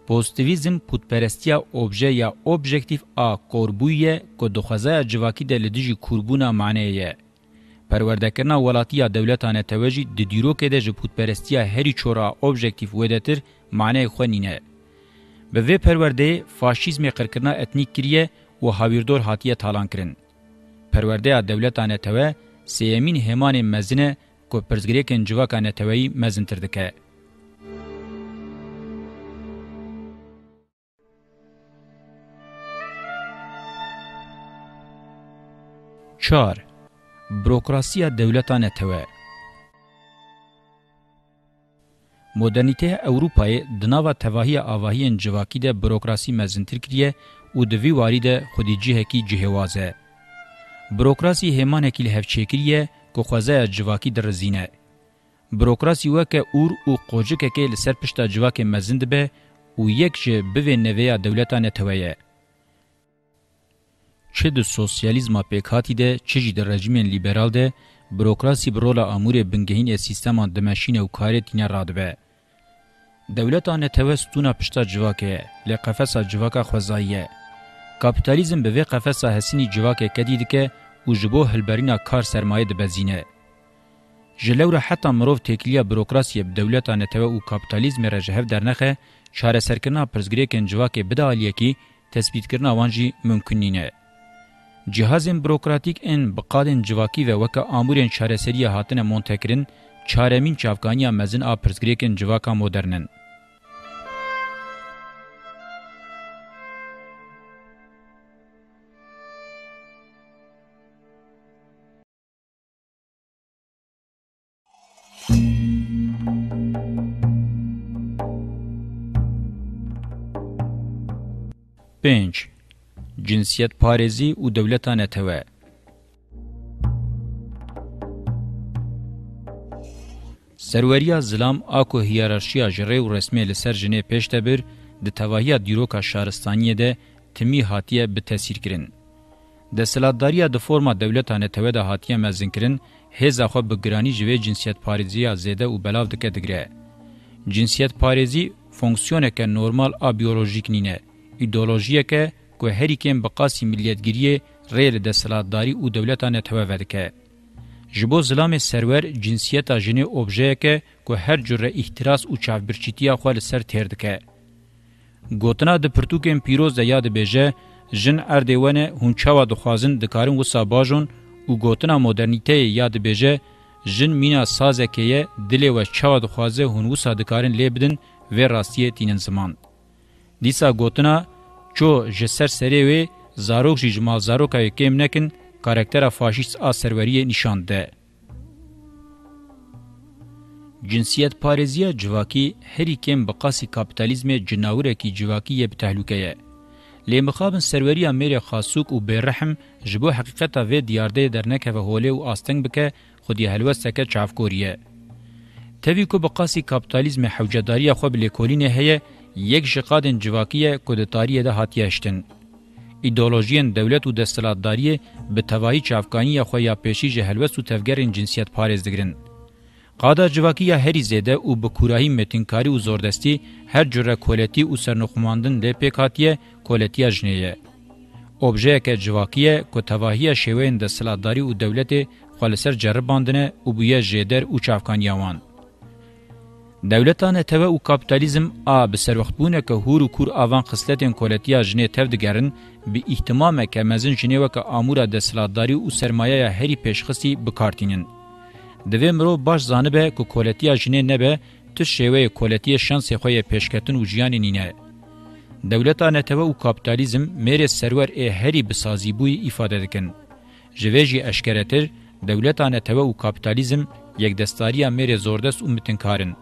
پوزتیویزم پودپرستیا اوبژه یا اوبژکتیف آ کوربویه که دخوازه جواکی ده لدیجی کوربونا معنیه یه. پروردکرنا ولاتیا دولتانه توجی د دیروکه ده جپودپرستیا هری چورا اوبژکتیف ودتر معنی خو نینه. به وی پرورده فاشیزم قرکرنا اتنیک کریه و هاویردور هاتیه تالان کرن. پرورده دولتانه توه سیمین همان مزنه که پرزگریکن جواکانه توهی مزن تردکه. 4. بروکراسیا دولتانه توه مدرنیته اوروپای دناوا تواهی آواهین جواکی ده بروکراسی مزنتر کریه او دوی واری ده خودی جهه کی جهوازه. بروکراسی همان اکیل هفچه کریه که خوزه جواکی در زینه. بروکراسی وکه اور او قوجکه که لسر پشتا جواک مزند به او یک جه بوه نویا دولتانه توهیه. چه د سوسیالیزما پېکاتی ده چې د رژیمین لیبرال ده بروکراسی برولا امور بنګهین سیستما د ماشین او کارتینه رادبه دولتانه توستونه پشتا جواکه لقفسه جواکه خوځایه کاپیتالیزم به قفسه حسینی جواکه کدید که او جبو هلبرینا کار سرمایه د بزینه جلو را حتی مروف تکلیه بروکراسی به دولتانه تو او کاپیتالیزم را جهف درنخه چاره سرکنه پرزګری کنجواکه بدالیه کی تثبیت کرنا وانجی ممکنینه Cihazên bürokratik ên bi qadên civakî ve weka amûrên çareseriya hatine montekirin, çaremîn çavkaniya mezin a pirsgirêkên civaka modernin. Bench جنسیت پارێزی و دەولەتە نەتەوە. سەروەریە زلام ئاکۆ هیارەشیە ژڕێ و ڕسمێ لەسەر ژنێ پێشتەبر د تەواهیە دیرۆکە شارستانیە دە تمی هاتیە بتەسیرکردن. دەسەلاتداریە د فۆرما دەولەتانەتەوەدا هاتیە مەزنکردن هێزا خۆ بەگرانی ژوێ جنسیەت پارێزیە زێدە و بەلاو دکە دەگرێ. جنسیەت پارێزی فۆنکسیۆنێکە نۆرمال ئابیۆلۆژیک نینە، ئیدۆلۆژیەکە کو هریکم بقاسی ملیتګری ریل د سلطداری او دولتانه توافدکه جبو زلام سرور جنسیت اجنه اوبژه که کو هر جره احتراس او چاوبرچیتیا خو سر تردکه ګوتنا د پرتوکم پیروز د یاد بهجه جن اردیونه هونچاوا د خوازن د کارن و ساباجون او ګوتنا مدرنیته یاد بهجه جن مینا سازکه دله و چاوا د خوازه هون و صادکارن لبدن و راستیه تینن زمان دیسا ګوتنا چو جسر سری وی زاروک جی جمال زاروکا کم نکن کارکتر فاشیست آ سروری نشان ده. جنسیت پارێزیە جواکی هەری کێم بە قاسی کاپتالیزمێ جناورێکی جواکیە بتەهلوکەیە لێ مخابن سەروەریە مێرە خاسوک و بێڕەحم ji بۆ حقیقەتە vê دیاردەیە دەرنەکەvە هۆلێ و ئاستنگ بکە خودی هەلوەستەکە چاافکۆریە تەوی کو بە قاسی کاپتالیزمە حەوجەداریە خۆ بلێکۆلینە هەیە یک جقادن جواکیه کودتاریه ده هاتیه اشتن. ایدئولوژین دولت و دستلاتداری به توایی چافکانی خو یا پیشی جهلوس و تفگرین جنسیت پارز دگرن. قادا جواکی یا هری زیده او به کوراهی متینکاری و زوردستی هر جره کولتی او سرنخماندن لی پیکاتیه کولتی اجنیه. اوبژه که جواکیه که تواهی شوین دستلاتداری و دولت خالصر جرباندنه او بویه جیدر و چافکانیاوان. دولتان تبه او کاپیتالیزم ا به سر وخت بونه که هور او کور اوان خصلتن کولتیا جنې تف دګرن به اهتمام که مزن جنې وک امور د سلادتاری او سرمایه هری پیشخصی بکارتینن د ومرو باش زانبه کو کولتیا جنې نه به تو شوی کولتیا شانس خو پیشکتن او جیان نینه دولتان تبه او کاپیتالیزم مر سرور ا هری بسازی بوی ifade دکن جویجی اشکرتر دولتان تبه او کاپیتالیزم یک دستاری امر زوردست او متنکارن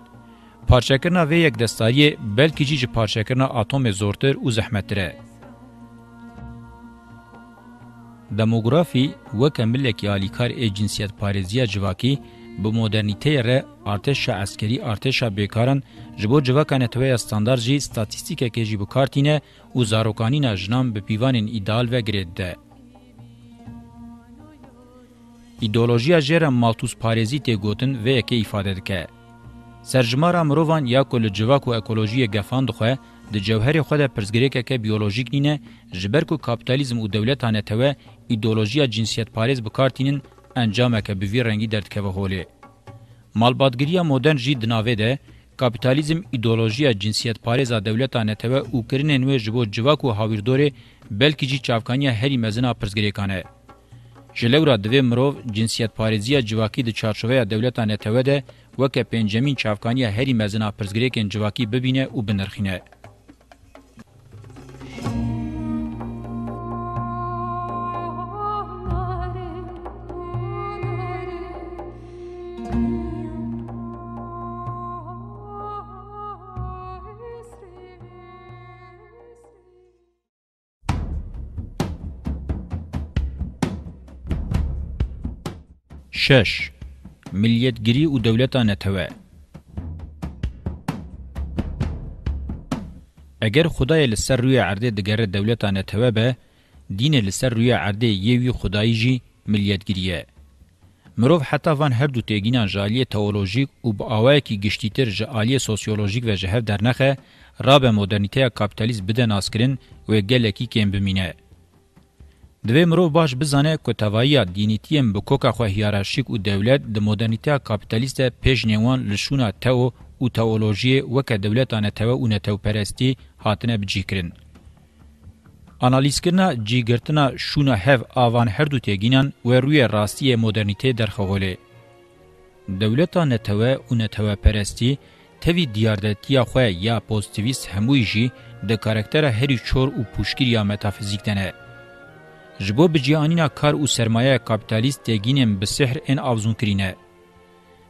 پارچکرنا وی یک دستاری بلکی جی پارچکرنا اتم زورتر او زحمتره. دموگرافی و کملکی آلیکار ای جنسیت پارزیا جواکی به مدرنیته ر ارتش عسکری ارتش بیکارن جبو جواکانه توی استاندار جی ستاتیستیکه که جی بکارتینه او زاروکانین جنام به پیوانین ایدال و گرید ده. ایدولوژیا جره مالتوس پارزی تی گوتن و یکی ایفاده دکه. سرجمارا مروان یا کل جواک و اکولوژی گفان دخواه د جوهر خود پرزګریکه کې بیولوژیک نینه جبر کو کاپیتالیزم او دولت انه ته ایدئولوژیا جنسیت پاریز بکارتینن انجام که به وی رنگی درد که هولی مالبادګریه مدرن جی دناوی ده کاپیتالیزم ایدئولوژیا جنسیت پاریز دولت انه ته او کرین نو جبو جواک او هاویردوري بلکې جی چاوکانیا هری مزنا پرزګریکانه جلورا دوی مرو جنسیت پاریزیا جواکی د چارچوبه دولت انه ته ده وکه پنجمین چافکانی هری مزنا پرزګریکن جواکی ببینه او بنرخینه شش ملیتگیری و دولتا نتوه. اگر خدای لسر روی عرده دگره دولتا نتوه به، دین لسر روی عرده یوی خدایی جی ملیتگیریه. مروف حتی وان هر دو تیگینان جالی تئولوژیک و با آوائی که گشتیتر جالی سوسیولوژیک و جهف درنخه راب مدرنیته کابیتالیز بده ناسکرین و گلکی کم بمینه. دوی مرو باش بزانه کو تواییا دینیتیم به کوکا خو هیرارشیک او دولت د مدرنیته کاپیتالیست پیژنیوان لشونه تو او تئولوژی وک دولتانه تو او نه تو پرستی هاتنه بجیکرین انالیزکرنا جیگرتنا شونه هف آوان هر دو تگینان و روی راستی مدرنیته درخواله دولتا نتوه و نتوه پرستی توی دیاردتیا خواه یا پوزتیویست هموی جی ده کارکتر هری چور و پوشگیر یا متافیزیک دنه. جبو بجیانینا کار او سرمایه کپیتالیست دگینم به سحر ان آوزون کرینه.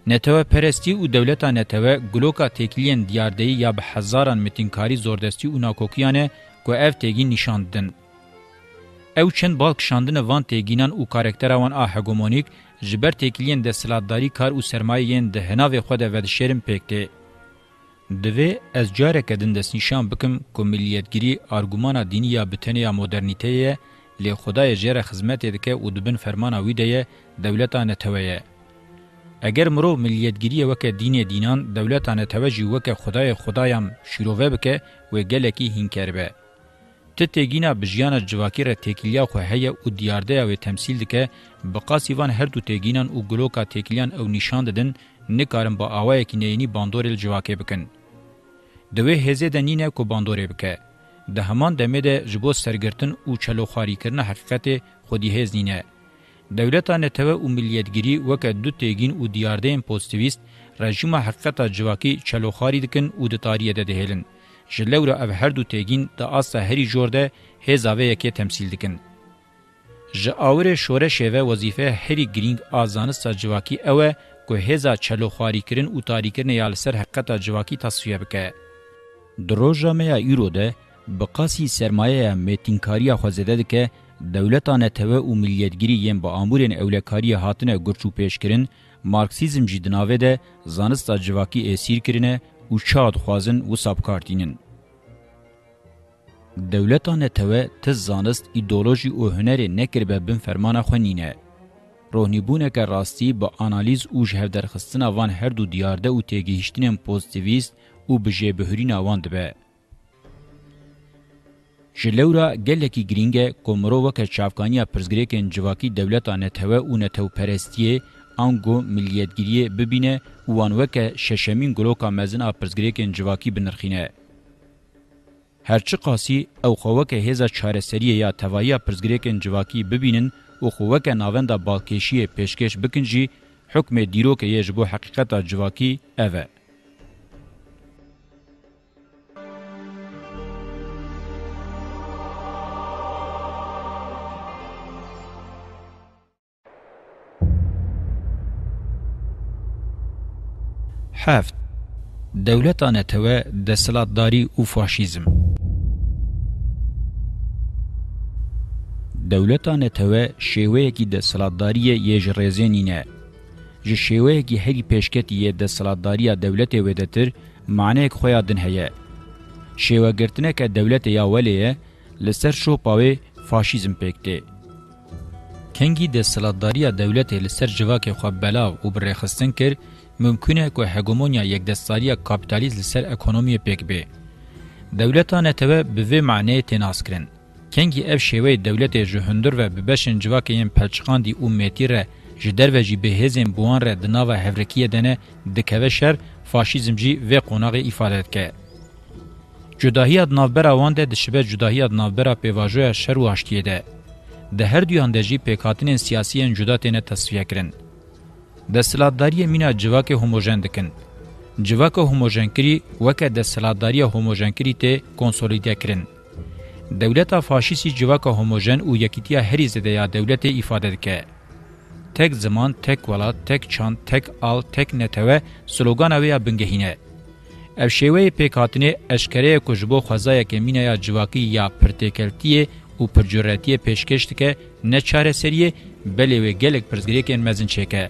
نتوه پرستی او دولتا نتوه گلوکا تکلین دیاردهی یا به هزاران متینکاری زوردستی او ناکوکیانه که اف تگین نشاندن. او چند بالک شاندن وان تگینان او کارکتروان آ هگومونیک جبر تکلین د سلاداری کار او سرمایه د هناوی خود ود شرم پکته. دوی از جاره کدن دست نشان بکم که ملیتگیری آرگومانا دینی یا بتنی یا مدرنیته لی خدای جیر خزمت دکه او دبن فرمانا وی ده دولتانه تویه اگر مرو ملیتگیری وک دین دینان دولتانه توجی وک خدای خدایم شیروه بکه و گلکی هینکر به ته تگینا بجیانا جواکیر تکیلیا خو هيا او دیارده او تمثيل دکه بقاسی وان هر دو تگینان او گلوکا تکیلیان او نشان ددن نکارم با اوای کینینی باندورل جواکه بکن دوی هزه دنینه کو باندورې بکه ده همان دمه ده جبو سرگرتن او چلو خاری کرن حقیقت خودی هز نینه. دولتان توا او ملیتگیری وکه دو تیگین او دیارده این پوستویست رژیم حقیقت جواکی چلو خاری دکن او ده تاریه ده دهیلن. جلو را او هر دو تیگین ده آسا هری جورده هزاوه یکی تمثیل دکن. جاور شوره شوه وظیفه هری گرینگ آزانستا جواکی اوه که هزا چلو خواری کرن او تاری کرن یال سر حقیقتا جواکی تصفیه بکه. دروژامه یا ایرو ده بقاسی سرمایه میتینکاری خوازده ده که دولتانه توه او ملیتگیری یم با امورین اولکاری هاتنه گرچو پیش کرن مارکسیزم جی دناوه ده زانستا جواکی اسیر کرنه او چاد خوازن و سابکارتینن. دولتانه توه تز زانست ایدولوژی او هنری نکر به بن فرمان خونینه. روحنیبونه که راستی با انالیز او جهو درخستن آوان هر دو دیارده او تیگیشتین پوزیتیویست او بجه بهرین آوان دبه. جلورا گلکی گرینگه کومرو وک چافکانیا پرزګریکن جواکی دولتانه ته و نته پرستی انګو ملیتګری ببینه وان وک ششمین ګلوکا مزن پرزګریکن جواکی بنرخینه هرچی قاسی او خوکه هزا چارسری یا توایی پرزګریکن جواکی ببینن او خوکه ناوند بالکشی پیشکش بکنجی حکم دیرو که یجبو حقیقت جواکی اوه حفت دولتانتوه دسلاتداری و فاشیزم دولتانتوه شیوه کی دسلاتداری یج رزینینه ج شیوه کی هری پیشکتی دسلاتداری دولت ودتر معنی خویا دن هيا شیوه گرتنه که دولت یا ولیه لسر شو پاوی فاشیزم پکته کنگی دسلاتداری دولت لسر جواک خو بلاو او برخصتن کړ ممکنه که هگمونیا یک دستاری کپیتالیز لسر اکونومی پیک بی. دولتا نتوه به وی معنی تناس کرن. کنگی اف شیوه دولت جهندر و ببشن جواک این پلچخان دی اومیتی ره جدر و جی بهزم بوان ره دناو هفرکیه دنه دکوه شر فاشیزم جی و قناغ ایفادت که. جداهیت نافبرا وان ده دشبه جداهیت نافبرا پیواجوه شر و هاشتیه ده. ده هر دیوان ده جی پیکاتین سیاسیین جدا تینه تصفیه کرن. د سلادتداري مینا جواکه هموجن دکن جواکه هموجن کری وکه د سلادتداري هموجن کری ته کنسولیده کرن دولت فاشیستی جواکه هموجن او یکیتیا هری زده یا دولت ifade دکه تک زمان تک ولات تک چان تک آل تک نتوه سلوگان اویا بنگهینه اف شیوه پیکاتنه اشکره کجبو خوزایه که مینه یا جواکی یا پرتکلتیه او پرجورتیه پیشکشت که نه چاره سریه بلې وی ګلګ پرزګری کې مزن چیکه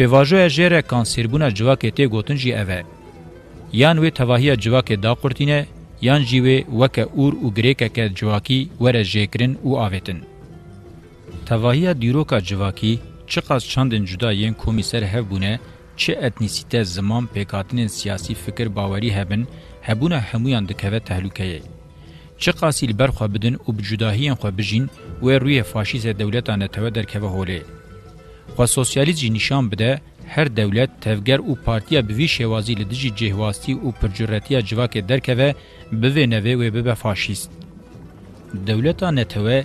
به واژویا ژره کانسربونا جواکې ته ګوتن جی اوه یان وی توهیه جواکې دا قرتینه یان جیوه وکه اور او گریکه که جواکی وره جیکرین او آویتن. تواهیه دیروکا جواکی چقاس چندن جدا یین کومیسر هف بونه چه اتنیسیته زمان پیکاتین سیاسی فکر باوری هبن هبونه همویان دکوه تحلوکه یه. چقاسی لبرخوا بدن او بجداهیان خوا بجین و روی فاشیز دولتانه توه درکوه هوله. خو سوسیالیزم نشان بده هر دولت تفګر او پارتیا به وی شوازی له دجی جهواستی او پرجرتیا جواک درکوه به ونوي او به فاشیست دولتا نتوه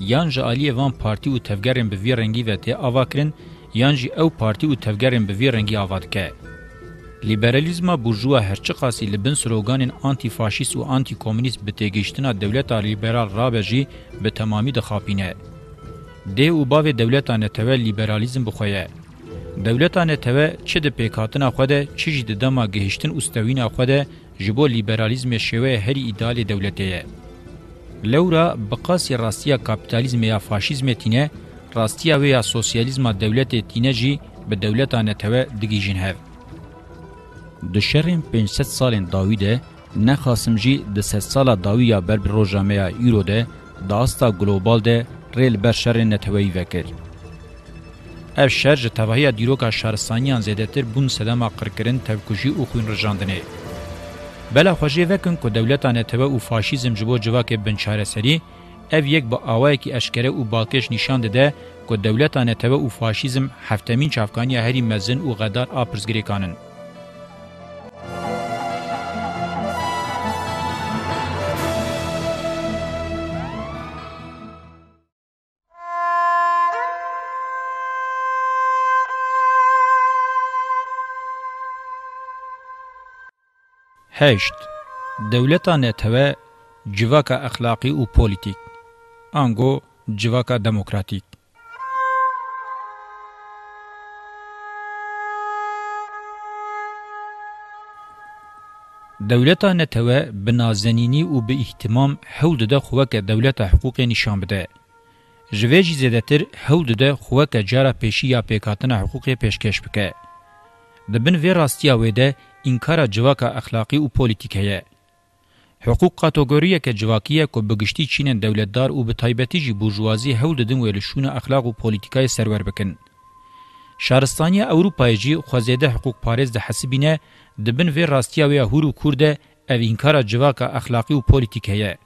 یان جالی وان پارتی او تفګرن به وی رنگی وته اواکرین یان جی او پارتی او تفګرن به وی رنگی اوادکه لیبرالیزم بورژوا هرچی قاسی لبن سلوگان آنتی فاشیست و آنتی کمونیست به تگیشتنا دولت لیبرال رابجی به تمامی دخاپینه دی او باوی دولتانه ته لیبرالیزم بخویه دولتانه ته چې د پیکاتنا خو ده چې د دما گهشتن اوستوینه خو ده جبو لیبرالیزم شوه هری ایدال دولتیه لورا بقاسی راستیا کاپیتالیزم یا فاشیزم تینه راستیا و یا سوسیالیزم دولت تینه جی به دولتانه ته دگیجن هف د شرم 500 سالن داویده نه خاصم جی د 100 سالا داویا بر بروجامه یورو ده داستا گلوبال ده ریل بر شر نتوایی وکر. اف شر جتوهی دیروکا شهرستانیان زیدتر بون سلام قرکرن تفکجی او خوین رجاندنه. بلا خوشی وکن که دولتان نتوه او فاشیزم جبو جواک بنچاره سری، اف یک با آوائی که اشکره او باکش نشان ده که دولتان نتوه او فاشیزم هفتمین چافکانی هری مزن او غدار آپرزگری کانن. هشت دولتا نتوه جواکا اخلاقی و پولیتیک آنگو جواکا دموکراتیک دولتا نتوه بنازنینی و به احتمام حول ده خواک دولتا حقوق نشان بده. جوه جی زدتر حول ده خواک جارا پیشی یا پیکاتن حقوق پیشکش بکه. دبن وی راستیا ویده انکار جواکا اخلاقی او پولیتیکه حقوق کاتګوریه کې جواکیه کو بغشتي چین دولتدار او بتایبتی جی بورژوازی هول ددن ویل شونه اخلاق او پولیتیکای سرور بکن شارستانیا اوروپای جی خوازیده حقوق پاریز د حسبینه دبن وی راستیا وی هورو کورده او انکار جواکا اخلاقی او پولیتیکه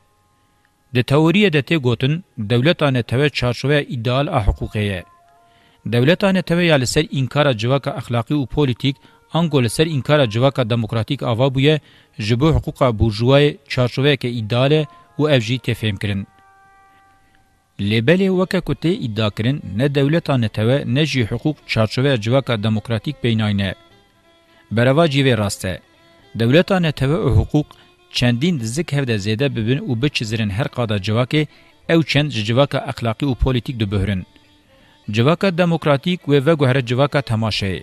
د تئوریه د ته ګوتن دولتانه ته چارچوبه ایدال حقوقیه دولتانه ته یا لسر انکار جواکا اخلاقی او پولیتیک انگو لسر انکار جواکا دموکراتیک آوا بویه جبو حقوقا بورژوای چارچوه که ایداله و افجی تفهم کرن. لبلی وکه کته ادعا کرن نه دولتانه ته نه جی حقوق چارچوه جواکا دموکراتیک بیناینه. بروا جیوه راسته. دولتانه ته حقوق چندین دزک هفده زیده ببین و بچزرن هر قادا جواکه او چند جواکا اخلاقی و پولیتیک دو بهرن. جواکا دموکراتیک و وګهره جواکا تماشه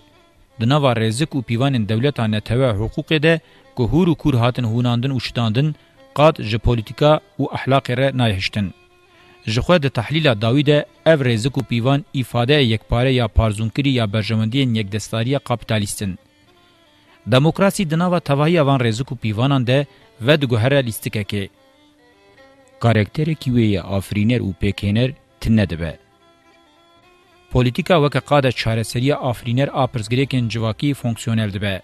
د نوو رزق او پیوانن دولتانه ته حقوق ده کوهور او کور هاتن هوناندن او شتاندن قات ژ پولیټیکا او اخلاق ر نه هشتن ژخه د تحلیل داوید اف رزق او پیوان ifade یکپاره یا پارزونکری یا برجمندی یک دستاری کپیتالیستن دموکراسی د نوو توهی وان رزق او پیوانان ده و د ګهره لیستکه کې کاراکټر کی وی افرینر او پیکینر تنه ده پولیتیکا وک قاده چارەسەری ئافرینەر ئاپرزگرێکن جواکی فۆنکسیۆنل دبێ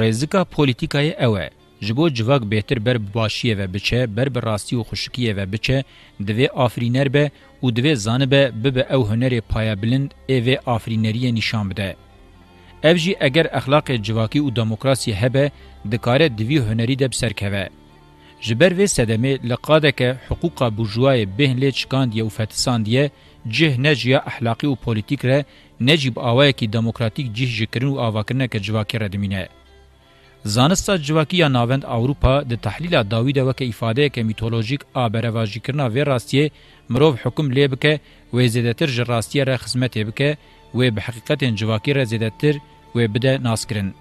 ڕێزیکا پۆلیتیکای ئەوە ji bo civak bêhtir ber bi başiyê ve biçe ber bi rastî û xuşikiyê ve biçe divê afrîner be û divê zanibe bibe ew hunerê paya bilind ê vê afrîneriye nîşan bide ev jî eger exlaqê civakî û demokrasî hebe dikare divî hunerî de biserkeve ji ber vê sedemê li qadeke hiqûqa bûrjuayê bêhn lê çikandiye û fetisandiye جه نجیا اخلاقی او پولیټیک ر نجیب اوای کی دموکراتیک جه ذکرن او اواکرنه ک جواکی ردمینه زانستا جواکی یا ناوند اوروپا د تحلیل داوید وک ifade ک میتولوژیک ابرواجی کرنا و راستیه مرو حکم لیبک و زیدتر ج راستیه ر خدمت یبک و به حقیقت جواکی ر زیدتر و بده ناسکرن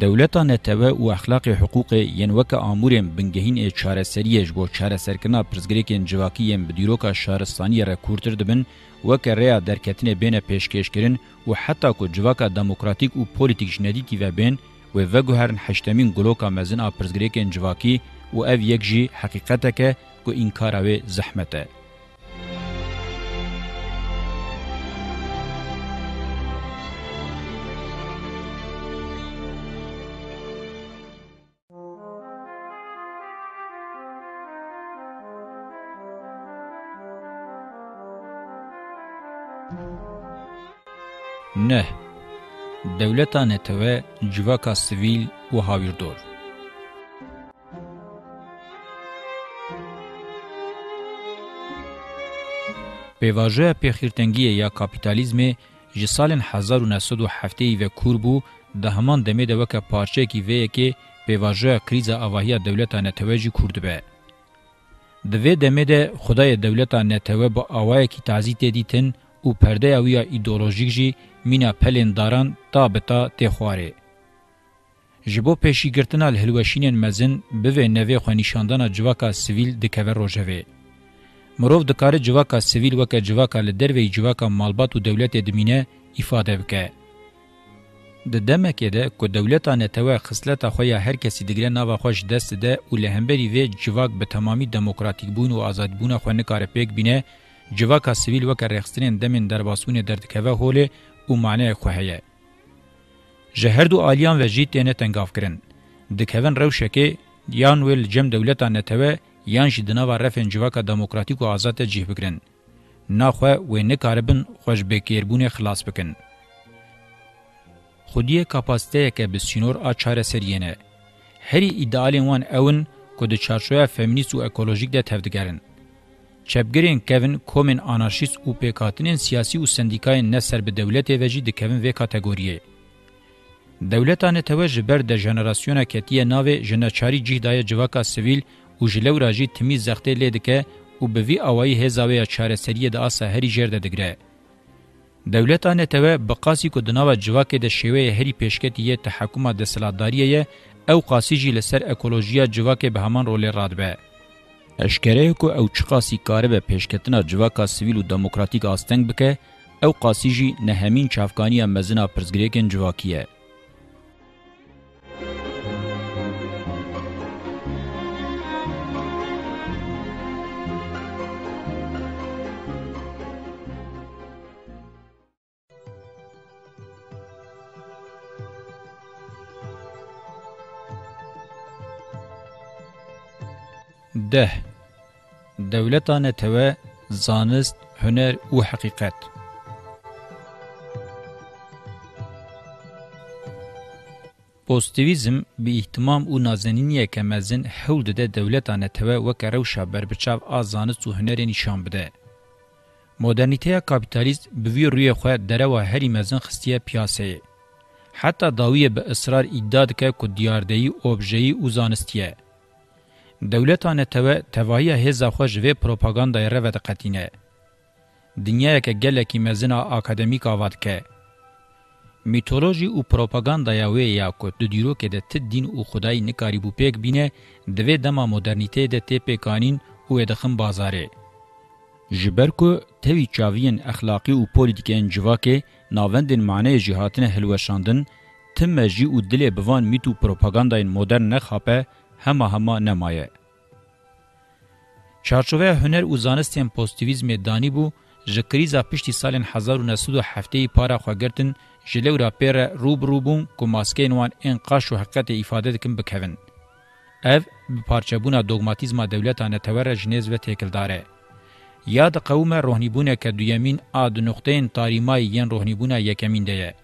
دولتا نتوه او اخلاق حقوق ین وک امورم بنگهین ای چاره سریج بو چاره سرکنا پرزګریکن جواکیم بدیروکا شهرستانی را کورتر دبن وک ریا درکتنه بین پیشکش کرن او حتی کو جواکا دموکراتیک او پولیټیک جندی کی و بین و وګهرن هشتمین ګلوکا مزن ا پرزګریکن جواکی او اف یک جی حقیقته که کو انکار او زحمته نه دولتا نتوه جواکا سویل و هاویردور. پیواجه پیخیرتنگی یا کپیتالیزم جی سال 1907 و کوربو ده همان دمه ده وکه پارچه کی ویه که پیواجه کریز آواهی دولتا نتوه جی کرد به. دوی دمه ده خدای دولتا نتوه با آوائه کی تعزیت دیتن او پرده اویا ایدولوژیک جی مینا پلنداران تابتا تخواره. جبو پیشی گرتنا الهلوشینین مزن بوه نوی خوانیشاندانا جواکا سویل دکوه روژوه. مروف دکاره جواکا سویل وکا جواکا لدروی جواکا مالبات و دولت دمینه ifade bike. د دمکه ده کو دولتا نتوه خصلت خو یا هر کس دیګره ناو خوش دست ده او لهمبری و جواک به تمامی دموکراتیک بون او آزاد بون خو نه کار پک بینه جواکا سویل وکا رخصتنین دمین درباسون دردکوه هوله او معنی خوهیه. جهر دو آلیان و جیت دینه تنگاف کرن. دکوین روشکه یان ویل جم دولتا نتوه یان جی دناوا رفن جواکا دموکراتیک و آزاد جیه بکرن. ناخوه و نکاربن خوش بکیربون خلاص بکن. خودی کپاسته که بسینور آچار سریینه. هری ایدالین وان اون که د چارچوه فمینیست و اکولوژیک ده تفدگرن. چپګرین کوین کومن انارشیست او پېکاتنین سیاسي او سندیکای نه سر به دولت وجی د کوین و کټګوریه دولتانه توجه بر د جنراسیون کتیه ناوې جنچاری جیدای جواکا سویل او جلو راجی تمی زخته لیدکه او به وی اوای هزاوی چاره سریه د اسه هری جرده دګره دولتانه ته بقاسی کو دناوه جواکه د شیوه هری پیشکتیه تحکومه د سلاداریه او قاسی جی لسر اکولوژیا جواکه به همان رول رادبه اشکره کو او چقاسی کاره به پیشکتنا جواکا سیویل و دموکراتیک آستنگ بکه او قاسی جی نهمین چافکانی مزنا پرزگریکن جواکیه ده دولتانه ته زانست هنر او حقیقت پوزتیویزم به اهتمام او نازنینیه که مزن حول ده دولتانه ته وک روشا بربچاو آزانست او هنر نشان بده مدرنیته کاپیتالیست به وی روی خو درو هری مزن خستیه پیاسه حتی داویه به اصرار ادعا که کو دیاردهی اوبژهی او زانستیه دولتانه تو توایی هزا خو جوی پروپاگاندا رو د قتینه دنیا کې ګلکی مزنا اکادمیکا واد کې میتولوژي او پروپاګاندا یا وی یا کو د دیرو کې د ت دین او خدای نه کاری بو پک بینه د وې د ما مدرنټی د تی پی قانون او د خم بازارې جبرکو توی چاوین اخلاقی او پولیټیکین جواکې ناوندن معنی جهاتنه هلوشاندن تم جی او دلی بوان میتو پروپاګاندا مدرن نه خاپه هما هما نمایه. چارچوه هنر و زانستیم پوزیتیویزم دانی بو جکریزا پشتی سال 1907 پارا خواگرتن جلو را پیر روب روبون که ماسکین وان انقاش و حقیقت ایفاده دکن بکوین. او بپارچبونا دوگماتیزما دولتان تور جنیز و تکلداره. یاد قوم روحنیبونه که دویمین آد نقطه تاریمای ین روحنیبونه یکمین دیه.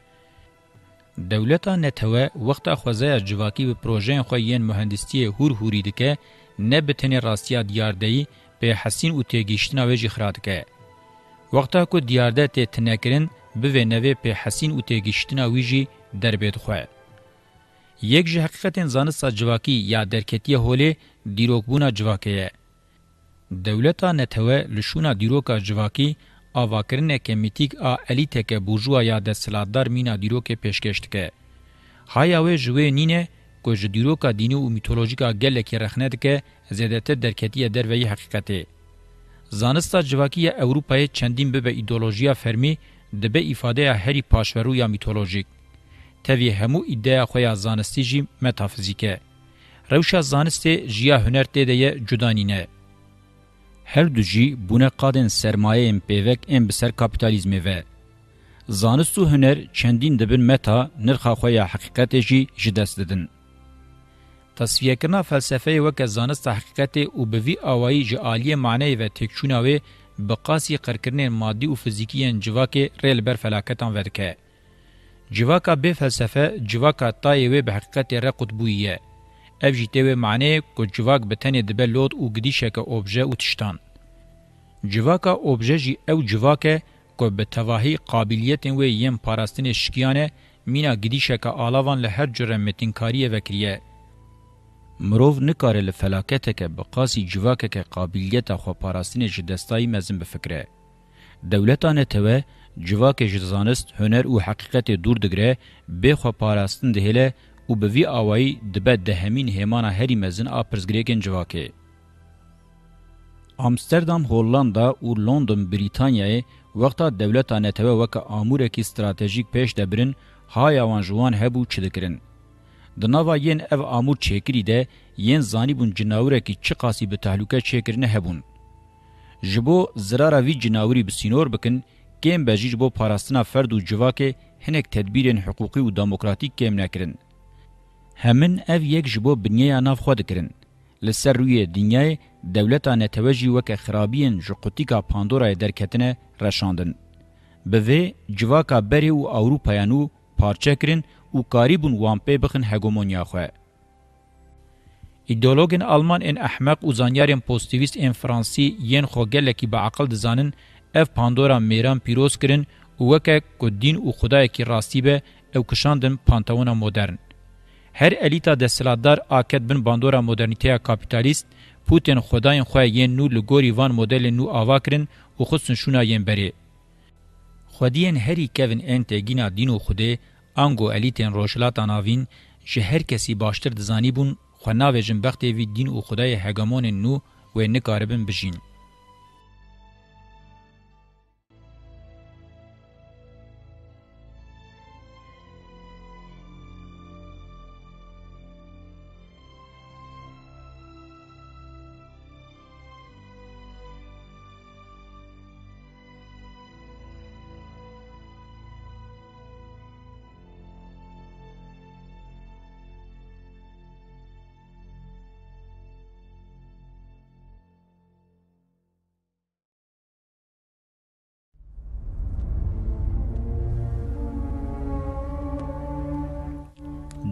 دولتا نتوه وقتا خوزه جواکی به پروژه خو یین مهندسی هور هوری دکه نه به تنه راستیا دیاردهی به حسین او تیگیشتنا و جی خرادکه. وقتا که دیارده تی تنکرن به نوه به حسین او تیگیشتنا وی جی در بید خواه. یک جه حقیقتن زانستا جواکی یا درکتی هولی دیروکبونا جواکیه. دولتا نتوه لشونا دیروکا جواکی آواکرنکه میتیک آ الیتکه بورژوا یا د سلادار مینا دیروکه پیشکشتکه هایاوی جوی نینه کو ج دیروکا دینی او میتولوژیکا گلکی رخنتکه زیدته درکتی دروی حقیقته زانستا جواکی اوروپای چندین به ایدئولوژیا فرمی د به ifade هری پاشورو یا میتولوژیک توی همو ایده خویا زانستی جی متافیزیکه روشا زانستی جیا هنر تیده جدانینه هر دو جی بونه قادن سرمایه ام پیوک ام بسر کپیتالیزمی و. زانست و هنر چندین دبن متا نرخا خویا حقیقت جی جدست ددن. تصفیه کرنا فلسفه وک زانست حقیقت او بوی آوائی جی آلی معنی و تکچوناوی بقاسی قرکرن مادی و فیزیکیان جواک ریل بر فلاکتان ورکه. جواکا به فلسفه جواکا تایوی به حقیقت را قطبویه. اف جی تیوه معنی که جواک به تنه دبه لود و گدیشه که اوبژه و تشتان. جواکا اوبژه جی او جواکه که به تواهی قابلیت و یم پاراستین شکیانه مینا گدیشه که آلاوان لهر جره متنکاریه وکریه. مروف نکاره لفلاکته که بقاسی جواکه که قابلیت خو پاراستین جی دستایی مزن بفکره. دولتانه توه جواکه جزانست هنر و حقیقت دور دگره بخو پاراستین دهله ده او به وی اوای دبه د همین همان هری مزن ا پرزګریکن جواکه امستردام هولاندا او لندن بریتانیای وقتا دولت انتوه وک امور کی استراتیژیک پیش دبرن های وان جوان هبو چدکرین د نوا یین اف امور چیکری ده یین زانی بون جناوره کی چی قاسی به تهلوکه چیکرنه هبون جبو زرارا وی جناوری بسینور بکن کیم بجیج بو پاراستنا فرد و جواکه هنک تدبیرین حقوقی و دموکراتیک کیم نکرین همین اف یک جبو بنیه ناف خود کرن. لسر روی دنیای دولتا نتوجی وک خرابین جقوتیکا پاندورای درکتنه رشاندن. به وی جواکا بری و اوروپایانو پارچه کرن و کاریبون وامپی بخن هگومونیا خواه. ایدئولوژن آلمان ان احمق او زانیارن پوزتیویست ان فرانسی ین خوګلکی به عقل دزانن اف پاندورا میران پیروز کرن وکه کو دین او خدای کی راستی به او کشاندن پانتاونا مدرن هر الیتا دستلادار آکد بن باندورا مدرنیتیا کاپیتالیست پوتین خداین خو یې نو لګوري وان مدل نو اواکرین او خصن شونه یې بری خدین هری کوین انت گینا دینو خوده انگو الیتن روشلاتا ناوین چې هر کسی باشتر دزانی بون خو ناوې جنبخت وی دین او خدای هګمون نو و نه کاربن بجین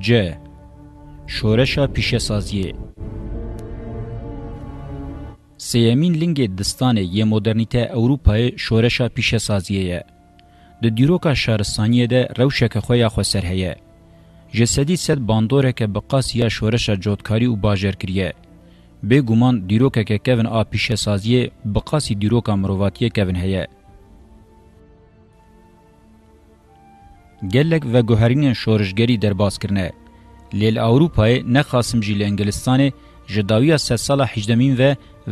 ج شورش پیشه سازی سیمین لنگ دستان یه مدرنیته اوروپای شورش پیشه سازیه. د دیروکا شهرستانیه ده روشک خویا خو سر هيه. جسدی صد باندوره که بقاس یا شورش جودکاری و باجر کریه. به گمان دیروکا که کون آ پیشه سازیه بقاسی دیروکا مرواتیه کون هيه. گلک و گوهرین شورشگری درباز کرنه. لیل اوروپای نخاسم جیل انگلستانه جداویا سه سال حجدمین و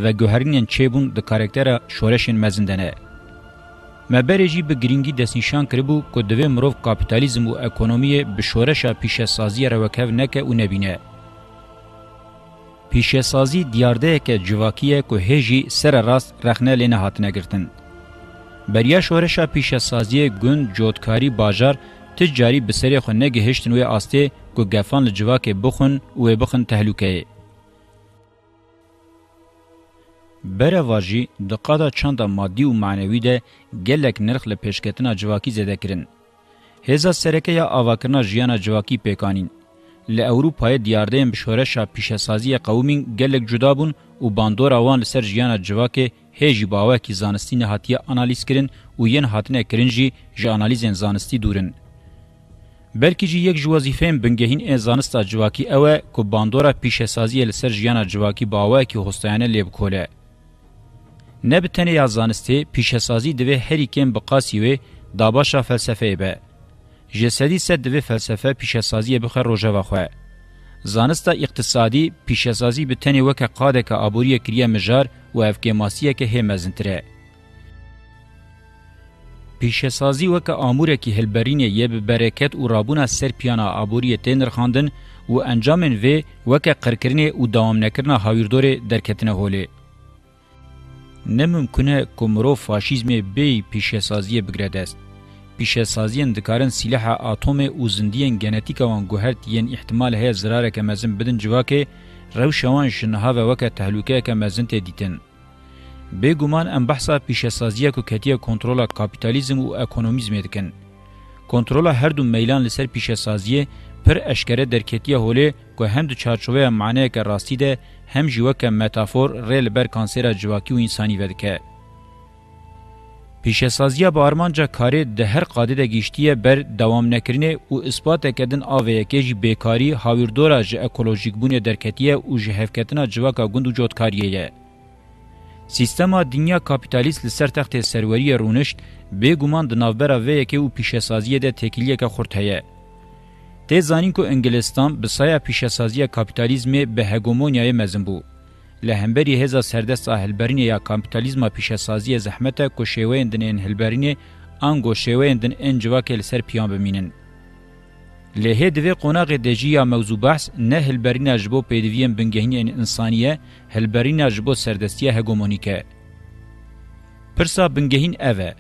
و گوهرین چیبون ده کارکتر شورشین مزندنه. مبرجی به گرینگی دستنشان کربو که دوی مروف کاپیتالیزم و اکونومی به شورش پیش سازی روکف نکه و نبینه. پیش سازی دیارده که جواکیه که هجی سر راست رخنه لینه هاتنه گرتن. بریا شورش پیش سازی گند جودکاری باجار تجاری بسری خو نه گهشتن وی آسته گو گفان لجواک بخون و بخون تهلوکه بره واجی دقادا چند مادی و معنوی ده گلک نرخ لپیشکتنا جواکی زده کرن. هزا سرکه یا آواکرنا جیانا جواکی پیکانین. ل اوروپای دیاردهیم بشورشا پیشسازی قومین گلک جدا بون و باندور اوان لسر جیانا جواکی هیجی باوکی زانستی نهاتیه انالیز کرن و ین هاتنه کرنجی جی انالیزین زانستی دورن. بلکې جی یک جوازیفیم بنګهین ازانستا جواکی او کو باندورا پیشه سازی لسر جیانا جواکی باوه کی هوستانه لیب کوله نه بتنه یازانستی پیشه سازی دوی هری کیم بقاسی و داباشا فلسفه به جسدی سد دوی فلسفه پیشه سازی بخر روجا وخه زانستا اقتصادی پیشه سازی بتنه وک قاده که ابوریه کریه مجار و افکه ماسیه که همزنتره پیشسازی وک امورکی هلبرین یب برکت او رابونا سر پیانا ابوری تنر خواندن و انجامن و وک قرکرین او دوام نکرنا هاویردور درکتنه هولی نممکنه کومرو فاشیزم به پیشسازی بگردست پیشسازیان دکارن سلاح اتم او زندیان جنتیک وان گوهرت یان احتمال هه زراره که مزن بدن جواکه روشوان شنها و وک تهلوکه که مزن تدیتن بێگومان ئەم بەحسا پیشەسازیە و کەتیە کۆنتترۆلا کاپیتالیزم و ئەکۆنمیزمێ دکن کۆنتترۆلا هەردوو مەیلان لەسەر پیشەسازیە پر ئەشکرە دەرکێتیە هۆلێ کو هەند چارچوەیە معنەیەکە ڕاستیدە هەم ژیوەکە مەتافۆر ڕێ لەبەر کانسێرا جواکی و ئینسانی وەدکە پیشەسازیە بە ئارمانجا کارێ دە هەر قادێدە گیشتیە بەر دەوام نەکردنێ و ئیسپاتەکەدن ئاوەیەکێژی بێکاری هاویردۆرا ژە ئەکۆلۆژیک بوونێ دەرکەتیە و ژە هەفکەتنا جواکە گوند و جۆتکاریەیە سیستما دنیا کاپیتالیست لسر تخت سروری رونشت به گمان د ناوبرا و یکی او پیشسازی د تکلیه که خورد هیه. ده زانین که انگلستان به سایا پیشسازی کاپیتالیزم به هگومونیای مزن بو. لهمبری هزا سردست هلبرین یا کاپیتالیزم پیشسازی زحمت که شیوه اندن هلبرین آنگو شیوه اندن انجواک لسر پیان بمینن. له هدوی قناغ دجیا موضوع بحث نه هلبرینا جبو پیدویم بنگهین انسانیه هلبرینا جبو سردستیه هگومونیکه. پرسا بنگهین اوه.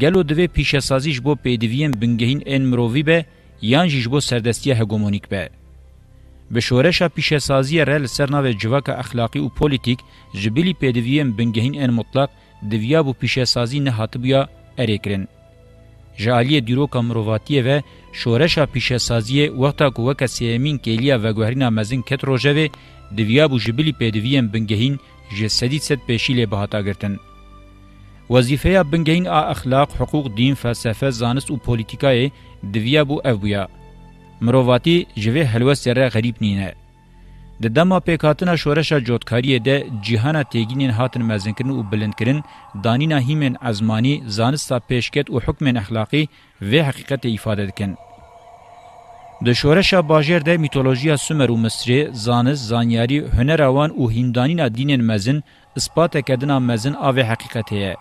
گلو دوی پیشه سازی جبو پیدویم بنگهین این مرووی به یان جبو سردستیه هگومونیک به. به شورش پیشه سازی رل سرناو جواک اخلاقی و پولیتیک جبیلی پیدویم بنگهین این مطلق دویا بو پیشه سازی نه هاتبیا اریکرن. جالی دیروکا مروواتیه و شورشا پیشسازی وقتا که وکا سیمین کلیا و گوهرین مزین کت روژوه دویا بو جبلی پیدویم بنگهین جسدی ست پیشی لی بهاتا گرتن. وظیفه بنگهین آ اخلاق، حقوق، دین، فلسفه، زانست و پولیتیکای دویا بو او بویا. مروواتی جوه هلوست ره غریب نینه. د دما پېکاتنا شورش جوړکاری د جهان تګینین هاتن مزنکن او بلندکرین دانینا هیمن ازمانی زانستا پیشکت او حکم اخلاقی و حقیقت ifade کن د شورش باجر د میتولوژیا سومر او مصری زانس زانیاری هنروان او هندانینا دینن مزن اثبات کدنا مزن او حقیقت هه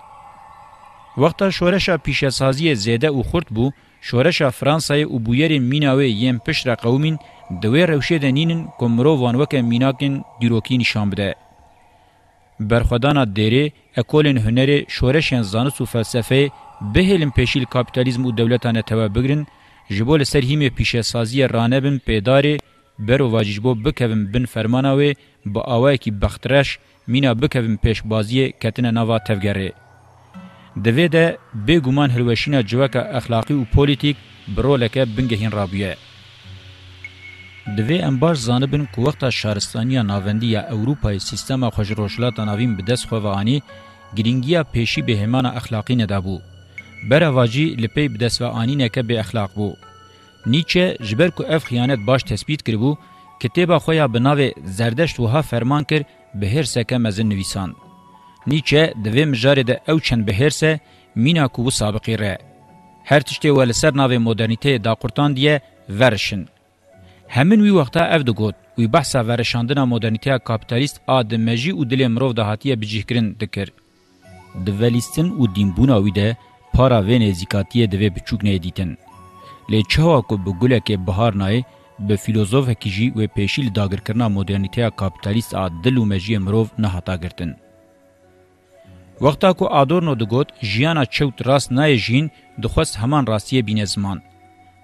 وقتا شورش پیشسازی زیده او خرد بو شورشا فرانسای او بویرین میناوی یم پشرا قومین دوی روشه دنینن کمرو وانوکه میناکن دیروکی نشان بده. برخدانا دیری اکولین هنری شورشین زانس و فلسفه بهلن پیشیل کاپیتالیزم و دولتانه توا بگرن جبول سر هیمه پیشه سازی رانبن پیداری برو واجیجبو بکوین بن فرماناوی با آوائی که بخترش مینا بکوین پیش بازی کتن نوا تفگره. دویده به گمان هلوشینا جوک اخلاقی و پولیتیک برولکه بنگهین رابیه. دوی ام باش زانبن که وقتا شهرستانی ناوندی یا اوروپای سیستم خوشروشلات ناوین به دست خواهانی گرینگیا پیشی به همان اخلاقی ندابو. برواجی لپی به دست وعانی نکه به اخلاق بو. نیچه جبر که اف خیانت باش تثبیت کربو کتیبا خویا بناوی زردشت وها فرمان کر به هر سکه مزن نویساند. نیچه دویم جاره ده او چند بهرسه مینا کو سابقی ره. هر تشتی ول سر ناوی مدرنیته دا قرطان دیه ورشن. همین وی وقتا اف دو گوت وی بحثا ورشاندنا مدرنیته کابیتالیست آدمجی و دلی مروف دهاتیه بجیهکرین دکر. د ولیستن او دینبونا وی ده پارا ونزیکاتیه دوی بچوک نه دیتن. لی چهوا کو بگوله که بهار نای به فیلوزوف کیجی و پیشیل داگر کرنا مدرنیته کابیتالیست آ دل و مجی مروف نه هاتا گرتن. وقتا کو آدورنو دگوت جیانا چوت راست نای جین دخواست همان راستیه بینه زمان.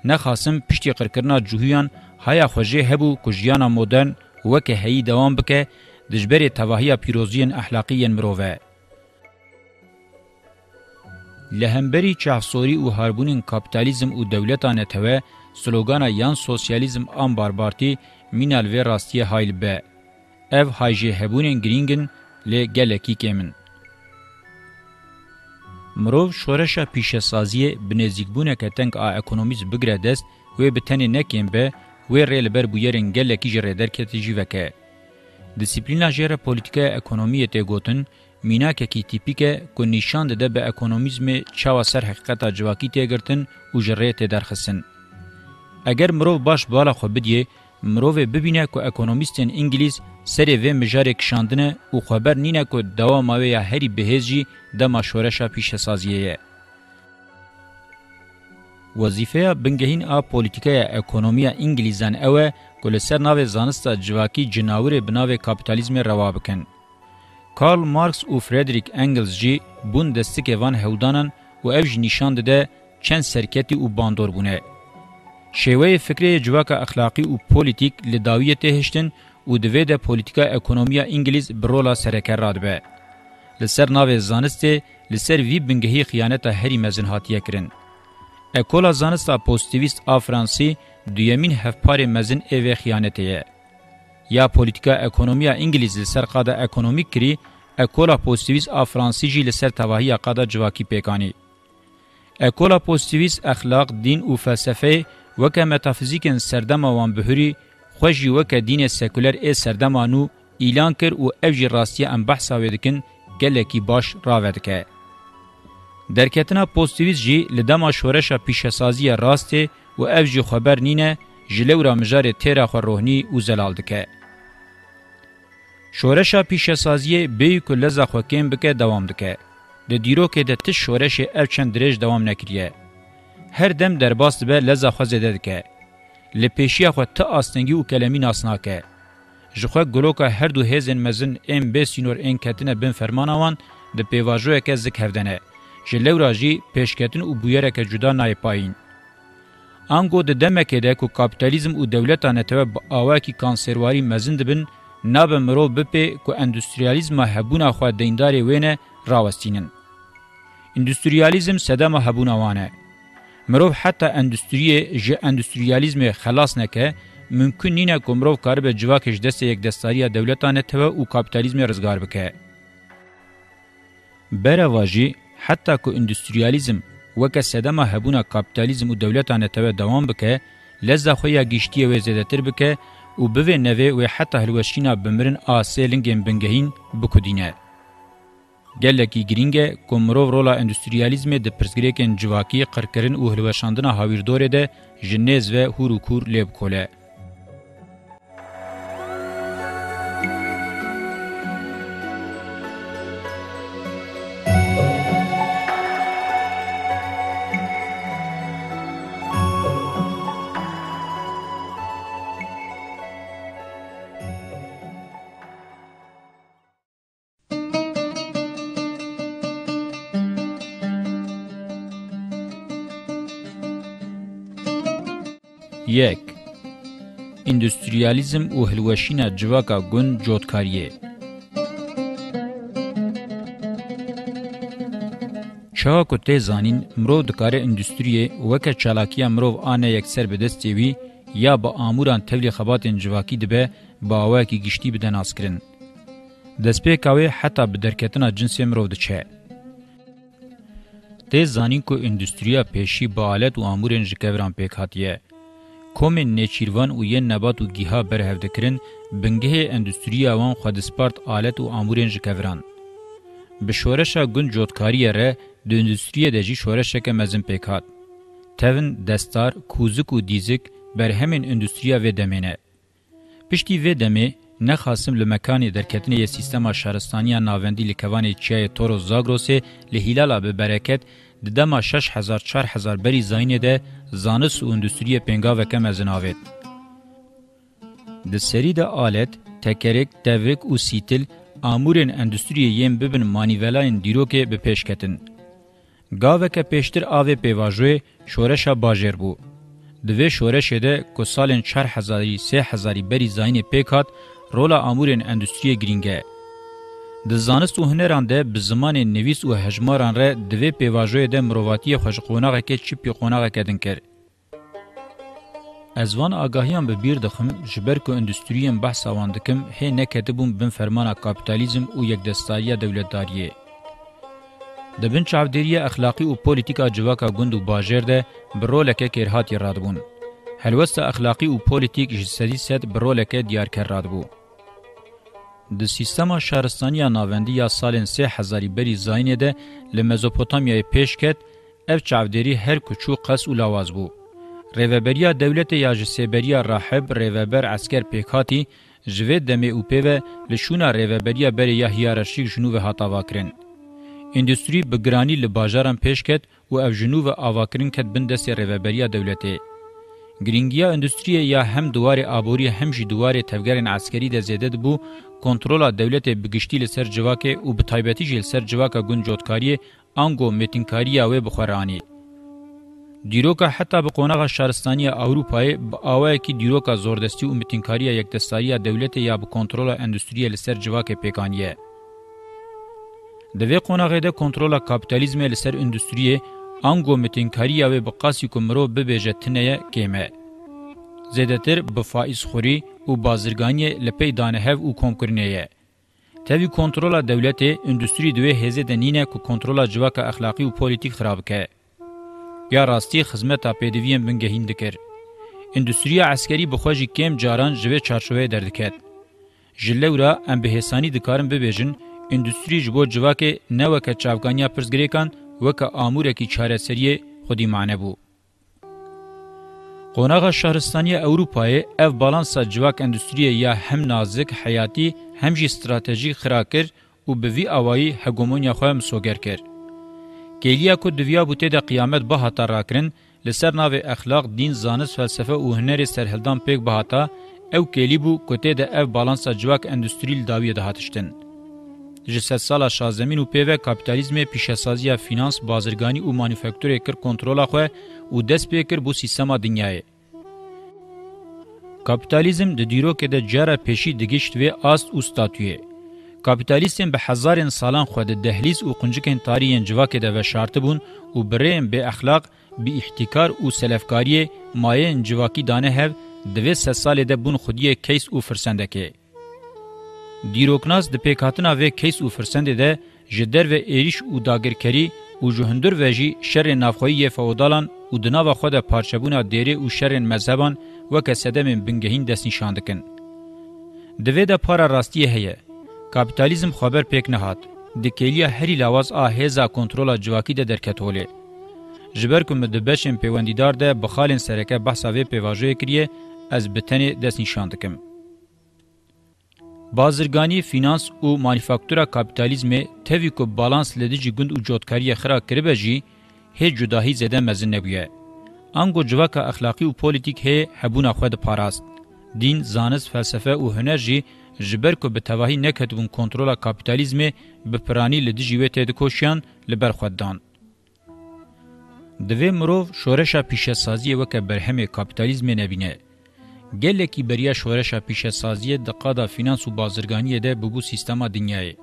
نخاسم پشتی قرکرنا جوهیان هایا خوژه هبو کو جیانا مدرن وکه هی دوام بکه دجبری تواهی پیروزین اخلاقی مروه. لهمبری چهفسوری او هاربونین کاپیتالیزم او دولتانه ته سلوگانا یان سوسیالیزم ام باربارتی مینال و راستیه هایل به. اف هایجه هبونین گرینگن لی گلکی کمن. مرو شورشا پیشسازی بنزیکبونه که تنگ آ اکونومیز بگره دست و به تنه نکیم به و ریل بر بویرن گله کی جره در کتیجی وکه دیسیپلینا جره پولیتیکا اکونومی ته گوتن مینا که کی تیپیکه کو نشان ده به اکونومیزم چاوا سر حقیقت جواکی ته گرتن او جره ته درخسن اگر مرو باش بالا خو بدیه مروه ببینه که اکونومیستین انگلیس سری و مجاره کشاندنه او خبر نینه که دوام آوه یا هری بهیجی دما شورشا پیش سازیه. وظیفه بنگهین آ پولیتیکای اکونومیا انگلیزان اوه که لسر ناو زانستا جواکی جناور بناو کپیتالیزم روا بکن. کارل مارکس او فریدریک انگلز جی بون دستک وان هودانن و اوج نشان ده چند سرکتی او باندور بونه. شێوەیە فکرەیە جوواکە ئەخلاقی و پۆلیتیک لە داویە تێهشتن و دوێ دە پۆلیتیکا ئەکۆنۆمیا ئینگلیز برۆلا سەرەکە رادبێ لەسەر ناوێ زانستێ لەسەر وی بنگەهی خیانەتە هەری مەزن هاتیە کرن ئەکۆلا زانستا پۆستیویست ئافرانسی دویەمین هەفپارێ مەزن ئێوێ خیانەتەیە یا پۆلیتیکا ئەکۆنۆمیا ئینگلیز لەسەر قادە ئەکۆنۆمیک کری ئەکۆلا پۆستیویست ئافرانسیژی لەسەر تەواهی قادە جوواکی پێکانی ئەکۆلا پۆستیویست ئەخلاق دین و فەلسفەی وکه متافیزیکن سردما وان بهری خو جی وکه دین سکولر ای سردما نو اعلان کر او اوجی راستیه ام بحثا ودکن گلکی باش راوردکه درکتنا پوزتیویز جی لدما شورشا پیشسازی راسته و اوجی خبر نینه جلو را مجار تیرا خو روحنی او زلال دکه شورشا پیشسازی بی کلزا خوکیم بکه دوام دکه د دیرو کې د تش شورش اف چند درېج دوام نکړي هر دم درباس به لزا خو زده دکه لپیشیا خو ته آستنگی او کلمین آسناکه جخه ګلوکا هر دو هیزن مزن ام به سینور ان کتنه بن فرمانوان د پیواژو کې زک هفدنه جلوراجی پیشکتن او بویره کې جدا نای پاین انګو د دمکه ده کو کاپیتالیزم او دولتانه ته په اوا کې کانسرواری مزن دبن ناب مرو بپی کو انډستریالیزم هبونه خو دینداري وینه راوستینن انډستریالیزم صدمه هبونه وانه مرو حتی اندستری ژ اندستریالیزم خلاص نکه ممکن نینه کومرو کار به جواکش دست یک دستاری دولتانه ته او کاپیتالیزم رزگار بکه برواجی حتی که اندستریالیزم وکه سدمه هبونه کاپیتالیزم او دولتانه ته دوام بکه لزه خو یا گشتي و زیاتر بکه او به نوې او حتی هلوشینا بمرن آسیلنګ بنګهین بکودینه gelekî girîng e ku mirov rola endustryalîzmê di pirsgirêkên civakî qirkirin û hilweşandina havîrdorê de ji nêz ve hûr û kûr lê bikole. یک اندستریالیزم و هلوشینا جواکا گون جوتکاریه چا کو ته زانین مرو د کار اندستری وک چالاکی مرو ان یکسر بدستی وی یا با اموران تبلی خبات جواکی دبه با واکی گشتي بدن اسکرین دسپې کاوه حتی به درکتنا جنس مرو د چه ته زانین کو اندستریا پیشی با آلت و امورن ژکوران پېک هاتیه komên nêçîrvan û yên nebat û gîha berhevdkirin bingehê endûstriya wan xwedîspart alet û amûrên ji keviran. Bi şoreşa gund cotkariyê re di endûstriyê de jî şoreşeke mezin pêk hat. Tevin destar, kûzik û dîzik berhemên endûstriya vê demêne. Piştî vê demê, نخاسم لمکانی درکتنی سیستما شهرستانی ناوندی لکوانی چیای تورو زاگروسی لحیلالا به برکت د دما 6000 4000 بری زاینه ده زانست او اندستری پنگا وکم از ناوید د سری د آلت تکرک تورک او سیتل امورن اندستری یم ببن مانیولاین دیروکه به پیشکتن گاوکه پیشتر آوه پیواژوی شورشا باجر بو د وی شورش ده کو سالن 4000 3000 بری زاینه پیکات رولا امورن اندستری گرینگه د زانست او هنران ده په زمانه نویس او هجماران ر د وی پیواژوی د مرواتی خوشقونغه کې چی پیقونغه کدن کړ از وان آگاهیان به بیر دخم جبر کو اندستریین بحث اواندکم هی نکتبون بن فرمانا کاپیتالیزم او یک دستاییه دولتداریه د بن چاودریه اخلاقی او پولیټیکا جواکا ګوندو باجر ده برولکه کې رهات یرادبون هلوسته اخلاقی او پولیټیک جسدی ست برولکه دیار کړ رادبو د سیستم شهرستانی ناوندی یا سالن 3000 بری زاینه ده له مزوپوتامیا پیش کت اف چاودری هر کوچو قص او لواز بو ریوبریا دولت یا جسبریا راهب ریوبر عسكر پیکاتی جوه دمه او پیو لشونا ریوبریا بری یا هیرارشیک جنوب هاتا واکرن اندستری بگرانی له بازارم پیش کت او اف جنوب اواکرین کت بندس ریوبریا دولته گرینگیا اندستریه یا هم دواره آبوری هم جی دواره تفگرین عسکری ده زیده ده بو کنترولا دولت بگشتی لسر جواکه و بطایبتی جی لسر جواکه گنجوتکاری آنگو متنکاری و بخورانی. دیروکا حتی به قونغ شهرستانی اوروپای با آوه کی دیروکا زوردستی و متنکاری یک دستاری دولت یا به کنترول اندستری لسر جواک پیکانیه. دوی قونغ ده کنترول کپیتالیزم لسر اندستری انگو متینکاری او به قاسی کومرو به بجتنه کیمه زیدتر به فائز خوري او بازرګانی لپی دانه هف او کومکرنیه تاوی کنترولا دولت اندستری دوی هزه د نینه کو کنترولا جواک اخلاقی او پولیټیک خرابکه یا راستی خدمت اپیدویم بنګهین دکر اندستری عسکری بخوجی کم جاران جوه چارچوبه دردکت جلورا ام بهسانی دکارن ببیجن اندستری جبو جواک نوکه چاوکانیا پرزګریکان وکه امورکی چارەسەریە خودی معنە بوو قوناغا شهرستانی اوروپای اف بالانسا جواک اندستریه یا هم نازک حیاتی هم جی استراتژی خرا کر او به وی اوایی هګومونیا خو هم سوګر کر کلیه کو دویا بوته د قیامت به هتا راکرن لسر ناو اخلاق دین زانس فلسفه او هنر سرهلدان پک به هتا او کلی بو کوته د اف بالانسا جواک اندستریل داویه ده هاتشتن دا جسد سالا شازمین و پیوه کپیتالیزم پیشسازی فینانس بازرگانی و مانیفکتوری کر کنترولا خواه و دست پیکر بو سیستما دنیای. کپیتالیزم د دیرو کې د جره پېشي دګشت و است او ستاتوی کپیتالیستین به هزارن سالان خو د دهلیز او قنجکن تاریخ جوا کې د وشارت بون او بریم به اخلاق به احتکار او سلفکاری ماین جواکی دانه هف د 200 سال د بون خودی کیس او فرسنده کې دیروکناز د پېکاتنا و کیس او فرسند ده جدر و ایریش او داګرکری او جهندر و جی شر نافخوی فودالان او د ناوه خو د پارچبونه دیری او شر مذهبان وک سدم بنګهین د نشاندکن د وې د پارا راستي هه کاپیتالیزم خبر پېک نه هات د کلیه هری لاواز ا هزا کنټرولا جواکی د درکټوله جبر کوم د بشم پیوندیدار ده بخالن سرکه بحثاوی پیواژه کړی از بتنی د نشاندکم بازرگانی فینانس او مانیفاکتورا کاپیتالیزم تهوی کو بالانس لدیجی گند او جوتکاری خرا کربه جی هی جداهی زده مزن نبیه. انگو جواک اخلاقی و پولیتیک هی هبون خود پاراست. دین، زانس، فلسفه و هنر جی جبر کو به تواهی نکتبون کنترولا کاپیتالیزم به پرانی لدیجی و تیدکوشیان لبر خود دان. دوی مروف شورشا پیشه سازی وکه برهم کاپیتالیزم نبینه. gelekî beriya şoreşa pîşesaziyê di qada fînans û bazirganiyê de bûbû sîstema dinyayê.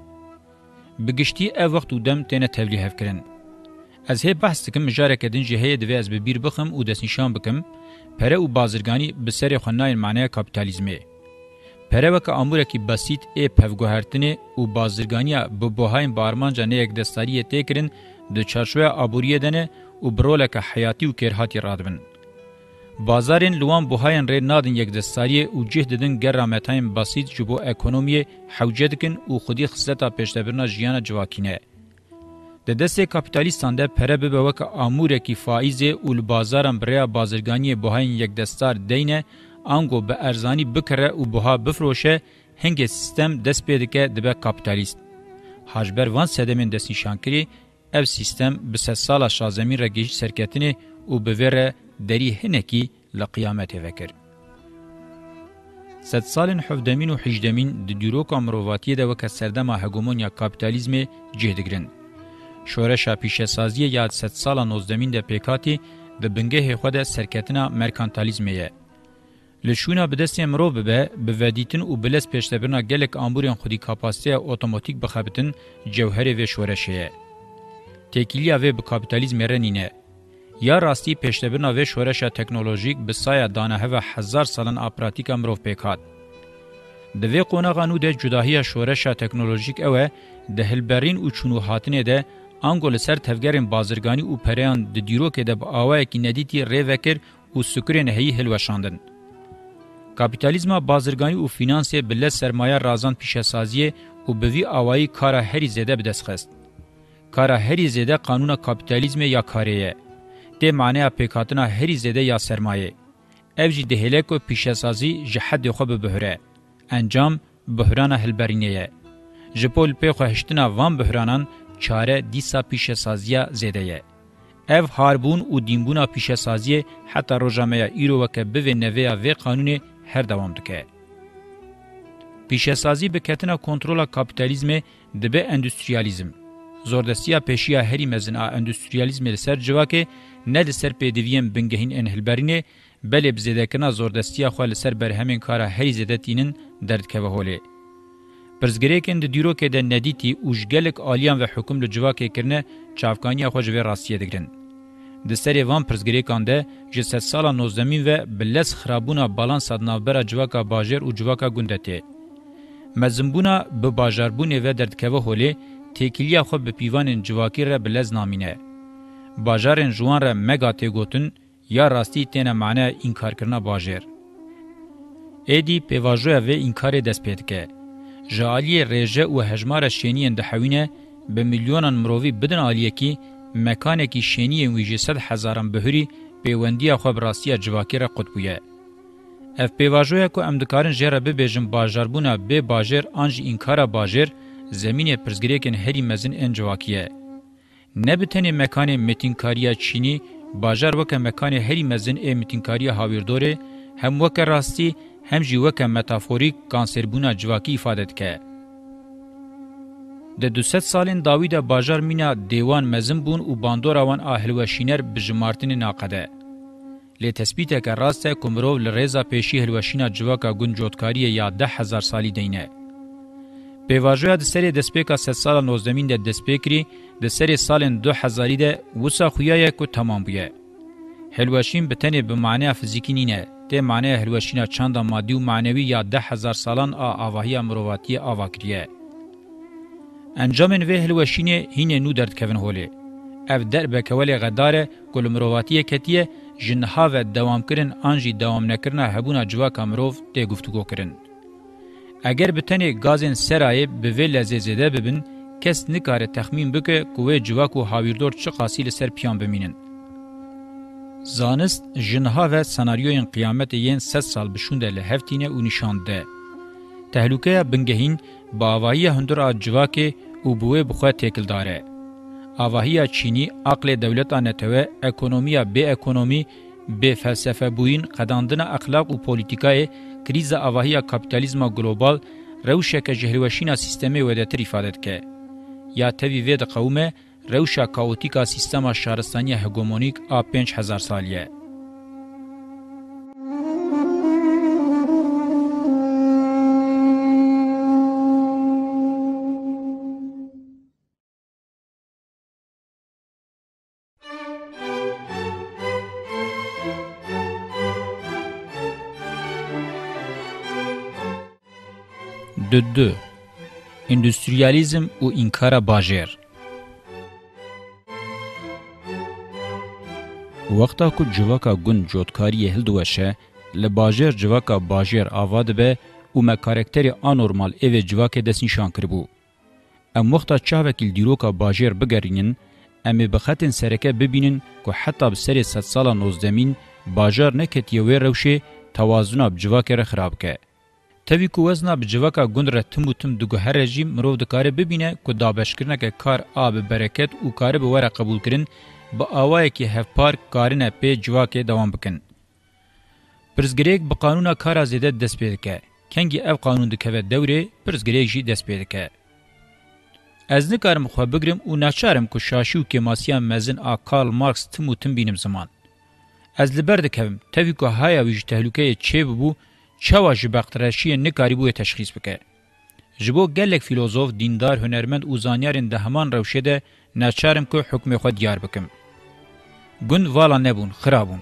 Bi giştî ev wext û dem têne tevlî hevkirin. Ez hê behs dikim mijareke din jî heye divê ez bi bîr bixim û destnîşan bikim, pere û bazirganî bi serê xwe nayên manaya kapitalizmê. Pereveke amûrekî besît ê pevguhertinê û bazirganiya bi bohayên barmanca neyek destariyê tê kirin di çarşoya abûriyê de ne û bi roleke heyatî û kêrhatî radibin. بازارین لوان بوهاین ری نادن یک دستاری او جه ددن گر رامتاین بسیط جبو اکونومی حوجه دکن او خودی خصلتا پیشتبرنا جیانا جواکینه. د دسته کپیتالیستان ده پره به وک اموره کی فایز اول بازارم بریا بازرگانی بوهاین یک دستار دینه انگو به ارزانی بکره او بوها بفروشه هنگ سیستم دست پیدکه دبه کپیتالیست. هاجبر وان سدمن دست نشانکری اف سیستم به سه سال شازمی رگیج سرکتنی او به وره دری هنکی لقیامت وکر. صد سالن حفدمین و حجدمین د دیروک امروواتی ده وکه سردما هگومونیا کابیتالیزم جهدگرن. شورشا پیشه سازی یا صد سالا نوزدمین ده پیکاتی ده بنگه خود سرکتنا مرکانتالیزمه یه. لشونا بدستی مرو به به ودیتن او بلس پشتبرنا گلک امبورین خودی کاپاسیته اتوماتیک بخبتن جوهر و شورشه. تکیلیا و به کاپیتالیزم رنینه یا راستی پیشتبنا و شورش تکنولوژیک به سایه دانه و هزار سالن اپراتیکا مروف پیکات. د وی قونغه نو د جداهی شورش تکنولوژیک اوه د هلبرین او چونو هاتنه ده انګول سر تفګرین بازرګانی او پریان د دیرو کې د باوای کې ندیتی ریوکر او سکرین هی هلوشاندن کاپیتالیزم بازرګانی او فینانس بل سرمایه رازان پیشه سازی او به وی اوای کار هری زده بدسخست کار هری زده قانون کاپیتالیزم یا کاریه د معنی پېکاتنا هرې زده یا سرمایه اف جی د هلیکو پیشسازی جهد خو به بهره انجام بحران هلبرینیه جپول په خوښتنا وان بحرانان چاره دیسا پیشسازی زده یه اف هاربون او دینبونا پیشسازی حتی روجامه ایرو وک به نویا و قانون هر دوام دکه پیشسازی به کتنا کنترل کاپیتالیزم دبه اندستریالیزم زوردستیا پیشیا هری مزنا اندستریالیزم سر جواکه نه لسر پدویم بنگهین ان هلبرینه بلې بزیدکنا زوردستیا خو لسر بر همین کارا هی زیدتینن درد کوه هولې پرزګریکن د دیرو کې د ندیتی اوجګلک الیان و حکم له جوا کې کرنه چافکانی خو جوی راستیه دګرن د سری وان پرزګریکان ده چې ست سال 19 و بلس خرابونه بالانس ادنابره جوا کا باجر او جوا کا ګوندته مزمبونه به باجربونه و درد کوه هولې تکیلیا خو به پیوان جواکی را بلز نامینه باjarên jiwan re mega têgotin ya rastî têne mane înkarkirina bajêr. Êdî pêvajoya vê înkarê dest pê dike. Ji aliyê rêje û hejmara şêniyên dihewîne bi milyonan mirovî bidin aliyekî mekanekî şêniyên wî jî sed hezaran bihurî pêwendiya xwe bi rastiya civakê re qut bûye. Ev pêvajoya ku em dikarin jê re bibêjin bajarbûna bê bajêr an jî înkara bajêr, zemînê pirzgirêkên herî mezin ên civakî ye. نبتنی مکان متینکاریا چینی باجار وک مکان هری مزن ا متینکاریا هاویردوره هم وک راستی هم جی وک متافوریک کانسربونا جواکی ifade ک د 200 سالین داوید باجار مینا دیوان مزن بون او باندوراوان اهل وشینر بجمارتن ناقده لی تثبیت ک راسته کومرو لریزا پیشی هلوشینا جواکا گنجوتکاری یا 10000 سالی دینه پیواژویا د سری د سپیکا سه سال 19 د دسپیکری د سری سال 2000 د وسا خویا کو تمام بویه هلواشین به تنه به معنی فیزیکی نینه ته معنی هلواشینا چند مادی و معنوی یا ده هزار سالان آ آواهی امرواتی آواکریه. انجامن و هلواشین هین نو درد کون هوله. اف در بکول غداره گل مرواتی کتیه جنها و دوام کرن آنجی دوام نکرن هبونا جواک امروف ته گفتگو کرن. Eger bi tenê gazên serayê bi vê lezêzêde bibin, kes nikare texmîn bike ku wê civak û havîrdor çi qasî li ser piyan bimînin. Zanist, jinha ve senaryoyên qiyametê yên sed sal bişûnde li hevtîne û nîşande. Tehlûkeya bingehîn, bi avahiya hundir a civakê û bi wê bixwe têkildar e. Avahiya Çînî, aqlê dewleta netewe, ekonomiya bê ekonomî به فلسفه بوین قداندن اخلاق و پولیتیکای کریز آواهی کپیتالیزم گلوبال روشه که جهروشین سیستمی ودتر افادت که یا توی وید قومه روشه کاوتیکا سیستم شهرستانی هگومونیک آ 5000 سالیه دو اندوستریالیزم و انکار باجر وقتا کو جواکا گون جوتکاری هل دوشه لباجر جواکا باجر آواد به او ما کاراکتری آنورمال اوه جواکه دست نشان کربو. ام وقتا چاوکیل دیروکا باجر بگرینن ام بخطن سرکه ببینن که حتی بسر ست سال نوزدمین باجر نکتیوه روشه توازن اب جواکه را خراب که. توی کو وزنا بجوکا گند را تم و تم دگو هر رژیم مرو دکاره ببینه که دابشکرنه که کار آب برکت او کاره به وره قبول کرن با آوائه که هفپار کارنه پی جواکه دوام بکن. پرزگریگ به قانون کار زیده دست پیده که. کنگی او قانون دکوه دوره پرزگریگ جی دست پیده که. از نکارم خواه بگرم و نچارم که شاشی و کماسیان مزن آ کارل مارکس تم و تم بینم زمان. از لبر دکوم توی که های ویج تهلوکه چه ببو چوا جی بخترشی نکاری بو تشخیص بکه جبو گلک فیلوزوف دیندار هنرمند او زانیارن ده همان روشه ده ناچارم که حکم خود یار بکم گون والا نبون خرابون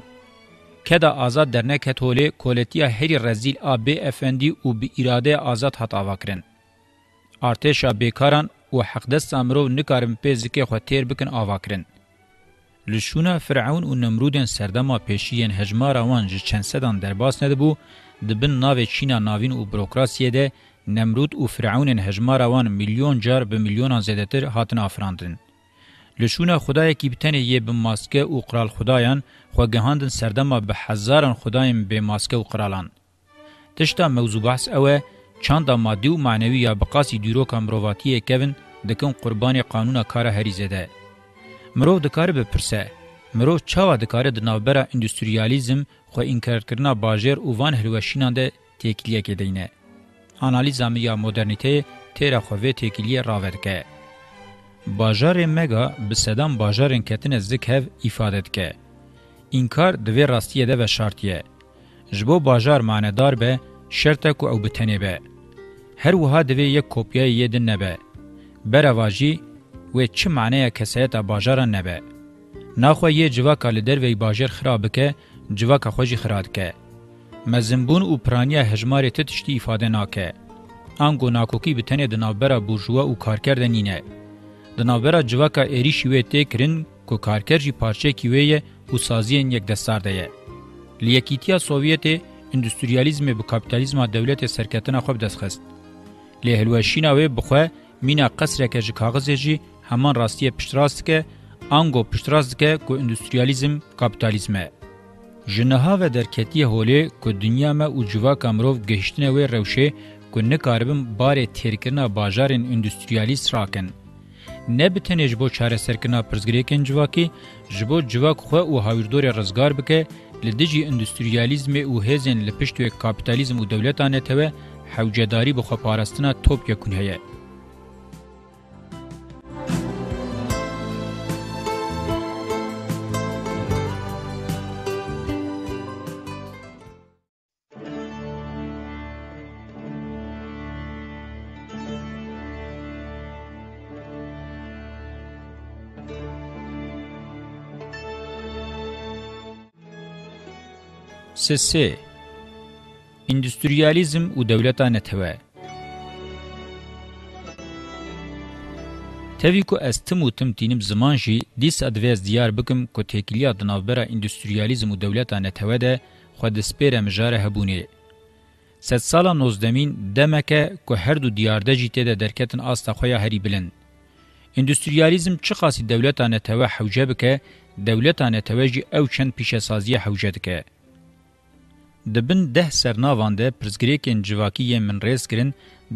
کدا آزاد درنه کتوله کولتیا هری رزیل آب افندی او به اراده آزاد هتاوا کرن ارتشا بیکاران او حق دست سامرو نکارم پیزکی خو تیر بکن آوا کرن لشونا فرعون او نمرودن سردما پیشین هجمار وان ج چنسدان درباس ندبو دبن ناوی چینا ناوین و بروکراسیه ده نمرود و فرعونن هجمار وان میلیون جار به میلیونان زدتر هاتن افراندن. لشون خدای کی بتنه یه به ماسکه او قرال خدایان خو گهاندن سردما به هزاران خدایم به ماسکه او قرالان تشتا موضوع بحث اوه چند مادی و معنوی یا بقاسی دیرو کامرواتیه کوین دکن قربان قانون کار هریزه ده مرو دکار به پرسه مرو چاوا دکار د نوبره انډستریالیزم خو انکارکرنا باجر او وان هلوشینان ده تکلیه کې دینه انالیزا میا مدرنیته تیر خو وی تکلیه راورکه باجر مگا به سدان باجرن کتن زک هف ifade که انکار دوی راستیه ده و شرطیه جبو باجر معنادار به شرط کو او بتنی به هر وها دوی یک کپیا یدن نه به برواجی و چه معنی کسایت باجر نه به ناخو یه جوا کال در وی باجر خراب که جواکا خوژی خراد که. مزنبون او پرانیا هجماری ته تشتی ifade ناکه. ام گو ناکوکی به تنه د نابرا بورژوا او کارکرد نینه. د نابرا جواکا اری شوی ته کرین کو کارکر جی پارچه کیوی او سازین یک دستار ده. لیکیتیا سوویته اندستریالیزم به کاپیتالیزم دولت سرکتنه خوب دسخست. له هلوشینا و بخو مینا قصر که جی کاغذ جی همان راستی پشتراست که انگو پشتراست که کو اندستریالیزم کاپیتالیزمه. جنها و درکتی هولی که دنیا ما او جوا کامروف گهشتنه و روشه که نکاربم باره تیرکرنا باجارین اندوستریالیست راکن. نه بتنه جبو چاره سرکنا پرزگریکن جواکی جبو جواک خو او هاویردور رزگار بکه لدجی اندوستریالیزم او هزن لپشتو کاپیتالیزم او دولتانه ته حوجداری بخو پارستنا توپ یکونه سس ئیندستریالیزم و دەولەتانەتەوە تەوی کو ئەستم و تم تینم زمانجی دیس ئەدوێز دیار بکم کو تێکیلیا دناوبەرە ئیندستریالیزم و دەولەتانەتەوە دە خو دەسپێرە مژارە هەبوونێ سەد ساڵە نۆزدەمین دەمەکە کو هەردوو دیاردەجی تێدە دەرکەتن ئاستا خۆیان هەری بلند ئیندستریالیزم چ خاصی دەولەتانەتەوە حوجە بکە دەولەتانەتەوەژی ئەو چەند پیشەسازیە حوجە دکە دبن ده سرناوان ده پرزگریکن جواکی من ریز کرن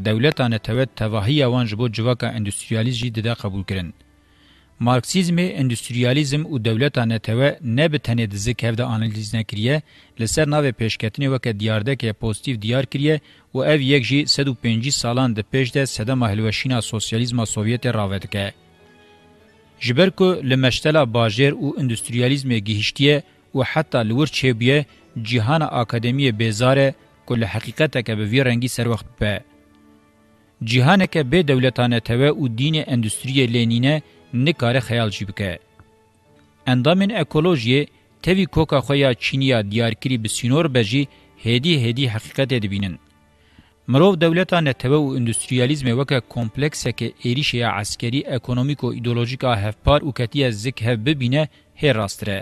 دولتان توت تواهی وان جبو جواکا اندستریالیزم دیده قبول کرن. مارکسیزم اندستریالیزم او دولتان توا نه به تنه دزی که ده آنالیز نکریه لسر ناوه پیشکتنی وکه دیارده که پوزیتیو دیار کریه و او یک جی 150 سالان ده پیش ده سده محلوشینا سوسیالیزم سوویت راوید که. جبر کو لمشتلا باجر او اندستریالیزم گهشتیه و حتی لور چه بیه جهان اکادمی بیزاره کل حقیقت که به وی رنگی سر وقت به. جهان که به دولتانه توه و دین اندوستری لینینه نکاره خیال جی بکه. اندامین اکولوژیه تەوی کۆکا خۆیان چینیا دیارکری بە سینۆر بەژی هێدی هێدی حقیقەت دەبینن. مرۆڤ دەولەتان نەتەوە و ئندستریالیزمێ وەکە کۆمپلکسەکە ئێریشەیە عسکەری ئەکۆنمیک و ئیدۆلۆژیکا هەفپار و کەتیە زیک هەف ببینە هێ ڕاسترە.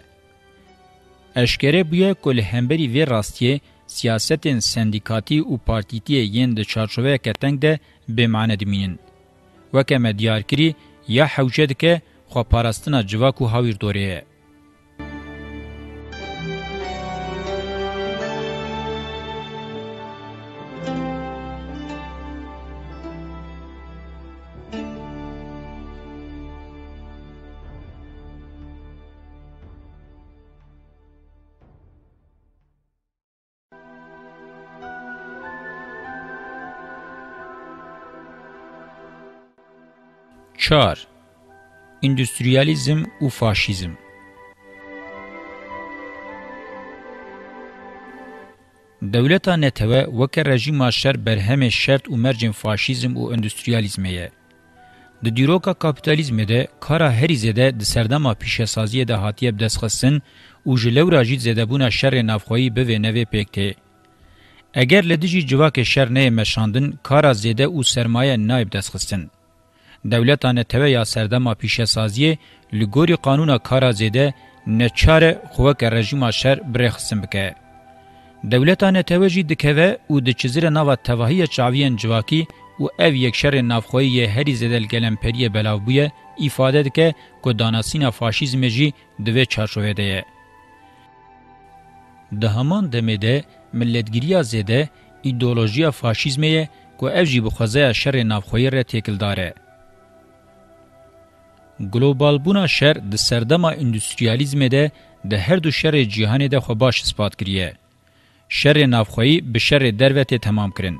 اشکره بویه کل همبری وی راستیه سیاستین سندیکاتی و پارتیتیه یین ده چارچوه کتنگ ده بمعنه دمینن. وکه مدیار کری یا حوجه دکه خواه پارستنا جواک و هاویر دوریه. 4. اندوستریالیزم و فاشیزم دولتا نتوه وکه رژیما شر برهم شرط و مرجم فاشیزم و اندوستریالیزمه یه. د دیروکا کاپیتالیزم ده کارا هری زده د سردما پیشه سازی ده هاتیه بدسخصن او جلو راجید زده بونا شر نافخویی به نوی پکته. اگر لدیجی جواک شر نه مشاندن کارا زده او سرمایه نایب دسخستن. دولتانه توی یا سردما پیشه سازیه لگوری قانونا کارا زیده نچاره خوک رژیم شر برخصم بکه. دولتانه توی جی دکوه او دچزیر نوا تواهی چاویان جواکی او او یک شر نافخوی هری زدل گلم پری بلاو بویه ifade dike ku danasîna faşîzmê jî di vê çarşovê de ye. Di heman demê de milletgiriya zêde îdeolojiya faşîzmê ye ku ev jî bi xwezeya şerê navxweyî re têkildar e. ګلوبال بونا شر د سردمه انډستریالیزم ده د هر دو شر جهان ده خو باش اثبات کړی شر نافخوی به شر دروت تمام کړي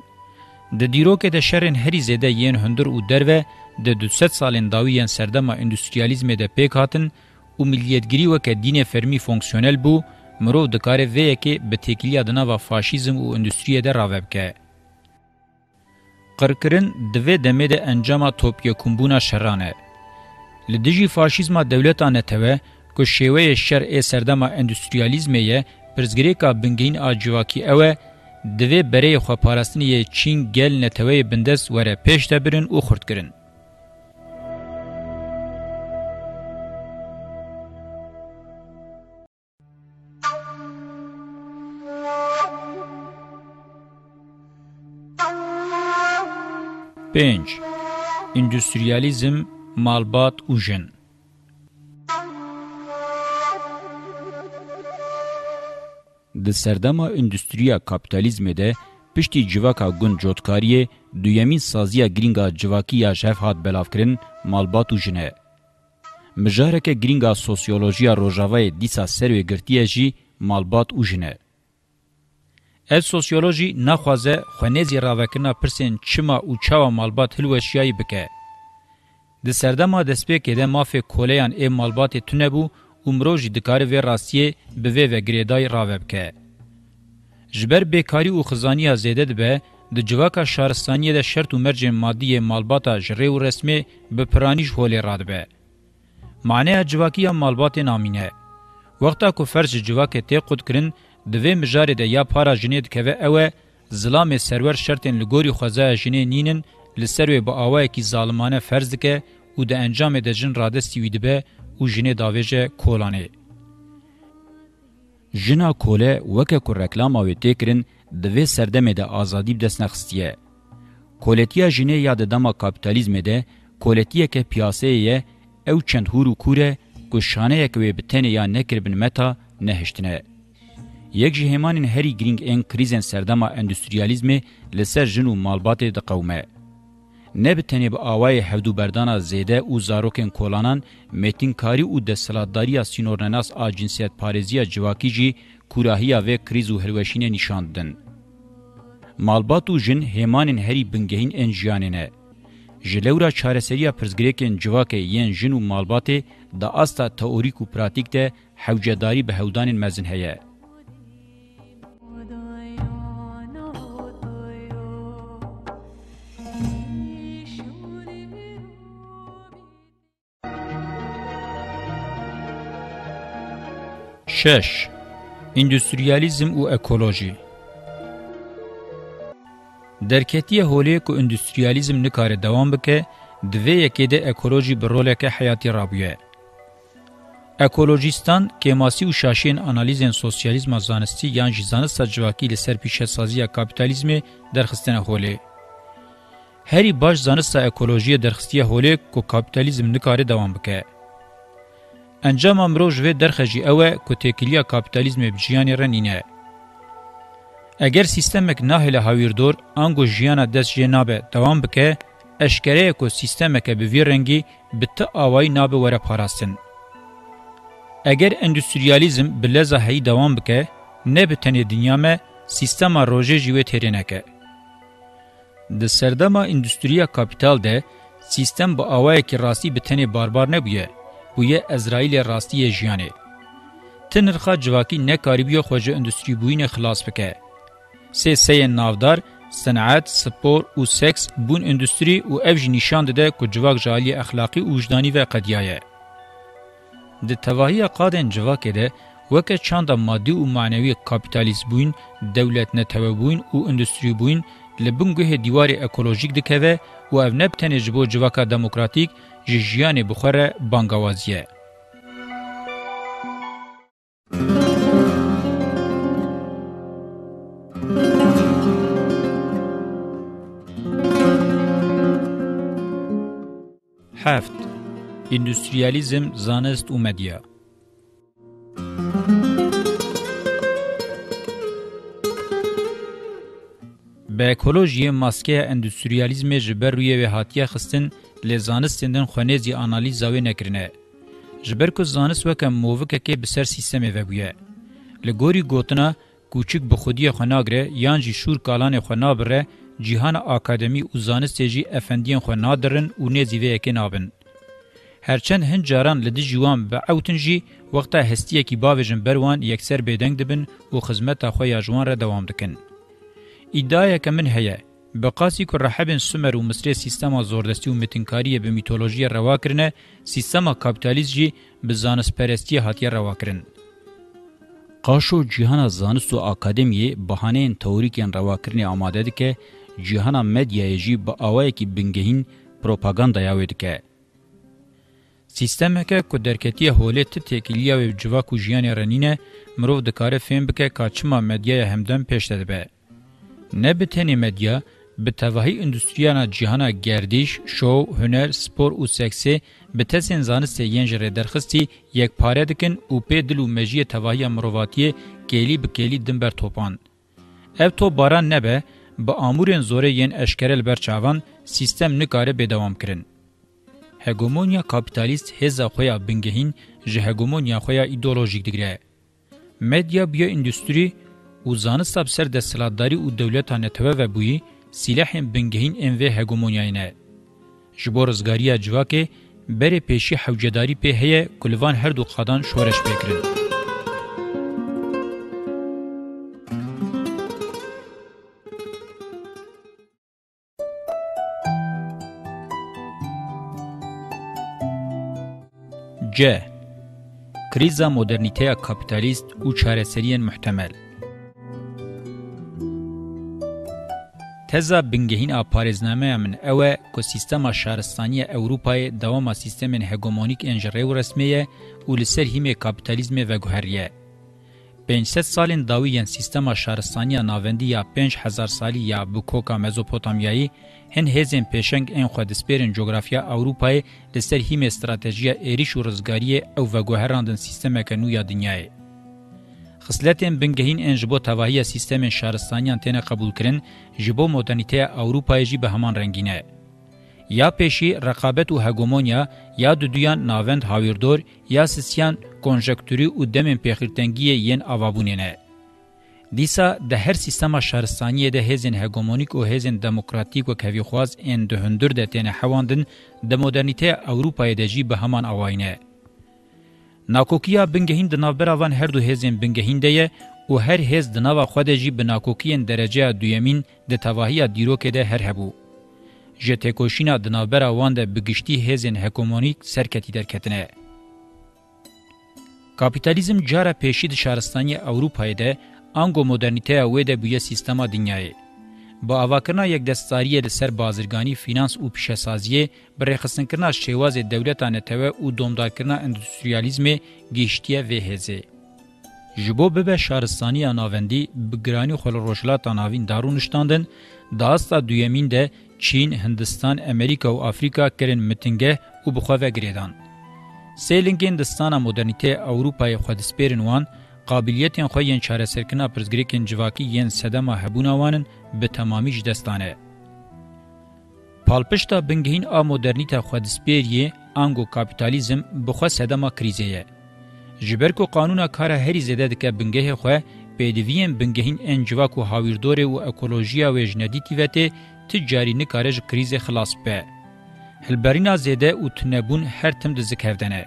د دیرو کې د شر هری زده یین هندر او درو د 200 سالین داویان سردمه انډستریالیزم ده پېک هاتن او ملیتګری وکه دین فرمی فونکسیونل بو مرو د کار وې کې به تکلیه د نوو فاشیزم او انډستریه ده راوب کې قرکرین د وې د مې د انجام ټوپیه کومبونه شرانه لدیجی فاشیزما دولتانه ته کو شیوه شرع سردما اندستریالیزم یې پرزګریکا بنګین اجواکی اوه د وی بری خو پاراستنی چین گل نتوی بندس وره پیش دبرن او خرد کرن پنج اندستریالیزم malbat ujin. Di serdema endüstriya kapitalizmê de piştî civaka gund cotkariyê duyemîn saziya giringa civakî ya jev hat belavkirin malbat ûjin e. Mijareke giringa sosyolojiya rojavayê dîsa serwê girtiye jî malbat ûjin e. Ev sosyoloji naxwaze xwenezî ravekirina pirsên çima û çawa malbat hilweşiyayî bike. د سردما د سپېکې د مافه کولیان ای مالبات تونبو عمروج د کار و راستي به و وګریدای راوبکه جبر بیکاری او خزانی زیدد به د جواکا شهرستانی د شرط او مرج مادي مالباتا جری او رسمي به پرانیش هول رادبه معنی جواکی مالبات نامینه وقتا کو فرج جواکه ته قد کرن د و مجارد یا پارا جنید کوي او زلام سرور شرطن لګوري خوځه جنې نینن لسروی با آوایکی ظالمانه فرض دکه او د انجام د جن رادستی وی دبه او جنه داویجه کولانه جنا کوله وکه کو رکلام او تکرین د وی سردمه د ازادی د سنخستیه کولتیا جنه یاد دما کاپیتالیزم ده کولتیه که پیاسه یه او چند هورو کوره کو شانه یک وی بتنه یا نکربن متا نهشتنه یک جهمانین هری گرینگ ان کریزن سردما اندستریالیزم لسر جنو مالبات د قومه نه بتنی به آوای هفدو بردانا زیده او زاروکن کولانان متینکاری او د سلاداری سینورناس ا جنسیت پارزیا جواکیجی کوراهیا و کریز او هلوشینه نشاندن مالباتو جن هیمانن هری بنگهین انجیاننه جلورا چارسریه پرزګریکن جواکه یین جن او مالباته د استا تئوریک او پراتیک ده حوجداري به هودان مزن هيا شش اندوستریالیزم و اکولوژی درکتی هولی کو اندوستریالیزم نکار دوام بکه دوی یکی ده اکولوژی برولک حیاتی رابیه. اکولوژیستان کیماسی و شاشین انالیزن سوسیالیزم زانستی یان جزانست جواکی لسر پیشه سازی کابیتالیزم درخستن هولی. هری باش زانست اکولوژی درخستی هولی کو کابیتالیزم نکار دوام بکه. انجام امرو جوه درخجی اوه که تکیلیا کپیتالیزم بجیانی رنینه. اگر سیستمک ناهل هاویردور انگو جیانا دست جنابه دوام بکه، اشکره که سیستمک به ویرنگی به تا آوائی نابه وره پاراستن. اگر اندوستریالیزم به لزهی دوام بکه، نه به تنی دنیامه سیستما روژه جیوه ترینکه. د سردما اندوستریا کپیتال ده سیستم به اوای کی راستی به تنه باربار نه بویه بویه ازرائیل راستی جیانه. تنرخا جواکی نکاریبیو خوژه اندستری بوین خلاص بکه. سه سه نافدار، صنعت، سپور او سکس بون اندستری او اوج نشان ده که جواک جالی اخلاقی و وجدانی و قدیایه. د تواهی قادن جواک ده وکه چند مادی او معنوي کاپیتالیزم بوین دولت نه تبوین او اندستری بوین لبنګه دیوار اکولوژیک دکوه و او نه تنه جبو جوکا دموکراتیک جیجیان بخوره بانگوازیه هفت اندوستریالیزم زانست و مدیا به اکولوژی ماسکه اندستریالیزم جبر روی و هاتیه خستن لزانستندن خونیزی آنالیزا و نکرنه. جبر که زانست وکم مووکه که بسر سیستمه و بویه. لگوری گوتنا کوچک بخودی خوناگره یان جی شور کالان خونابره جیهان اکادمی او زانسته جی افندین خونادرن او نیزی و یکی نابن. هرچند هند جاران لدی جوان به اوتن جی وقتا هستیه کی باویجن بروان یکسر بیدنگ دبن و خزمت خویا جوان را دوام دکن. ایدایا که من هیا بقاسی که رحبین سومر و مصری سیستما زوردستی و متنکاری به میتولوژی روا کرنه سیستما کابیتالیز جی به زانست پرستی حتی روا کرن. قاشو جیهان زانست و اکادمی بحانه این توریکین روا کرنه آماده ده که جیهان مدیای جی با آوائی که بنگهین پروپاگاندا یاوی ده که. سیستمکه که درکتی هولی تب تکیلیا و جواکو جیان رنینه مروف دکاره فیم بکه که چما مدیای همدن پیشتده به. نه به تنی مدیا به تواهی اندوستریانا جهانا گردیش، شو، هنر، سپور و سکسی به تسین زانست ینج ره درخستی یک پاره دکن و پی دل و مجی تواهی مرواتیه کلی به کلی دنبر توپان. او تو باران نبه به آمورین زوره ین اشکرل برچاوان سیستم نکاره بدوام کرن. هگومونیا کاپیتالیست هزا خویا بنگهین جه هگومونیا خویا ایدولوژیک دیگره. مدیا بیا اندوستری، و زانستا بسر دستلاتداری و دولتانه توه و بویی سیلحیم بنگهین ام و هگومونیاینه. جبور زگاریا جواکه بره پیشی حوجداری په هي کلوان هر دو قادان شورش بکرن. ج. کریزا مدرنیته کاپیتالیست و چارەسەریان محتمل تزا بنگهین ا پارێزنامەیە من ئەوە کۆ سیستەما شارستانیە ئەوروپای داواما سیستمên هەگۆمۆنیک ئێنژڕێ و ڕسمەیە و لەسەر هیمێ کاپیتالیزمێ ڤەگوهەریە. 500 سالین داویین سیستەما شارستانیە ناوەندی یا 5هزار سالی یا بکۆکا مەزۆپۆتامیایی هەن هێزین پێشنگ ئەین خوددەسپێرن جۆگرافیا ئەوروپای لەسەر هیمێ استراتژیە ئێریش و ڕزگاریە ئەو ڤەگوهەراندن سیستەمەکە نویا دنیاە. خصلتین بنگهین ان جبو تواهی سیستم شهرستانیان تنه قبول کرن جبو مدرنیته اوروپای جی به همان رنگینه یا پیشی رقابت و هگمونیا یا دودویان ناوند هاویردور یا سیسیان کنجکتوری و دمین پیخیرتنگی ین آوابونینه. دیسا ده هر سیستما شهرستانیه ده هزین هگمونیک و هزین دموکراتیک و کویخواز این دهندر ده تینه حواندن ده مدرنیته اوروپای ده جی به همان آواینه. ناکوکیا بنگهین د ناوبرا وان هر دو هیزن بنگهین ده او هر هیز د ناوا خوده جی بناکوکین درجه دویمین د تواهی دیروکه ده هر هبو جته کوشینا د ناوبرا وان ده بگشتي هیزن هکومونیک سرکتی درکتنه کاپیتالیزم جاره پیشی د شارستانی اوروپای ده انګو مدرنیته او د بویا سیستما دنیاي با اواکرنا یک دستاریه لسر بازرگانی فینانس او پیشسازیه بر خصنکرنا شیواز دولتانه تو او دومدارکرنا اندستریالیزم گیشتیه و هزه جبو به شارستانی ناوندی بگرانی خل روشلات ناوین دارونشتاندن داستا دویمین ده چین، هندستان، امریکا و افریقا کرن متنگه او بخواه گریدان. سیلنگین دستان مدرنیته اوروپای خودسپیرن وان قابلیتین خو یین چاره سرکنا پرزګری کین جواکی یین صدمه هبونه وانن به تمامیش دستانه. پالپشتا بنگهین آ مدرنیتا خودسپیریه انگو کپیتالیزم بخوا سدما کریزیه. جبر کو قانونا کار هری زده دکه بنگه خو پدویم بنگهین انجوا کو هاویردور او اکولوژیا و جنیدیتی وته تجاری نه کارج کریز خلاص به. هلبرینا زده او تنبون هر تم د زکهودنه.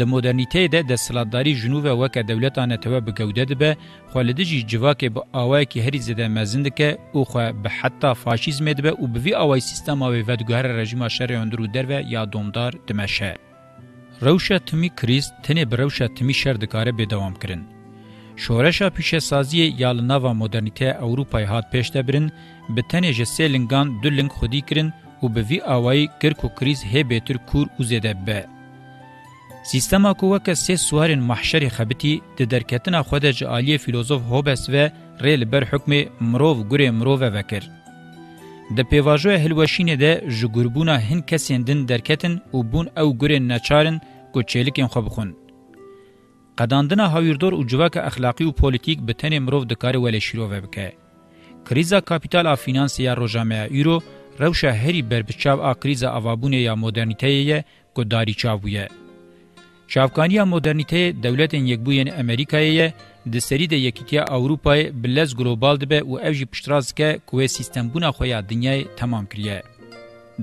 د مدرنیته د دستلطداری جنوب وک دولتانه ته به ګوډه ده به خالد جی جواکه به اوای کی هری زده مزند ک او خو به حتی فاشیزم ده او به اوای سیستم او ودګر رژیم شر اندرو در و یا دومدار دمشه روشا تمی کریز تنه بروشا تمی شر دکاره به دوام کرن. شورشا پیشه سازی یال نوا مدرنیته اوروپای هات پیش دبرن به تنه جسه لنگان دو لنگ خودی کرن و به وی آوائی کرکو کریز هی بیتر کور و زیده به. سیستما کو وک سه سوارن محشر خبتی د درکتن خود جالی فیلوزوف هوبس و ریل بر حکم مروف ګره مروف وکر د پیواژو هلوشینه ده جګوربونه هن کسیندن درکتن او بون او ګره نچارن کو چلیکن خو بخون قداندنا هاویردور او جواک اخلاقی او پولیتیک به تن مروف د کار ول شیرو وبکه کریزا کاپیتال اف فینانس یا روجامه یورو روشه هری بربچاو ا کریزا اوابونه یا مدرنیته کو داری چاویه شافکانیا مدرنیته دولتین یکبوین امریکایه د سری د یکیتیا اوروپای بلز ګلوبال دبه او اوجی پشتراز ک کوې سیستم بونه خویا دنیای تمام کړی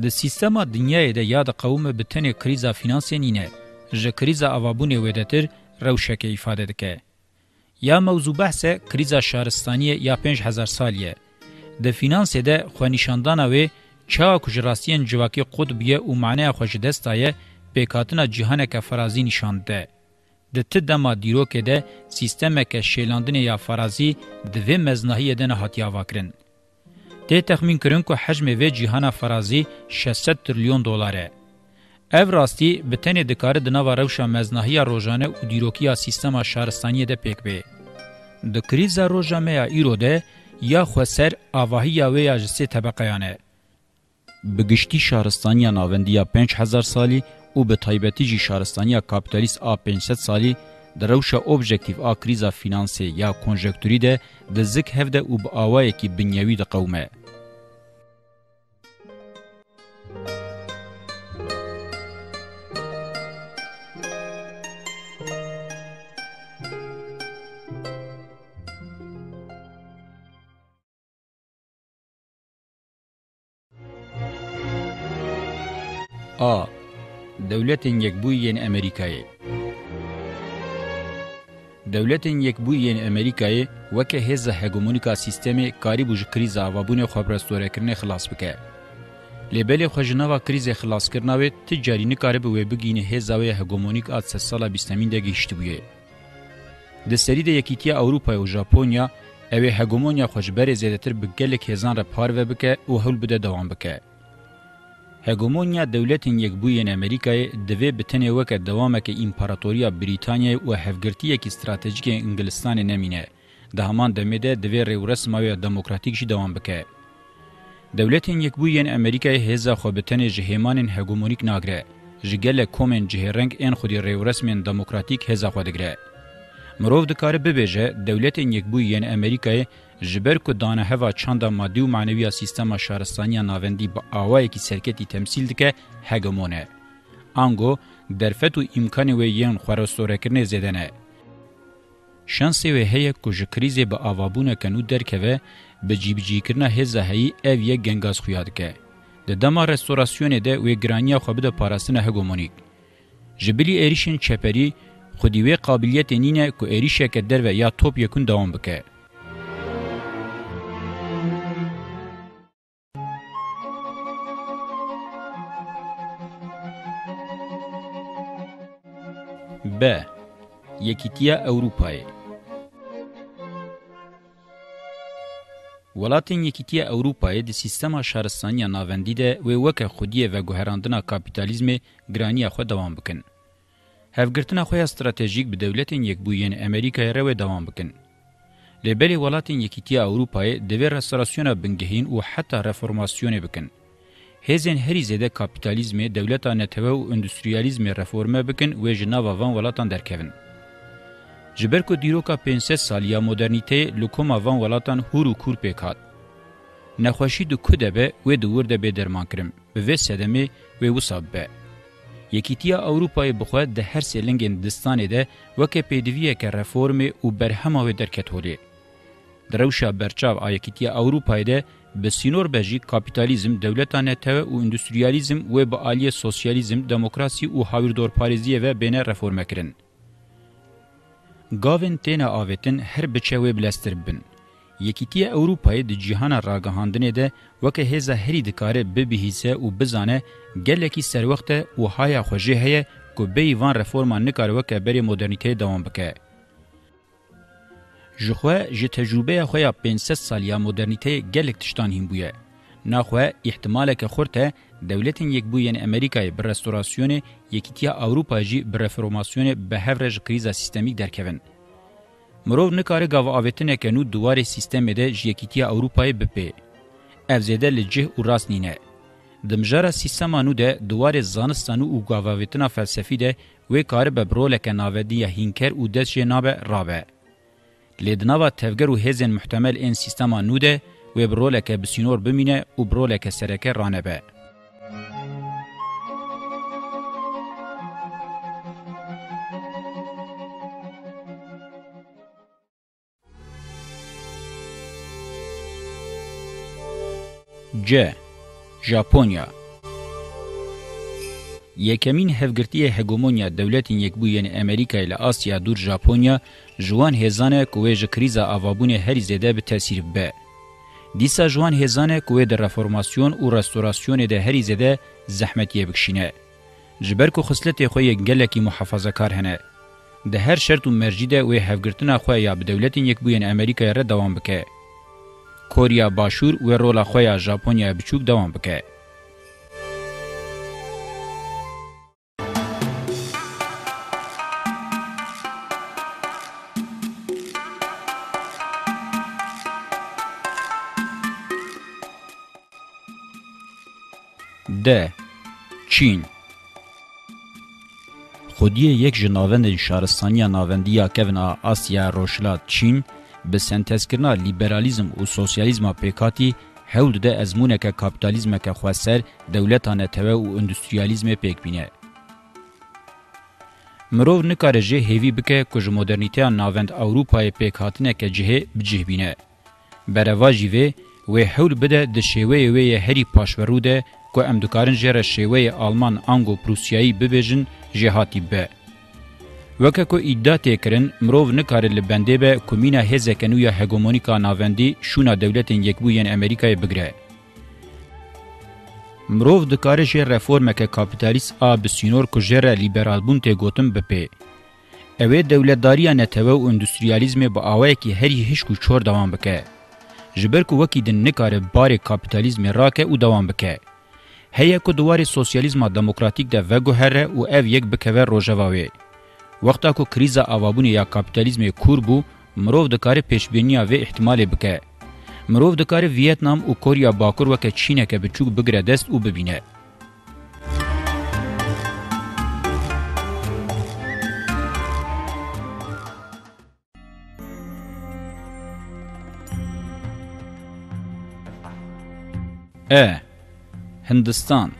د سیستما دنیای د یاد قوم به تنه کریزا فینانسینینه ژ کریزا اوابونه ودتر روشکه ifade دکې یا موضوع بحث کریزا شهرستانی یا 5000 سالیه د فینانس ده خو نشاندانه و چا کوجراستین جواکی قطبیه او معنی خوش دستایه پێکاتنە جیهانێکە فەرازی نیشانده. د ته دما دیرو کې ده سیستم کې شیلاندنې یا فرازي د وې مزنهي دنه هاتیا واکرین د تخمین کړن کو حجم وې جهانه فرازي 600 تریلیون ډالره اف راستي به تن د کار د نوارو ش مزنهي روزانه او دیروکیا سیستم شهرستاني ده پک به د کریز روزامه یا ایروده یا خسر اواهی یا وې اجسه طبقه یانه بگشتی شهرستانی ناوندیا 5000 سالی او به تایبتی جی شارستانی کاپیتالیست آ 500 سالی د روشا اوبجکتیو آ کریزا فینانسی یا کنجکتوری ده د زک هفده او به آوای کی بنیوی د قومه آ دەولەتین یەکبوویەن ئەمریکایە. دەولەتین یەکبوویەن ئەمریکایە وەکە هێزە هەگومونیکا سیستەمێ کاری بوژ کریزە ئاوابوونێ خۆپرەستۆرەکردنێ خلاص بکە. لێبەلێ خۆژناوا کریزێ خلاصکردناوێت تجاری نکارە بوێ بگینە هێزاوەیە هەگومونیک ئات سە ساڵە بیستەمین دەگەیشت بووە. دەسەری دە یەکیتیە ئەوروپای و ژاپۆنیا ئەوێ هەگومۆنیا خۆشبەرێ زێدەتر بگەلێک هێزان رە پارێ بکە و هەول بدە دەوام بکە. هګومونیا دولتین یکبوین امریکای د وی بتنه وک دوامه ک امپراتوریا بریتانیا او هفګرتی کی استراتیژیک انګلستان نمینه د همان دمیده د وی رسمي دموکراتیک شي دوام بکې دولتین یکبوین امریکای هزا خو بتنه جهمان هګومونیک ناګره جګل کومن جهرنګ ان خو د رسمي دموکراتیک هزا خو دګره مرو د کار به بهجه دولتین یکبوین امریکای جبر کو دانه هوا چاندا مادی و معنوی سیستم شهرستانی ناوندی با آوای کی سرکتی تمثیل دکه هگمونه انگو درفت و امکان و یین خورستوره کرنه زیدنه شانسی و هیه کو جکریزه با آوابونه کنو درکوه به جیبجی کرنه هزهی او یه گنگاز خویاد که د دما رستوراسیون ده و گرانیا خو بده پاراستنه هګومونیک جبلی اریشن چپری خودی و قابلیت نینه کو اریشه که در و یا توپ یکون دوام بکه ب یەکیتیە ئەوروپایە وڵاتین یەکیتیە ئەوروپایە دی سیستەما شارستانیە ناوەندیدە وێ وەکە خودیە و گوهێراندنا کاپیتالیزمێ گرانیە خۆ دەوام بکەن هەفگرتنا خۆیان استراتێژیک بە دەولەتین یەکبوویەن ئەمریکای ڕێوێ دەوام بکەن لێبەری وڵاتین یەکیتیە ئەوروپایە دەوێ ڕێسەراسیۆنە بنگەهین و حتا ڕەفۆرماسیۆنێ بکەن هزین هری زده کاپیتالیزم دولتا نتوه و اندستریالیزم رفورمه بکن و جناوا وان ولاتان درکوین. جبر کو دیروکا 500 سالیا مدرنیته لکوما وان ولاتان هورو کور پیکات. نخوشی دو کده به و دور ده به درمان کرم به و سدمه و وصاب به. یکیتیا اوروپای بخواد ده هر سیلنگ اندستانه ده وکه پیدویه که رفورمه و برهمه و درکت هولی. دروشا برچاو آیکیتیا اوروپای ده به سینور بجی کاپیتالیزم دولتانه ته او اندستریالیزم و به الیه سوسیالیزم دموکراسی او هاویردور پاریزیه و بینه رفورم کرن گاوین تینا آویتن هر بچوی بلستر بن یکیتی اوروپای د جهان راګهاندنه ده وکه هزه هری د کار به بهیسه او بزانه ګلکی سر وخت او هایا خوجه هه کو به ایوان رفورما نکار وکه بری مدرنیته دوام بکه جخوا جه تجربه خویا 500 سالیا مدرنیته گلک تشتان هیم بویا ناخوا احتمال که خورته دولتین یک بوین امریکای بر رستوراسیون یکیتیا اوروپا جی بر رفرماسیون به هورج کریزا سیستمیک درکوین مرو نکاره گاو آوتنه که نو دوار سیستم ده جی یکیتیا اوروپای بپی افزیده لجه و راست نینه دمجاره سیستما نو ده دوار زانستانو او گاو آوتنه فلسفی ده وی کار به برو لکه ناودی هینکر او دست جنابه رابه لیدناوا تفگر و هزین محتمل این سیستما نوده و برولک بسینور بمینه و برولک سرکه رانه به. ج. ژاپنیا یکمین هفگرتی هگمونیا دولتین یکبوین امریکای له آسیا دور ژاپونیا جوان هزانه کوی ژ کریزا اوابون هری زده به تاثیر به دیسا جوان هزانه کوی د رفورماسیون او رستوراسیون د هری زده زحمت یې بکشینه جبر کو خصلت خو یې ګلکی محافظه کار هنه د هر شرط او مرجیده او هفګرتنا خو یا به دولتین یکبوین امریکای ر دوام بکې کوریا باشور و رولا خو یا ژاپونیا بچوک دوام بکې د چین خودی یک جناوند شارستانی ناوندیا کونا آسیا روشلا چین به سنتسکرنا لیبرالیزم و سوسیالیزم پیکاتی هول ده ازمونه که کپیتالیزم که خواسر دولتانه تو و اندستریالیزم پیک بینه. مرو نکاره جه هیوی بکه کج مدرنیته ناوند اوروپای پیک هاتنه که جهه بجه بینه. برواجی و و حول بده د شیوه و هری پاشورو ده که ام دکارن جره شیوه آلمان انگو پروسیایی ببیجن جهاتی به. وکه که ایده تکرن مروو نکاره لبنده به کمینه هزکنوی هگومونیکا ناوندی شونا دولتین یکبوین امریکای بگره. مروو دکاره جه رفورمه که کابیتالیس آ بسینور که جره لیبرال بون تگوتم بپی. اوه دولتداریا نتوه و اندوستریالیزم با آوه که هری هشکو چور دوام بکه. جبر که وکی دن نکاره بار کابیتالیزم راکه و دوام بکه. هيا کو دواری سوسیالیزم دموکراتیک ده وګو هره او اف یک بکوه روجواوی وخته کو کریزه اوابون یا کاپیتالیزم کوربو مرو د کاری پیشبینی او احتمال بکه مرو د کاری ویتنام او کوریا باکور وک چینه که بچوک بګره دست او ببینه اه هندستان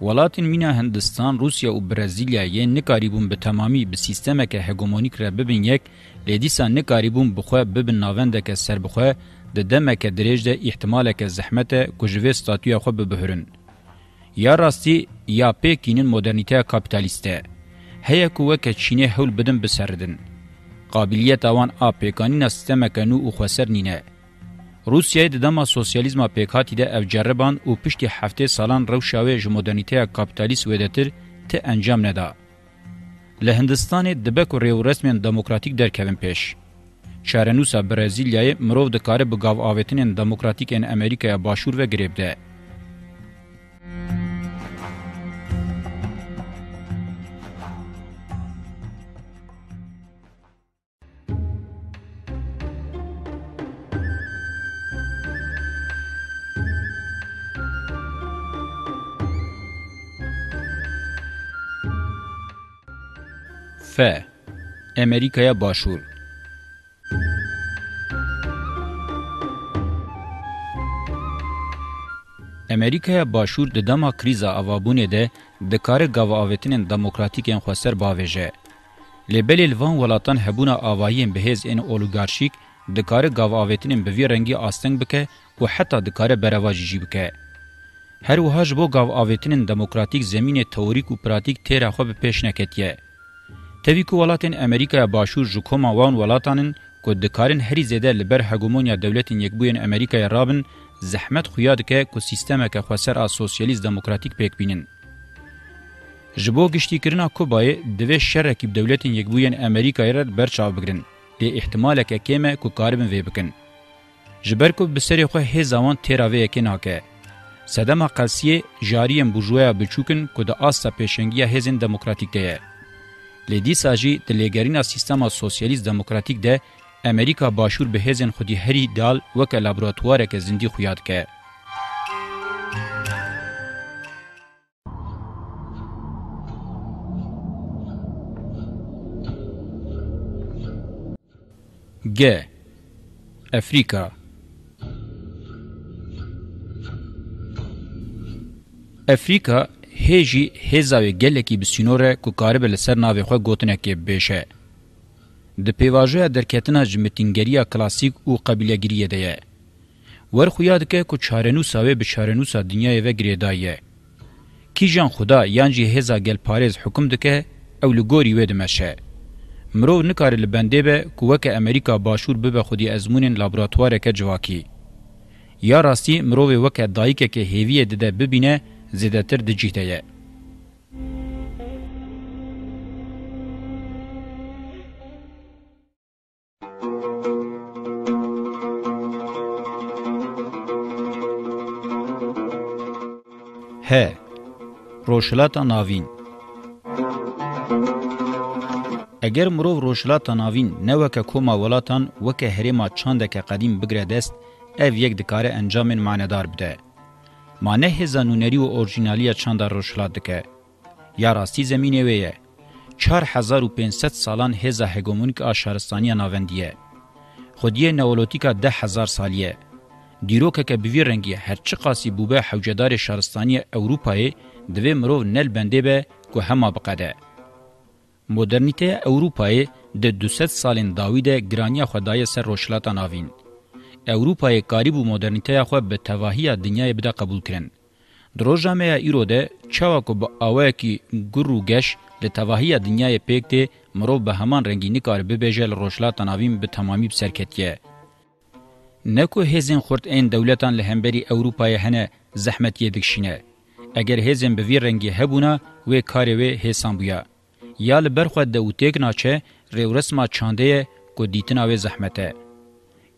ولاتین مینا هندستان، روسیا و برزیلیایê nikaryebûn bi temamî bi sîstemeke hegemonîk re bibin yek, lê dîsa nikaryebûn bi xwe bibin navendeke serbixwe di demeke dirêj de îhtimaleke zehmete ku ji vê statuya xwe bibihirin. Ya rastî ya pêkînin modernîteya kapitalîst e. Heye ku weke Çînê hewl bidin biserridin. Qabiliyeta wan a pêkanîna sîstemeke nû û xweser nîne. روسیه د دما سوسیالیزم پیکاتی ده افجربان او پشت هفته سالان روشاوی جمودانیته کاپیتالیست ودتر ته انجام ندا له هندستان د بکو ریو رسمن دموکراتیک درکوین پیش چارنوسا برازیلیای مرو د کار بګاو اوتنن دموکراتیک ان امریکا باشور و گریب ده F. Amerika'ya başvur. امریکای باشور د دما کریزا اوابونه ده د کار گاواوتنن دموکراتیک ان خوسر باویجه لبل الوان ولاتن هبونه اوایم بهز ان اولیگارشیک د کار گاواوتنن به وی رنگی آستنگ بکه او حتی د کار برواجی بکه هر وهاج بو گاواوتنن دموکراتیک زمینه تئوریک او پراتیک تیر خو به پیش نکتیه تبی کو ولاتن امریکا باشور جکوما وان ولاتانن کو دکارن هری زده لبر هګومونیا دولتین یکبوین امریکا رابن زحمت خویاد که کو سیستمه که خسر از سوسیالیست دموکراتیک پک بینن جبو گشتي کرنا کوبای دوی شرکی دولتین یکبوین امریکا رد برچاو بگرن لی احتمال که کیمه کو کاربن وی بکن جبر کو بسری خو هی زمان تیراوی کناکه صدما قلسیه جاریم بوجویا بچوکن کو د آسا پیشنگیه هزن دموکراتیک ده لیدیسا جی د لیګرینا سیستما سوسیالیست دموکراتیک ده امریکا باشور به هزن خودی هری دال وک لابراتوار که زندی خو یاد که گ افریقا افریقا هجی هزاوی گلکی بسینوره کو کارب لسر ناوی خو گوتنکه بشه د پیواژه درکتنا جمتینګریه کلاسیک او قبیلهګریه ده ور خو یاد که کو چارنو ساوی بشارنو سا دنیای و گریدایه کی جان خدا یان جی هزا گل پاریز حکم دکه او لګوری و دمشه مرو نکار لبنده به کوک امریکا باشور به خودی ازمون لابراتوار که جواکی یا راستی مرو وک دایکه که هیوی ده ببینه زیدتر دجیته یه. ه روشلات ناوین اگر مرو روشلات ناوین نه وک کوما ولاتان وک هریما چاندک قدیم بگره دست اف یک دکاره انجام معنادار بده مانه هزانونری و اورجینالیا چاندا روشلا دکه یا راستی زمینه ویه 4500 سالان هزا هگمونیک آشارستانی ناوندیه خودی نولوتیکا 10000 سالیه دیروکه که بیوی رنگی هرچی قاسی بوبه حوجدار شارستانی اوروپای دوی مرو نل بنده به که همه بقده. مدرنیته اوروپای ده 200 سالین داوی ده گرانی خدای سر روشلات ناوین. اوروپای قریب و مدرنیته خو به توهیه دنیای بده قبول کرن دروژامه ایروده چاوکو با اوای کی ګورو گش د توهیه دنیای پکته مرو به همان رنگینی کار به بجل روشلا تناویم به تمامی بسرکتیه نکو هزین خورد این دولتان لهمبری اوروپای هنه زحمت یدکشینه اگر هزین به وی رنگی هبونه و کاری و هسان بویا یا لبرخواد د اوتیک ناچه ریورسما چانده کو دیتنا و زحمته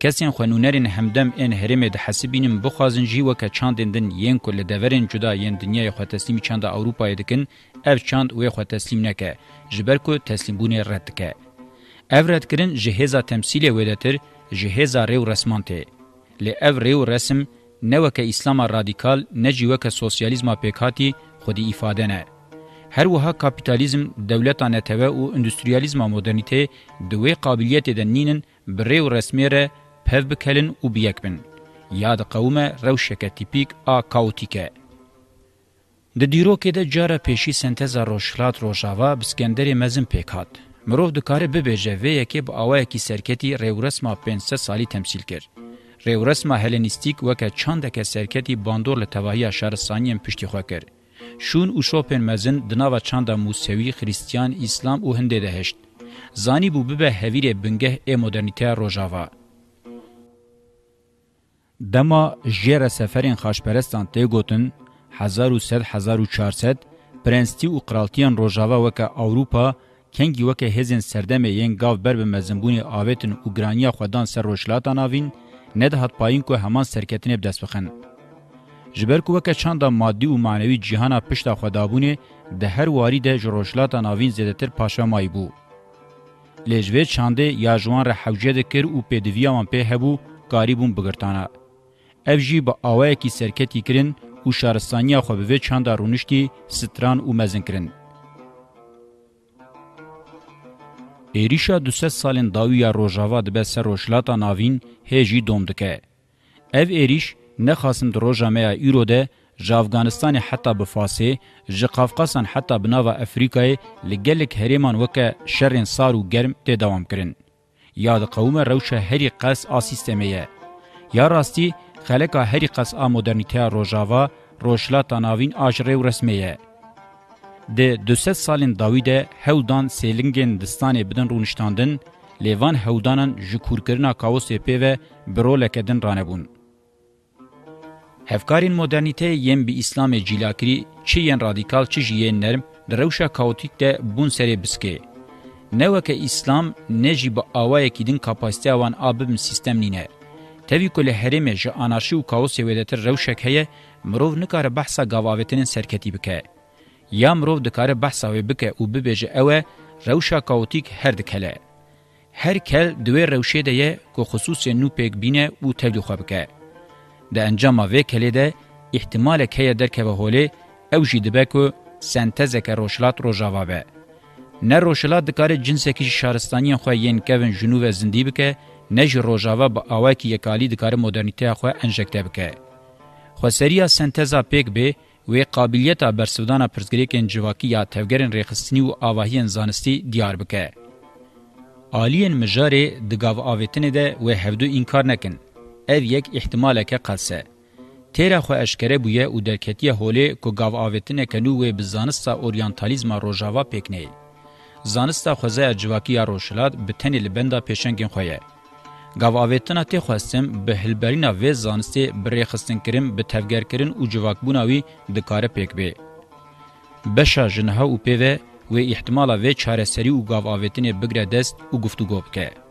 کسین خنونرین همدم ان هرمه د حسبینم بخوازن جی وک چاندندن یین کول دورن جدا یین دنیای خو تسلیم چاند اوروپا دکن اف چاند وی خو تسلیم نکه جبر کو تسلیم بونه رد که اف رد کرن جهیزا تمثیل ودتر جهیزا ریو رسمانته ل اف ریو رسم نه وک اسلام رادیکال نه جی وک سوسیالیزم پکاتی خودی ifade نه هر وها کاپیتالیزم دولت انتوه او انډستریالیزم مدرنیته دوی قابلیت د نینن بریو رسمیره پف بکلن و بیک بن یاد قومه روشکه تیپیک آ کاوتیکه د دیروکې د جاره پېشي سنتز روشلات روشاوا بسکندر مزم پېکات مرو د کار به بهجه و یکه به اوه کی سرکتی رورسما 500 سالی تمثيل کړ رورسما هلنستیک وکه چاندکه سرکتی باندور له توهیه شهرستانیم پشتي خو کړ شون او شوپن مزن دناوا چاندا موسوی خریستیان اسلام او هنده دهشت زانی بو به هویره بنگه ا مدرنیته روشاوا دما جیر سفرین خاشپرستان تی گوتن 1900-1400 پرنستی و قرالتیان روژاوا وکا اوروپا کنگی وکا هزین سردمه ین گاو بر به مزنبون آویتن اوگرانیا خودان سر روشلاتان آوین ند هات پایین که همان سرکتنه بدست بخن. جبر کو وکه چاندا مادي او معنوي جهان پښتا خدابونه د هر واری د جروشلات ناوین زیاتر پاشا مای بو لژوی چاندې یا جوان ر حوجه د کر او پدوی ام په هبو قریبون بګرتانه افجی با آوه کی سرکتی کرن او شارستانیا خو به چند رونشتی ستران او مزن کرن ایریشا 200 سالن داویا روجاوا د به سر روشلاتا ناوین هجی دوم دکه اف ایریش نه خاصم د روجامه ایرو ده ژ افغانستان حتی به فاسه ژ قفقاسن حتی بناوا افریقای لګلک هریمان وکه شرن سارو گرم ته دوام کرن یاد قوم روشه هری قص آ سیستمه یا راستی خلکا هری قص ا مدرنټیا روجاوا روشلاتا ناوین اجره و رسمیه د 200 سالین داوید هودان سیلینګن دستانې بدن رونشتاندن لیوان هودانن جکورکرنا کاوس پی و برولکدن رانبون هفکارین مدرنیته یم بی اسلام جیلاکری چی ین رادیکال چی جیین نرم دروشا کاوتیک ده بون سره بسکه نه وکه اسلام نه جی با اوای کیدن کاپاسیته وان ابم سیستم نینه تاوی کل هرمه جه آنارشی و کاوسی ویدتر روشک هیه مروف نکار بحثا گاواویتنین سرکتی بکه. یا مروف دکار بحثا وی بکه و ببیجه اوه روشا کاوتیک هر دکله. هر کل دوی روشه ده یه که خصوص نو پیک بینه و تبلی خواه بکه. ده انجام وی کلی ده احتمال که درکه به هوله او جیده بکو سنتزک روشلات رو جاوابه. نه روشلات دکار جنسکی شارستانی خواه ین کون جنوب زندی بکه نج روجاوا با اوا کی یکالی د کار مدرنټی خو انجکټ بک خو سریا سنتزا پک به و قابلیت برسودان پرزګریکن جواکی یا تفګرن رخصنی او اواهین زانستی دیار بک عالین مجاری د گاو اوتنه ده و هفدو انکار نکن اف یک احتمال که قصه تیره خو اشکره بویه او درکتی هولی کو گاو آویتنه کنو و بزانستا اورینتالیزما روژاوا پکنه. زانستا خوزه اجواکی یا روشلات بتنی لبنده پیشنگین خویه. گاواویتنا تی خواستم به هلبرینا و زانستی بری خستن کریم به تفگر کرین و جواکبوناوی دکاره پیک بی. بشا جنها و پیوه و احتمالا و چاره سری و گاواویتنه بگره دست و گفتگو بکه.